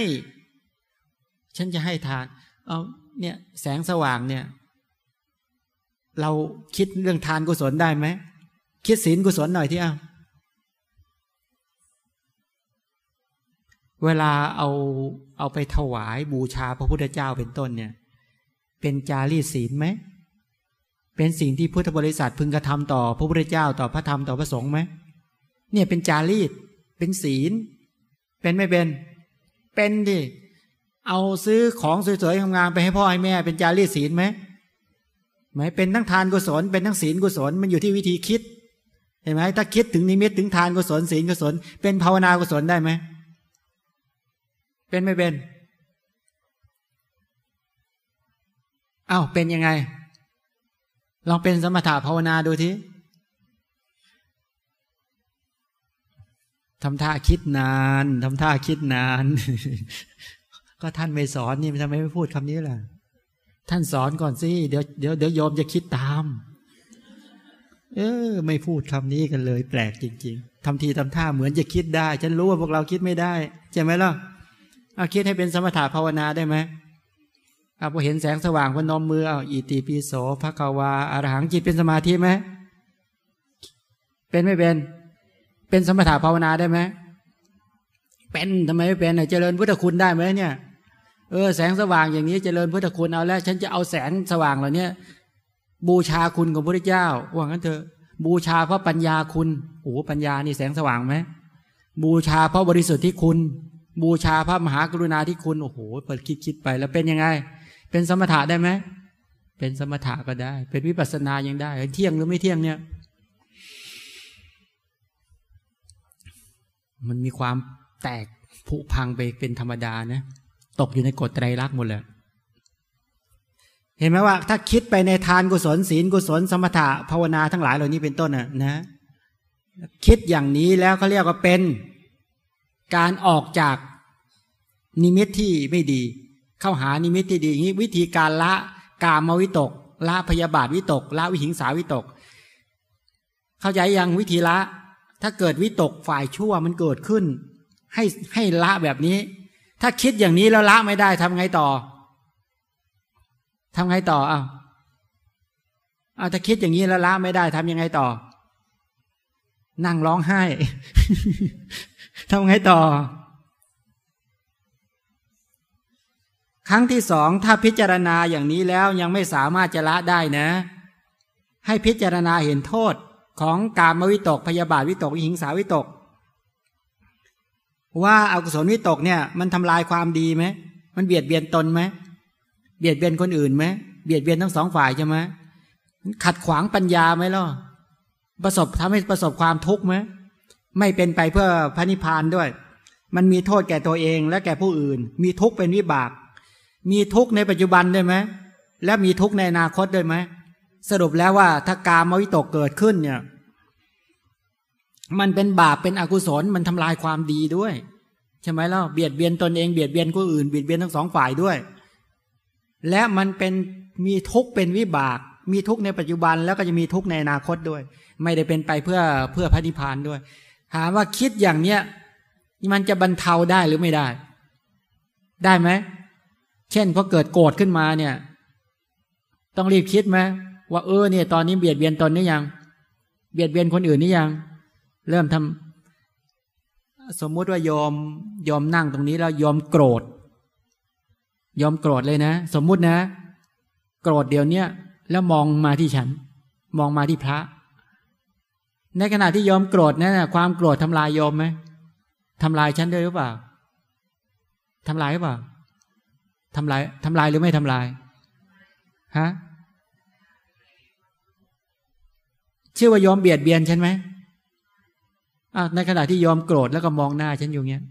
ฉันจะให้ทานเอาเนี่ยแสงสว่างเนี่ย เราคิดเรื่องทานกุศลได้ไหม คิดศีลกุศลหน่อยที่เอะเวลาเอาเอาไปถวายบูชาพระพุทธเจ้าเป็นต้นเนี่ย เป็นจารีศีลไหม เป็นสิ่งที่พุทธบริษัทพึงกระทำต่อพระพุทธเจ้าต่อพระธรรมต่อพระสงฆ์ไหมเนี่ยเป็นจารีตเป็นศีล เป็นไม่เป็น เป็นดิเอาซื้อของสวยๆงามๆไปให้พ่อให้แม่ เป็นจารีศีลไหม หมเป็นทั้งทานกุศลเป็นทั้งศีลกุศลมันอยู่ที่วิธีคิด เห็นไหมถ้าคิดถึงนิมิตถึงทานกุศลศีลกุศล เป็นภาวนากุศลได้ไหมเป็นไม่เป็นอา้าวเป็นยังไง ลองเป็นสมถะภาวนาดูทีทำท่าคิดนานทำท่าคิดนาน ก็ท่านไม่สอนนี่ทำไมไม่พูดคำนี้ล่ะ ท่านสอนก่อนสิเดี๋ยวเดี๋ยวเดี๋ยวโยมจะคิดตาม เออ ไม่พูดคำนี้กันเลย แปลกจริง ๆทำทีทำท่าเหมือนจะคิดได้ ฉันรู้ว่าพวกเราคิดไม่ได้ใช่ไหมล่ะเอาคิดให้เป็นสมถะภาวนาได้ไหมเอาพอเห็นแสงสว่างพนมมือเอาอิติปิโสภะกวาอารหังจิตเป็นสมาธิไหมเป็นไม่เป็น เปเป็นสมถะภาวนาได้ไหมเป็นทำไมไม่เป็นเจริญพุทธคุณได้ไหมเนี่ย เออแสงสว่างอย่างนี้เจริญพุทธคุณเอาแล้ว ฉันจะเอาแสงสว่างเหล่านี้บูชาคุณของพระเจ้าว่างั้นเถอะ บูชาเพราะปัญญาคุณโอ้ปัญญานี่แสงสว่างไหมบูชาเพราะบริสุทธิ์ที่คุณ บูชาพระมหากรุณาที่คุณโอ้โหเปิดคิดคิดไปแล้วเป็นยังไง เป็นสมถะได้ไหมเป็นสมถะก็ได้ เป็นวิปัสสนายังได้เที่ยงหรือไม่เที่ยงเนี่ย มันมีความแตกผุพังไปเป็นธรรมดานะ ตกอยู่ในกฎไตรลักษณ์หมดเลยเห็นไหมว่า ถ้าคิดไปในทานกุศลศีลกุศลสมถะภาวนาทั้งหลายเหล่านี้เป็นต้นน่ะนะ คิดอย่างนี้แล้วเขาเรียกว่าเป็นการออกจากนิมิตที่ไม่ดี เข้าหานิมิตที่ดีอย่างนี้วิธีการละกามวิตก ละพยาบาทวิตก ละวิหิงสาวิตก เข้าใจยังวิธีละ ถ้าเกิดวิตกฝ่ายชั่วมันเกิดขึ้น ให้ให้ละแบบนี้ ถ้าคิดอย่างนี้แล้วละไม่ได้ทำไงต่อทำไงต่ออ้าวเอาถ้าคิดอย่างนี้แล้วละไม่ได้ทำยังไงต่อ นั่งร้องไห้ทำไงต่อ ครั้งที่สองถ้าพิจารณาอย่างนี้แล้วยังไม่สามารถจะละได้นะ ให้พิจารณาเห็นโทษของกามวิตกพยาบาทวิตกหิงสาวิตก ว่าอากุศลวิตกเนี่ย มันทำลายความดีไหมมันเบียดเบียนตนไหมเบียดเบียนคนอื่นไหมเบียดเบียนทั้งสองฝ่ายใช่ไหมขัดขวางปัญญาไหมล่ะประสบทำให้ประสบความทุกข์ไหมไม่เป็นไปเพื่อพระนิพพานด้วย มันมีโทษแก่ตัวเองและแก่ผู้อื่น มีทุกข์เป็นวิบาก มีทุกข์ในปัจจุบันด้วยไหมและมีทุกข์ในอนาคตด้วยไหมสรุปแล้วว่าถ้ากามวิตกเกิดขึ้นเนี่ย มันเป็นบาปเป็นอกุศลมันทำลายความดีด้วย ใช่ไหมล่ะเบียดเบียนตนเองเบียดเบียนผู้อื่นเบียดเบียนทั้งสองฝ่ายด้วย และมันเป็นมีทุกเป็นวิบาก มีทุกในปัจจุบันแล้วก็จะมีทุกในอนาคตด้วย ไม่ได้เป็นไปเพื่อเพื่อพระนิพพานด้วย ถามว่าคิดอย่างเนี้ยมันจะบรรเทาได้หรือไม่ได้ ได้ไหมเช่นพอเกิดโกรธขึ้นมาเนี่ย ต้องรีบคิดไหมว่าเออเนี่ยตอนนี้เบียดเบียนตนนี่ยัง เบียดเบียนคนอื่นนี่ยัง เริ่มทำสมมุติว่ายอมยอมนั่งตรงนี้แล้วยอมโกรธ ยอมโกรธเลยนะ สมมุตินะ โกรธเดี๋ยวนี้แล้วมองมาที่ฉัน มองมาที่พระ ในขณะที่ยอมโกรธนะั่นความโกรธทำลายยอมไหมทำลายฉันด้วยหรือเปล่าทำลายหรือเปล่าทำลายทำลายหรือไม่ทำลายฮะชื่อว่ายอมเบียดเบียนฉันไหม อ่าในขณะที่ยอมโกรธแล้วก็มองหน้าฉันอยู่เงี้ย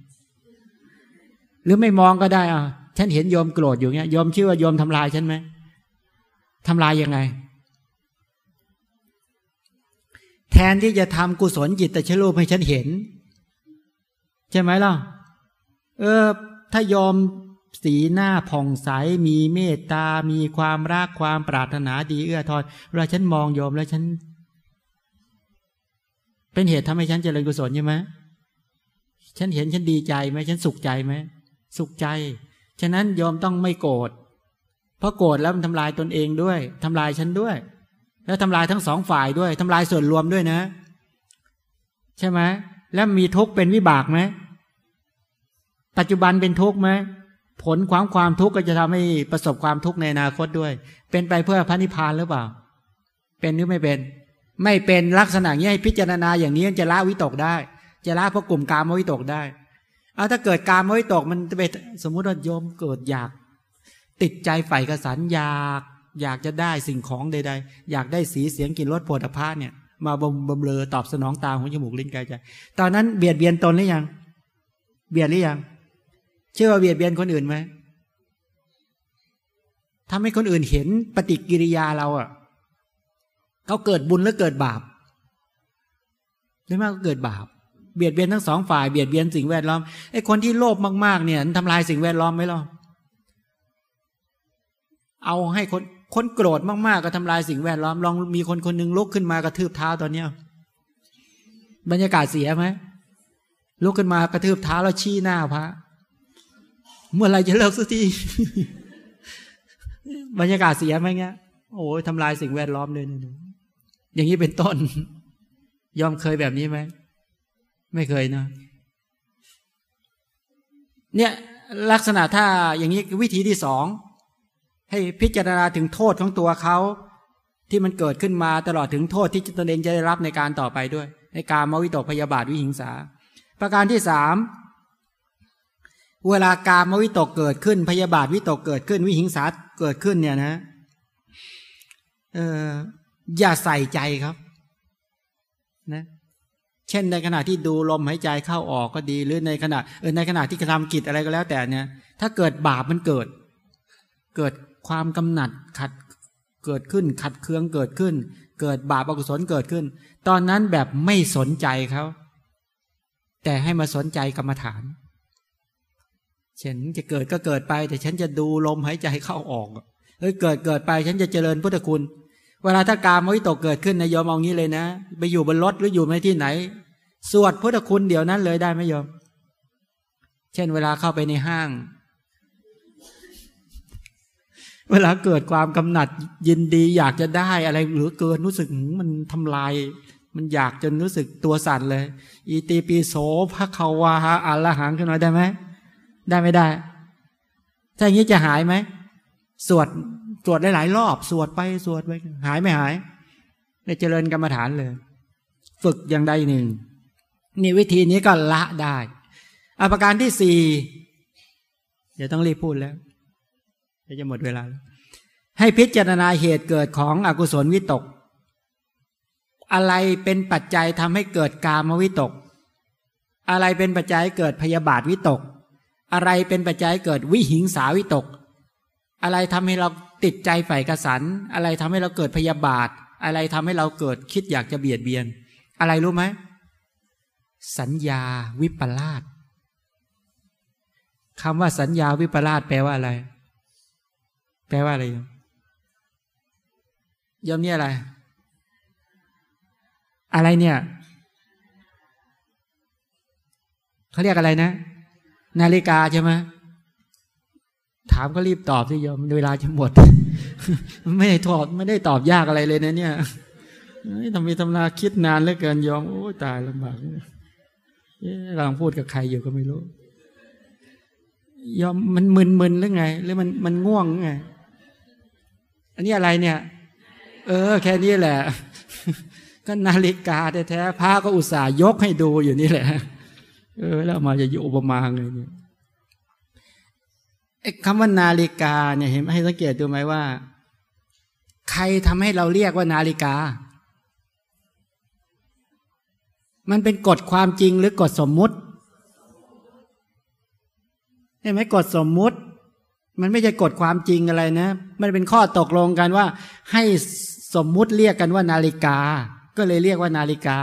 หรือไม่มองก็ได้อะฉันเห็นโยมโกรธอยู่เงี้ยโยมชื่อว่าโยมทำลายฉันไหมทำลายยังไง แทนที่จะทำกุศลจิตแต่ชรูปให้ฉันเห็น ใช่ไหมล่ะเออ ถ้ายอมสีหน้าผ่องใส มีเมตตา มีความรักความปรารถนาดีเอื้อทอนเวลาฉันมองโยมแล้วฉัน เป็นเหตุทำให้ฉันเจริญกุศลใช่ไหมฉันเห็นฉันดีใจไหมฉันสุขใจไหมสุขใจ ฉะนั้นยอมต้องไม่โกรธเพราะโกรธแล้วมันทำลายตนเองด้วยทำลายฉันด้วย แล้วทำลายทั้งสองฝ่ายด้วยทำลายส่วนรวมด้วยนะ ใช่ไหมแล้วมีทุกข์เป็นวิบากไหมปัจจุบันเป็นทุกข์ไหมผลความความทุกข์ก็จะทำให้ประสบความทุกข์ในอนาคตด้วย เป็นไปเพื่อพระนิพพานหรือเปล่า เป็นหรือไม่เป็น ไม่เป็นลักษณะนี้ให้พิจารณาอย่างนี้จะละวิตกได้ จะละพวกกลุ่มกามวิตกได้ เอาถ้าเกิดการไม่ตกมันจะไปสมมุติว่าโยมเกิดอยาก ติดใจใฝ่กระสันอยากอยากจะได้สิ่งของใดๆ อยากได้สีเสียงกลิ่นรสโผฏฐาเนี่ย มาบำบำเลอตอบสนองตาหูจมูกลิ้นกายใจตอนนั้นเบียดเบียนตนหรือยัง เบียดหรือยังเชื่อว่าเบียดเบียนคนอื่นไหมทำให้คนอื่นเห็นปฏิกิริยาเราอะ เขาเกิดบุญหรือเกิดบาปหรือว่าเกิดบาป เบียดเบียนทั้งสองฝ่ายเบียดเบียนสิ่งแวดล้อมไอ้คนที่โลภมากๆเนี่ยทำลายสิ่งแวดล้อมไหมล่ะเอาให้คนคนโกรธมากๆก็ทำลายสิ่งแวดล้อมลองมีคนคนหนึ่งลุกขึ้นมากระทืบเท้าตอนเนี้ยบรรยากาศเสียไหมลุกขึ้นมากระทืบเท้าแล้วชี้หน้าพระเมื่อไรจะเลิกสักทีบรรยากาศเสียไหมเงี้ยโอ้ยทำลายสิ่งแวดล้อมเลย อย่างนี้เป็นต้น ยอมเคยแบบนี้ไหม ไม่เคยนะเนี่ยลักษณะถ้าอย่างนี้วิธีที่สอง ให้พิจารณาถึงโทษของตัวเขาที่มันเกิดขึ้นมาตลอดถึงโทษที่ตนเองจะได้รับในการต่อไปด้วย ในการมวิตกพยาบาทวิหิงสา ประการที่สามเวลาการมวิตกเกิดขึ้นพยาบาทวิตกเกิดขึ้นวิหิงสาเกิดขึ้นเนี่ยนะ เออ อย่าใส่ใจครับนะเช่นในขณะที่ดูลมหายใจเข้าออกก็ดี หรือในขณะเออในขณะที่กระทำกิจอะไรก็แล้วแต่เนี่ย ถ้าเกิดบาปมันเกิด เกิดความกำหนัดขัดเกิดขึ้น ขัดเคืองเกิดขึ้น เกิดบาปอกุศลเกิดขึ้น ตอนนั้นแบบไม่สนใจเขาแต่ให้มาสนใจกรรมฐานฉันจะเกิดก็เกิดไป แต่ฉันจะดูลมหายใจเข้าออกเฮ้ยเกิดเกิดไป ฉันจะเจริญพุทธคุณ เวลาถ้าการมวิตกเกิดขึ้นนายยอมเอางี้เลยนะ ไปอยู่บนรถหรืออยู่ในที่ไหน สวดพุทธคุณเดี๋ยวนั้นเลยได้ไหมยอมเช่น เวลาเข้าไปในห้าง เวลาเกิดความกำหนัดยินดีอยากจะได้อะไรหรือเกินรู้สึกมันทำลาย มันอยากจนรู้สึกตัวสั่นเลย อีตีปีโสพระเขาวาหาอัลละหังขึ้นมาได้ไหมได้ไม่ได้ ถ้าอย่างนี้จะหายไหมสวด สวดหลายๆรอบสวดไปสวดไปหายไม่หายในเจริญกรรมฐานเลย ฝึกอย่างใดหนึ่งนี่วิธีนี้ก็ละได้อภิการที่สี่เดี๋ยวต้องรีบพูดแล้วจะหมดเวลา ให้พิจารณาเหตุเกิดของอกุศลวิตก อะไรเป็นปัจจัยทำให้เกิดกามวิตก อะไรเป็นปัจจัยเกิดพยาบาทวิตก อะไรเป็นปัจจัยเกิดวิหิงสาวิตก อะไรทำให้เรา ติดใจใฝ่กระสัน อะไรทำให้เราเกิดพยาบาท อะไรทำให้เราเกิดคิดอยากจะเบียดเบียน อะไรรู้ไหมสัญญาวิปลาสคำว่าสัญญาวิปลาสแปลว่าอะไร แปลว่าอะไรยอมเนี่ยอะไร อะไรเนี่ยเขาเรียกอะไรนะ นาฬิกาใช่ไหม ถามก็รีบตอบสิโยมเวลาจะหมด ไม่ได้ตอบไม่ได้ตอบยากอะไรเลยนะเนี่ยทำมีตำราคิดนานเหลือเกินยอมโอ้ตายลำบากเราพูดกับใครอยู่ก็ไม่รู้ ยอมมันมึนๆหรือไง หรือมันมันง่วงไง อันนี้อะไรเนี่ย เออ แค่นี้แหละ ก็นาฬิกาแท้ๆพระก็อุตส่าห์ยกให้ดูอยู่นี่แหละ เออ แล้วมาจะอยู่อุปมาไงเนี่ย คำว่านาฬิกาเนี่ยเห็นให้สังเกตดูไหมว่า ใครทำให้เราเรียกว่านาฬิกา มันเป็นกฎความจริงหรือกฎสมมุติเห็นไหมกฎสมมุติ มันไม่ใช่กฎความจริงอะไรนะ มันเป็นข้อตกลงกันว่า ให้สมมุติเรียกกันว่านาฬิกา ก็เลยเรียกว่านาฬิกา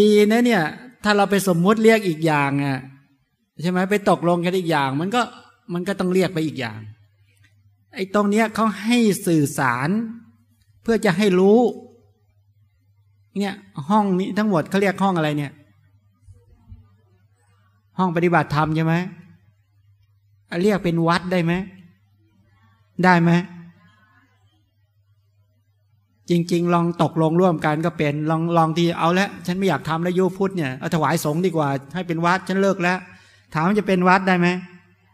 ดีนะเนี่ย ถ้าเราไปสมมุติเรียกอีกอย่างอะ ใช่ไหมไปตกลงกันอีกอย่าง มันก็มันก็ต้องเรียกไปอีกอย่าง ไอ้ตรงเนี้ยเขาให้สื่อสาร เพื่อจะให้รู้ เนี่ยห้องนี้ทั้งหมดเขาเรียกห้องอะไรเนี่ย ห้องปฏิบัติธรรมใช่ไหมเรียกเป็นวัดได้ไหมได้ไหมจริง ๆ ลองตกลงร่วมกันก็เป็น ลองลองที่เอาแล้วฉันไม่อยากทำแล้วยูพุทธเนี่ยเอาถวายสงฆ์ดีกว่า ให้เป็นวัดฉันเลิกแล้ว ถามจะเป็นวัดได้ไหม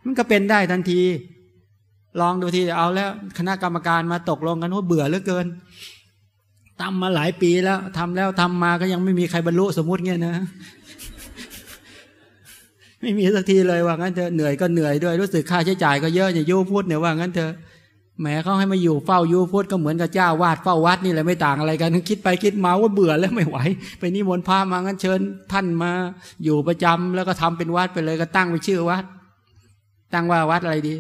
มันก็เป็นได้ทันที ลองดูทีเอาแล้ว คณะกรรมการมาตกลงกันว่าเบื่อเหลือเกินทำมาหลายปีแล้วทำแล้วทำมาก็ยังไม่มีใครบรรลุสมมติเงี้ยนะ ไม่มีสักทีเลยว่างั้นเธอเหนื่อยก็เหนื่อยด้วยรู้สึกค่าใช้จ่ายก็เยอะอย่ายูพุทธเนี่ยว่างั้นเธอ แหมเขาให้มาอยู่เฝ้ายูพุทธก็เหมือนกับเจ้าวาดเฝ้าวัดนี่แหละไม่ต่างอะไรกันคิดไปคิดมาว่าเบื่อแล้วไม่ไหว ไปนิมนต์พระมางั้นเชิญ ท่านมาอยู่ประจำแล้วก็ทำเป็นวัดไปเลยก็ตั้งไปชื่อวัด ตั้งว่าวัดอะไรดี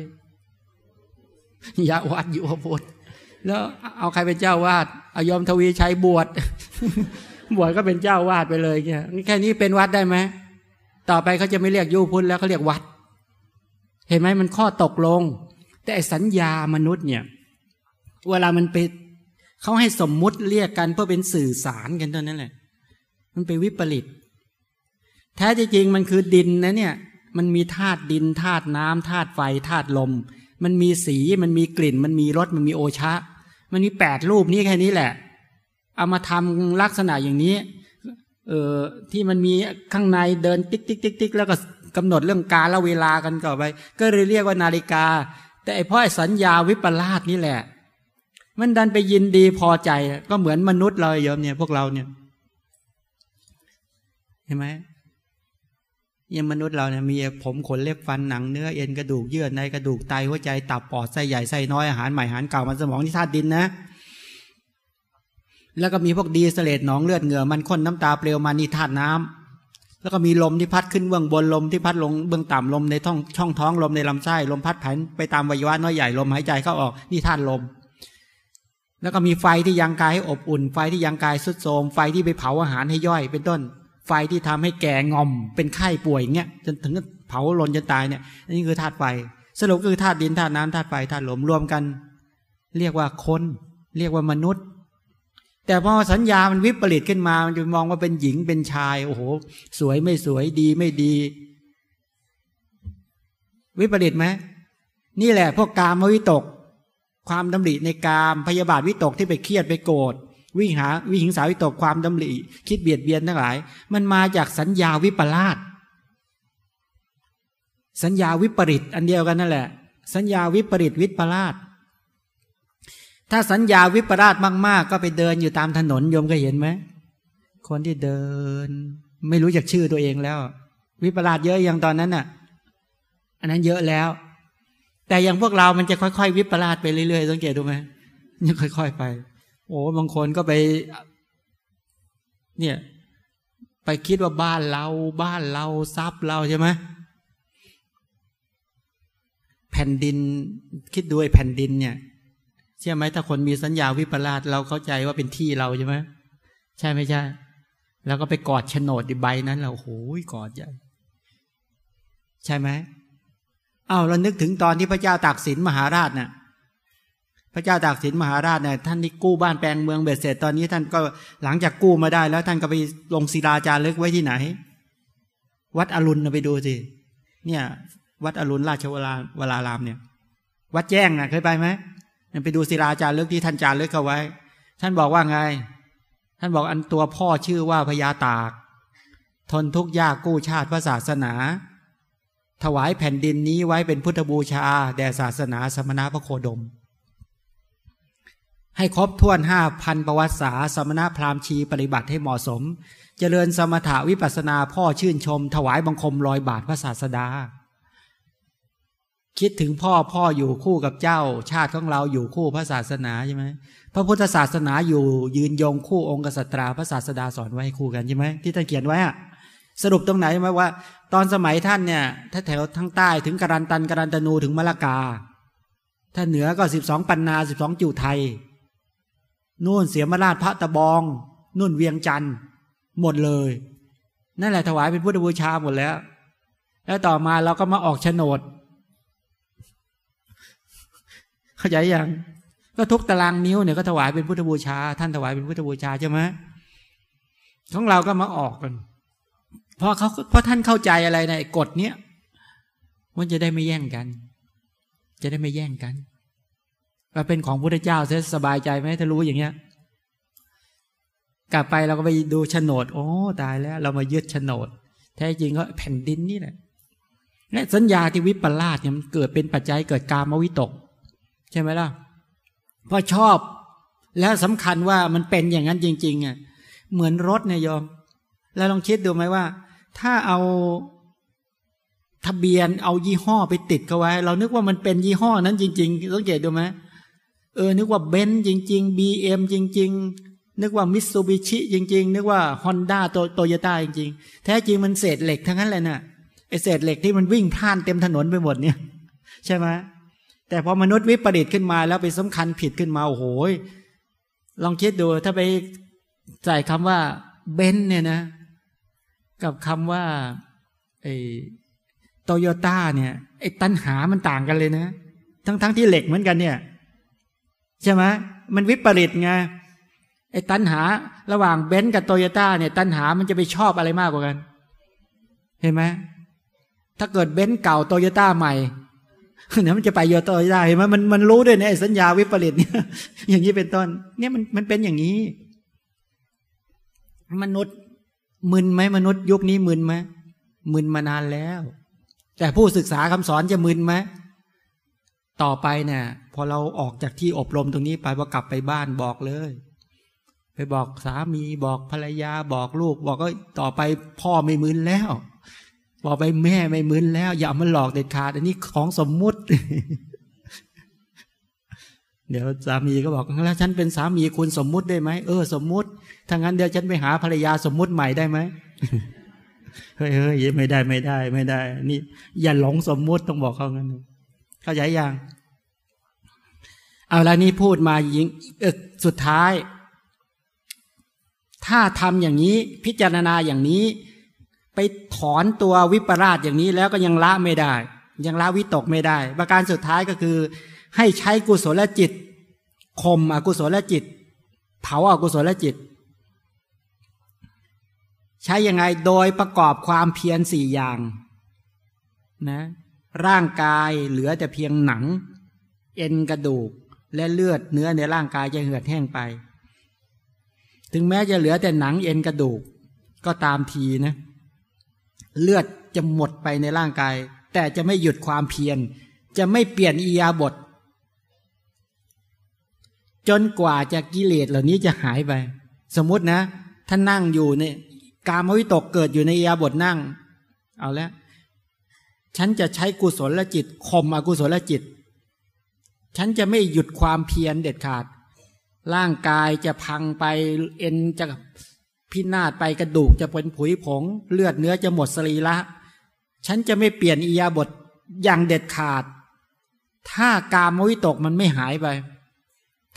ยาวัดยู่พุทธแล้วเอาใครเป็นเจ้าวาดเอายอมทวีชัยบวชบวชก็เป็นเจ้าวาดไปเลยเนี่ยแค่นี้เป็นวัดได้ไหมต่อไปเขาจะไม่เรียกยูพุทธแล้วเขาเรียกวัด เห็นไหมมันข้อตกลง แต่สัญญามนุษย์เนี่ย เวลามันไปเขาให้สมมุติเรียกกันเพื่อเป็นสื่อสารกันเท่านั้นแหละ มันไปวิปริต แท้จริงมันคือดินนะเนี่ย มันมีธาตุดินธาตุน้ำธาตุไฟธาตุลม มันมีสีมันมีกลิ่น มันมีรสมันมีโอชะ มันมีแปดรูปนี้แค่นี้แหละ เอามาทำลักษณะอย่างนี้ เออที่มันมีข้างในเดินติ๊กติ๊กติ๊กติ๊กแล้วก็กำหนดเรื่องกาลเวลากันต่อไป ก็เลยเรียกว่านาฬิกา แต่ไอ้เพราะสัญญาวิปลาสนี่แหละ มันดันไปยินดีพอใจ ก็เหมือนมนุษย์เราเยอะเนี่ยพวกเราเนี่ยเห็นไหมยังมนุษย์เราเนี่ยมีผมขนเล็บฟันหนังเนื้อเอ็นกระดูกเยื่อในกระดูกไตหัวใจตับปอดไส้ใหญ่ไส้น้อยอาหารใหม่อาหารเก่ามันสมองที่ธาตุดินนะ แล้วก็มีพวกดีเสเลตหนองเลือดเหงื่อมันข้นน้ำตาเปลวมานี่ธาตุน้ำ แล้วก็มีลมที่พัดขึ้นเบื้องบนลมที่พัดลงเบื้องต่ำลมในท้องช่องท้องลมในลำไส้ลมพัดผันไปตามวัยวะน้อยใหญ่ลมหายใจเข้าออกนี่ธาตุลม แล้วก็มีไฟที่ยังกายให้อบอุ่น ไฟที่ยังกายสุดโทมไฟที่ไปเผาอาหารให้ย่อย เป็นต้น ไฟที่ทำให้แก่งอม เป็นไข้ป่วยเงี้ยจนถึงเผาลนจนตายเนี่ยนี่คือธาตุไฟสรุปคือธาตุดินธาตุน้ำธาตุไฟธาตุลมรวมกัน เรียกว่าคน เรียกว่ามนุษย์ แต่พอสัญญามันวิปริตขึ้นมา มันจะมองว่าเป็นหญิงเป็นชาย โอ้โห สวยไม่สวยดีไม่ดี วิปริตไหมนี่แหละ พวกกามวิตก ความดำริในกามพยาบาทวิตกที่ไปเครียดไปโกรธวิ่งหาวิหิงสาวิตกความดำริคิดเบียดเบียนทั้งหลาย มันมาจากสัญญาวิปลาสสัญญาวิปริต อันเดียวกันนั่นแหละ สัญญาวิปริตวิปลาส ถ้าสัญญาวิปลาสมาก ๆ ก็ไปเดินอยู่ตามถนนโยมก็เห็นไหมคนที่เดิน ไม่รู้จักชื่อตัวเองแล้ว วิปลาสเยอะอย่างตอนนั้นน่ะ อันนั้นเยอะแล้ว แต่อย่างพวกเรามันจะค่อย ๆ วิปลาสไปเรื่อยๆสังเกตดูไหมยังค่อย ๆ ไป โอ้บางคนก็ไป เนี่ย ไปคิดว่าบ้านเรา บ้านเราทรัพย์เราใช่ไหมแผ่นดิน คิดด้วยแผ่นดินเนี่ย ใช่ไหมถ้าคนมีสัญญาวิปลาสเราเข้าใจว่าเป็นที่เราใช่ไหมใช่ไม่ใช่ แล้วก็ไปกอดโฉนดใบนั้นเราโอ้ยกอดใหญ่ใช่ไหมอ้าวเรานึกถึงตอนที่พระเจ้าตากสินมหาราชนะ่ยพระเจ้าตากสินมหาราชเนี่ยท่านที่กู้บ้านแปลงเมืองเบ็ดเสร็จตอนนี้ท่านก็หลังจากกู้มาได้ แล้วท่านก็ไปลงศิลาจารึกไว้ที่ไหน วัดอรุณไปดูสิเนี่ย วัดอรุณราชวราวรารามเนี่ย วัดแจ้งนะเคยไปไหม ไปดูศิลาจารึกที่ท่านจารึกเอาไว้ ท่านบอกว่าไง ท่านบอกอันตัวพ่อชื่อว่าพญาตาก ทนทุกข์ยากกู้ชาติพระศาสนา ถวายแผ่นดินนี้ไว้เป็นพุทธบูชา แด่ศาสนาสมณะพระโคดม ให้ครบถ้วนห้าพันประวัติศาสมณะพราหมณ์ชีปฏิบัติให้เหมาะสม เจริญสมถาวิปัสนาพ่อชื่นชม ถวายบังคมลอยบาทพระศาสดา คิดถึงพ่อพ่ออยู่คู่กับเจ้า ชาติของเราอยู่คู่พระศาสนาใช่ไหมพระพุทธศาสนาอยู่ยืนยงคู่องค์กษัตราพระศาสดาสอนไว้คู่กันใช่ไหมที่ท่านเขียนไว้อะสรุปตรงไหนไหมว่า ตอนสมัยท่านเนี่ย ถ้าแถวทั้งใต้ถึงกรันตันกรันตนูถึงมะละกา ถ้าเหนือก็สิบสองปันนาสิบสองจิวไทย นู่นเสียมราชพระตะบอง นู่นเวียงจันทร์หมดเลย นั่นแหละถวายเป็นพุทธบูชาหมดแล้ว แล้วต่อมาเราก็มาออกโฉนด เข้าใจยังก็ทุกตารางนิ้วเนี่ยก็ถวายเป็นพุทธบูชา ท่านถวายเป็นพุทธบูชาใช่ไหมของเราก็มาออกกันพราะเขาเพราะท่านเข้าใจอะไรในกฎเนี้ยมันจะได้ไม่แย่งกัน จะได้ไม่แย่งกันว่าเป็นของพระเจ้าเสสบายใจไหมถ้ารู้อย่างเงี้ย กลับไปเราก็ไปดูโฉนด โอ้ตายแล้ว เรามายึดโฉนด แท้จริงก็แผ่นดินนี่แหละและสัญญาที่วิปลาสเนี่ยมันเกิดเป็นปัจจัยเกิดกามวิตก ใช่ไหมล่ะเพราะชอบแล้วสำคัญว่ามันเป็นอย่างนั้นจริงๆอะเหมือนรถเนี่ยยอม แล้วลองคิดดูไหมว่า ถ้าเอาทะเบียนเอายี่ห้อไปติดเขาไว้ เรานึกว่ามันเป็นยี่ห้อนั้นจริงๆสังเกตดูไหมเออนึกว่าเบนซ์จริง ๆ BM จริง ๆ นึกว่ามิตซูบิชิจริง ๆ นึกว่าฮอนด้าโตโยต้าจริง ๆ แท้จริงมันเศษเหล็กทั้งนั้นเลยนะ่ะไอเศษเหล็กที่มันวิ่งผ่านเต็มถนนไปหมดเนี่ย ใช่ไหม แต่พอมนุษย์วิปริตขึ้นมาแล้วไปสำคัญผิดขึ้นมาโอ้โหลองคิดดูถ้าไปใส่คำว่าเบนซ์เนี่ยนะ กับคำว่าไอโตโยต้าเนี่ยไอตัณหามันต่างกันเลยนะ ทั้งๆที่เหล็กเหมือนกันเนี่ย ใช่ไหมมันวิปริตไงไอ้ตัณหาระหว่างเบนซ์กับโตโยต้าเนี่ย ตัณหามันจะไปชอบอะไรมากกว่ากัน เห็นไหมถ้าเกิดเบนซ์เก่าโตโยต้าใหม่ เนี่ยมันจะไปโยโตโยต้าเห็นไหมมันมันรู้ด้วยเนี่ยสัญญาวิปริตเนี่ย อย่างนี้เป็นต้น เนี่ยมันมันเป็นอย่างนี้ มนุษย์มึนไหมมนุษย์ยุคนี้มึนไหมมึนมานานแล้ว แต่ผู้ศึกษาคำสอนจะมึนไหมต่อไปเนี่ยพอเราออกจากที่อบรมตรงนี้ไปพอกลับไปบ้านบอกเลย ไปบอกสามีบอกภรรยาบอกลูก บอกก็ต่อไปพ่อไม่มึนแล้ว บอกไปแม่ไม่มึนแล้ว อย่ามาหลอกเด็ดขาด อันนี้ของสมมุติ เดี๋ยวสามีก็บอกแล้วฉันเป็นสามีคุณสมมุติได้ไหมเออสมมุติถ้างั้นเดี๋ยวฉันไปหาภรรยาสมมุติใหม่ได้ไหมเฮ้ยเฮ้ยไม่ได้ไม่ได้ ไม่ได้ นี่ อย่าหลงสมมุติต้องบอกเขางั้นเข้าใจยังเอาและนี่พูดมายิงสุดท้าย ถ้าทำอย่างนี้ พิจารณาอย่างนี้ ไปถอนตัววิปราชอย่างนี้แล้วก็ยังละไม่ได้ ยังละวิตกไม่ได้ ประการสุดท้ายก็คือ ให้ใช้กุศลจิตข่มอกุศลจิต เผาอากุศลจิต ใช้ยังไงโดยประกอบความเพียรสี่อย่างนะร่างกายเหลือแต่เพียงหนัง เอ็นกระดูกและเลือดเนื้อในร่างกายจะเหือดแห้งไป ถึงแม้จะเหลือแต่หนังเอ็นกระดูกก็ตามทีนะ เลือดจะหมดไปในร่างกาย แต่จะไม่หยุดความเพียร จะไม่เปลี่ยนอียาบท จนกว่าจะกิเลสเหล่านี้จะหายไป สมมตินะ ท่านนั่งอยู่ในกามวิตกเกิดอยู่ในอียาบทนั่ง เอาแล้วฉันจะใช้กุศลจิตข่มอกุศลจิต ฉันจะไม่หยุดความเพียรเด็ดขาด ร่างกายจะพังไปเอ็นจะ พินาศไปกระดูกจะเป็นผุยผง เลือดเนื้อจะหมดสรีระฉันจะไม่เปลี่ยนอียาบทอย่างเด็ดขาด ถ้ากามวิตกมันไม่หายไป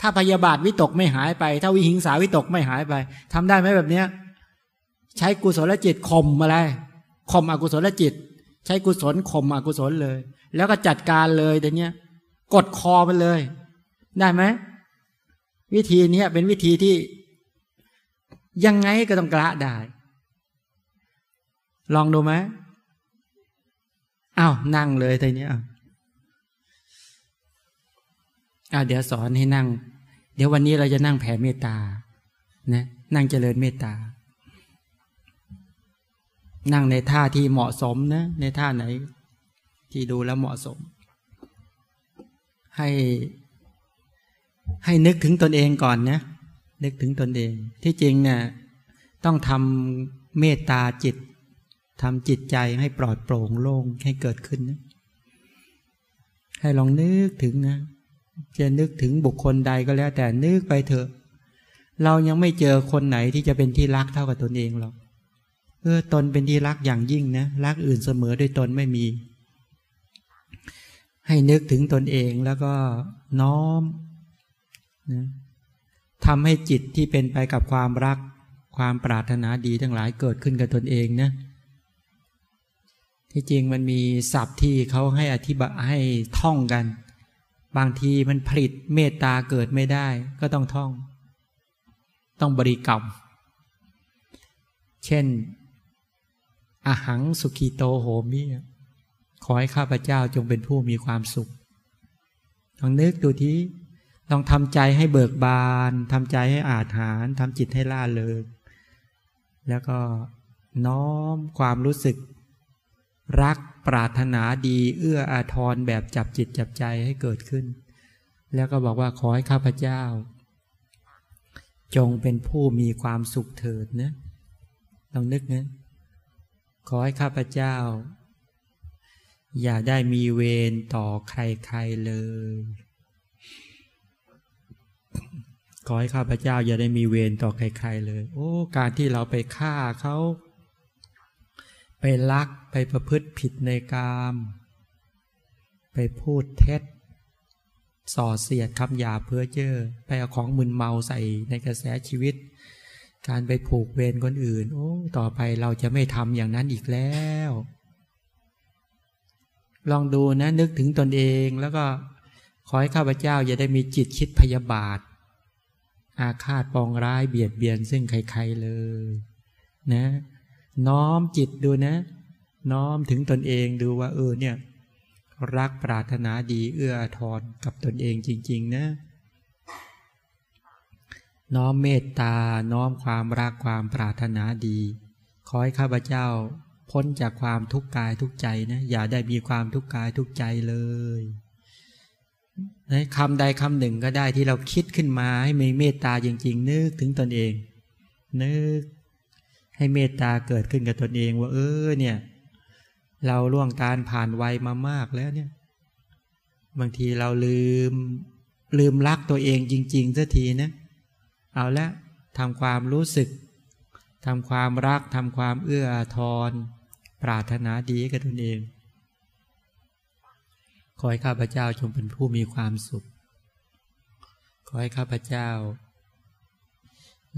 ถ้าพยาบาทวิตกไม่หายไป ถ้าวิหิงสาวิตกไม่หายไปทำได้ไหมแบบเนี้ย ใช้กุศลจิตข่มอะไรข่มอกุศลจิต ใช้กุศลข่มอกุศลเลย แล้วก็จัดการเลยแต่เนี้ยกดคอไปเลย ได้ไหมวิธีนี้เป็นวิธีที่ ยังไงก็ต้องกระได้ ลองดูไหมอ้าวนั่งเลยทีนี้อ้าวเดี๋ยวสอนให้นั่ง เดี๋ยววันนี้เราจะนั่งแผ่เมตตานะนั่งเจริญเมตตา นั่งในท่าที่เหมาะสมนะ ในท่าไหน ที่ดูแล้วเหมาะสม ให้ให้นึกถึงตนเองก่อนนะ นึกถึงตนเอง ที่จริงเนี่ยต้องทำเมตตาจิตทำจิตใจให้ปลอดโปร่งโล่งให้เกิดขึ้นนะให้ลองนึกถึงนะ จะนึกถึงบุคคลใดก็แล้วแต่นึกไปเถอะ เรายังไม่เจอคนไหนที่จะเป็นที่รักเท่ากับตนเองหรอกเออตนเป็นที่รักอย่างยิ่งนะ รักอื่นเสมอด้วยตนไม่มี ให้นึกถึงตนเองแล้วก็น้อมนะ ทำให้จิตที่เป็นไปกับความรัก ความปรารถนาดีทั้งหลายเกิดขึ้นกับตนเองนะที่จริงมันมีศัพท์ที่เขาให้อธิบายให้ท่องกัน บางทีมันผลิตเมตตาเกิดไม่ได้ก็ต้องท่อง ต้องบริกรรม เช่น อาหังสุขีโตโหมิขอให้ข้าพเจ้าจงเป็นผู้มีความสุขลองนึกดูที่ ลองทำใจให้เบิกบานทำใจให้อาถรรทำจิตให้ล่าเริงแล้วก็น้อมความรู้สึก รักปรารถนาดีเอื้ออาทรแบบจับจิตจับใจให้เกิดขึ้น แล้วก็บอกว่าขอให้ข้าพเจ้า จงเป็นผู้มีความสุขเถิดนะลองนึกนะขอให้ข้าพเจ้า อย่าได้มีเวรต่อใครๆเลย ขอให้ข้าพเจ้าอย่าได้มีเวรต่อใครๆเลย โอ้ การที่เราไปฆ่าเขา ไปลักไปประพฤติผิดในกาม ไปพูดเท็จ ส่อเสียดคำหยาเพื่อเจอไปเอาของมึนเมาใส่ในกระแสชีวิต การไปผูกเวรคนอื่น โอ้ ต่อไปเราจะไม่ทำอย่างนั้นอีกแล้ว ลองดูนะนึกถึงตนเองแล้วก็ ขอให้ข้าพเจ้าอย่าได้มีจิตคิดพยาบาท อาฆาตปองร้ายเบียดเบียนซึ่งใครๆเลยนะ น้อมจิตดูนะ น้อมถึงตนเองดูว่าเออเนี่ย รักปรารถนาดีเอื้อทอนกับตนเองจริง ๆ นะ น้อมเมตตา น้อมความรักความปรารถนาดี ขอให้ข้าพเจ้าพ้นจากความทุกข์กายทุกใจนะ อย่าได้มีความทุกข์กายทุกใจเลย คำใดคำหนึ่งก็ได้ที่เราคิดขึ้นมาให้มีเมตตาจริง ๆ นึกถึงตนเอง นึกให้เมตตาเกิดขึ้นกับตนเองว่าเออเนี่ย เราล่วงการผ่านวัยมามากแล้วเนี่ย บางทีเราลืมลืมรักตัวเองจริงๆสักทีนะเอาละทำความรู้สึกทำความรักทำความเอื้ออาทร ปรารถนาดีกับตนเอง ขอให้ข้าพเจ้าจงเป็นผู้มีความสุข ขอให้ข้าพเจ้า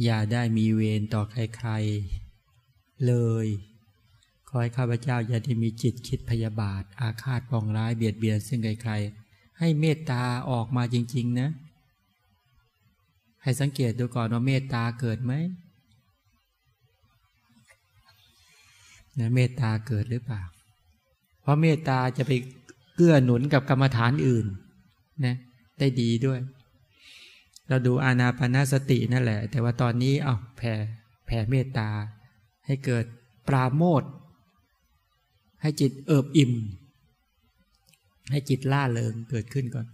อย่าได้มีเวรต่อใครๆ เลย ขอให้ข้าพเจ้าอย่าได้มีจิตคิดพยาบาท อาฆาตปองร้ายเบียดเบียนซึ่งใครๆ ให้เมตตาออกมาจริง ๆ นะ ให้สังเกตดูก่อนว่าเมตตาเกิดไหมนะเมตตาเกิดหรือเปล่า เพราะเมตตาจะไป เกื้อหนุนกับกรรมฐานอื่นนะได้ดีด้วย เราดูอานาปนาสตินั่นแหละ แต่ว่าตอนนี้เอาแผ่แผ่เมตตา ให้เกิดปราโมทให้จิตเอิบอิ่ม ให้จิตล่าเริงเกิดขึ้นก่อน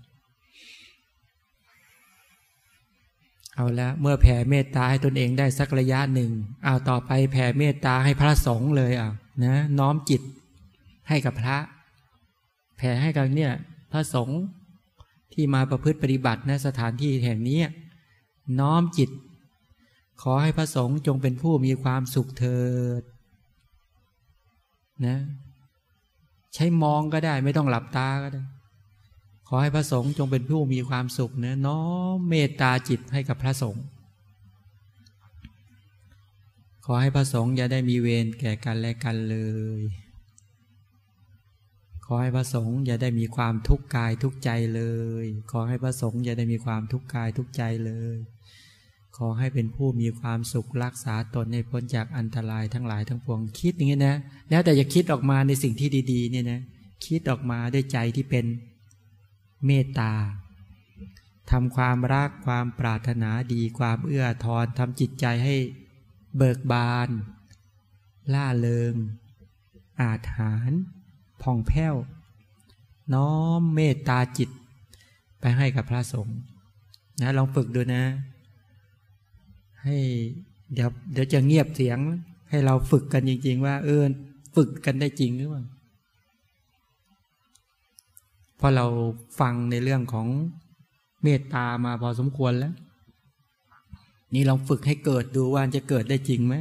เอาละเมื่อแผ่เมตตาให้ตนเองได้สักระยะหนึ่งเอาต่อไปแผ่เมตตาให้พระสงฆ์เลยอะนะน้อมจิตให้กับพระ แผ่ให้กันเนี่ยพระสงฆ์ที่มาประพฤติปฏิบัติในสถานที่แห่งนี้ น้อมจิต ขอให้พระสงฆ์จงเป็นผู้มีความสุขเถิดนะใช้มองก็ได้ไม่ต้องหลับตาก็ได้ ขอให้พระสงฆ์จงเป็นผู้มีความสุขเนะน้อมเมตตาจิตให้กับพระสงฆ์ขอให้พระสงฆ์อย่าได้มีเวรแก่กันและกันเลย ขอให้พระสงฆ์อย่าได้มีความทุกข์กายทุกใจเลย ขอให้พระสงฆ์อย่าได้มีความทุกข์กายทุกใจเลย ขอให้เป็นผู้มีความสุขรักษาตนในพ้นจากอันตรายทั้งหลายทั้งปวงคิดอย่างนี้นะ แล้วแต่จะคิดออกมาในสิ่งที่ดี ๆ เนี่ยนะ คิดออกมาด้วยใจที่เป็นเมตตาทำความรักความปรารถนาดีความเอื้อทอนทำจิตใจให้เบิกบาน ล่าเริง อาถรรพ์ ผ่องแผ้ว น้อมเมตตาจิต ไปให้กับพระสงฆ์นะลองฝึกดูนะ ให้เดี๋ยวเดี๋ยวจะเงียบเสียง ให้เราฝึกกันจริง ๆ ว่า เออฝึกกันได้จริงหรือเปล่าพราะเราฟังในเรื่องของเมตตามาพอสมควรแล้ว นี่ลองฝึกให้เกิดดูว่าจะเกิดได้จริงไหม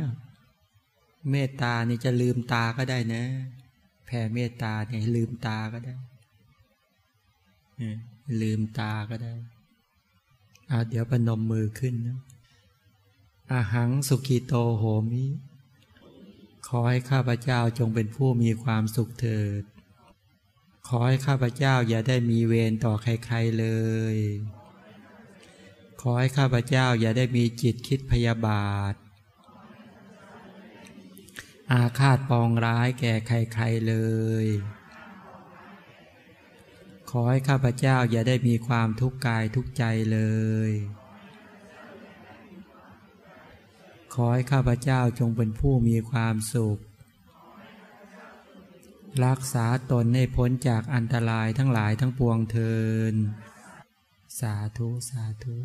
เมตตานี่จะลืมตาก็ได้นะ แผ่เมตตาเนี่ยลืมตาก็ได้ลืมตาก็ได้เอาเดี๋ยวปนมมือขึ้นนะอาหังสุขีโตโหมิ ขอให้ข้าพเจ้าจงเป็นผู้มีความสุขเถิด ขอให้ข้าพเจ้าอย่าได้มีเวรต่อใครๆเลย ขอให้ข้าพเจ้าอย่าได้มีจิตคิดพยาบาท อาฆาตปองร้ายแก่ใครๆเลย ขอให้ข้าพเจ้าอย่าได้มีความทุกข์กายทุกใจเลย ขอให้ข้าพเจ้าจงเป็นผู้มีความสุข รักษาตนให้พ้นจากอันตรายทั้งหลายทั้งปวงเทิน สาธุ สาธุ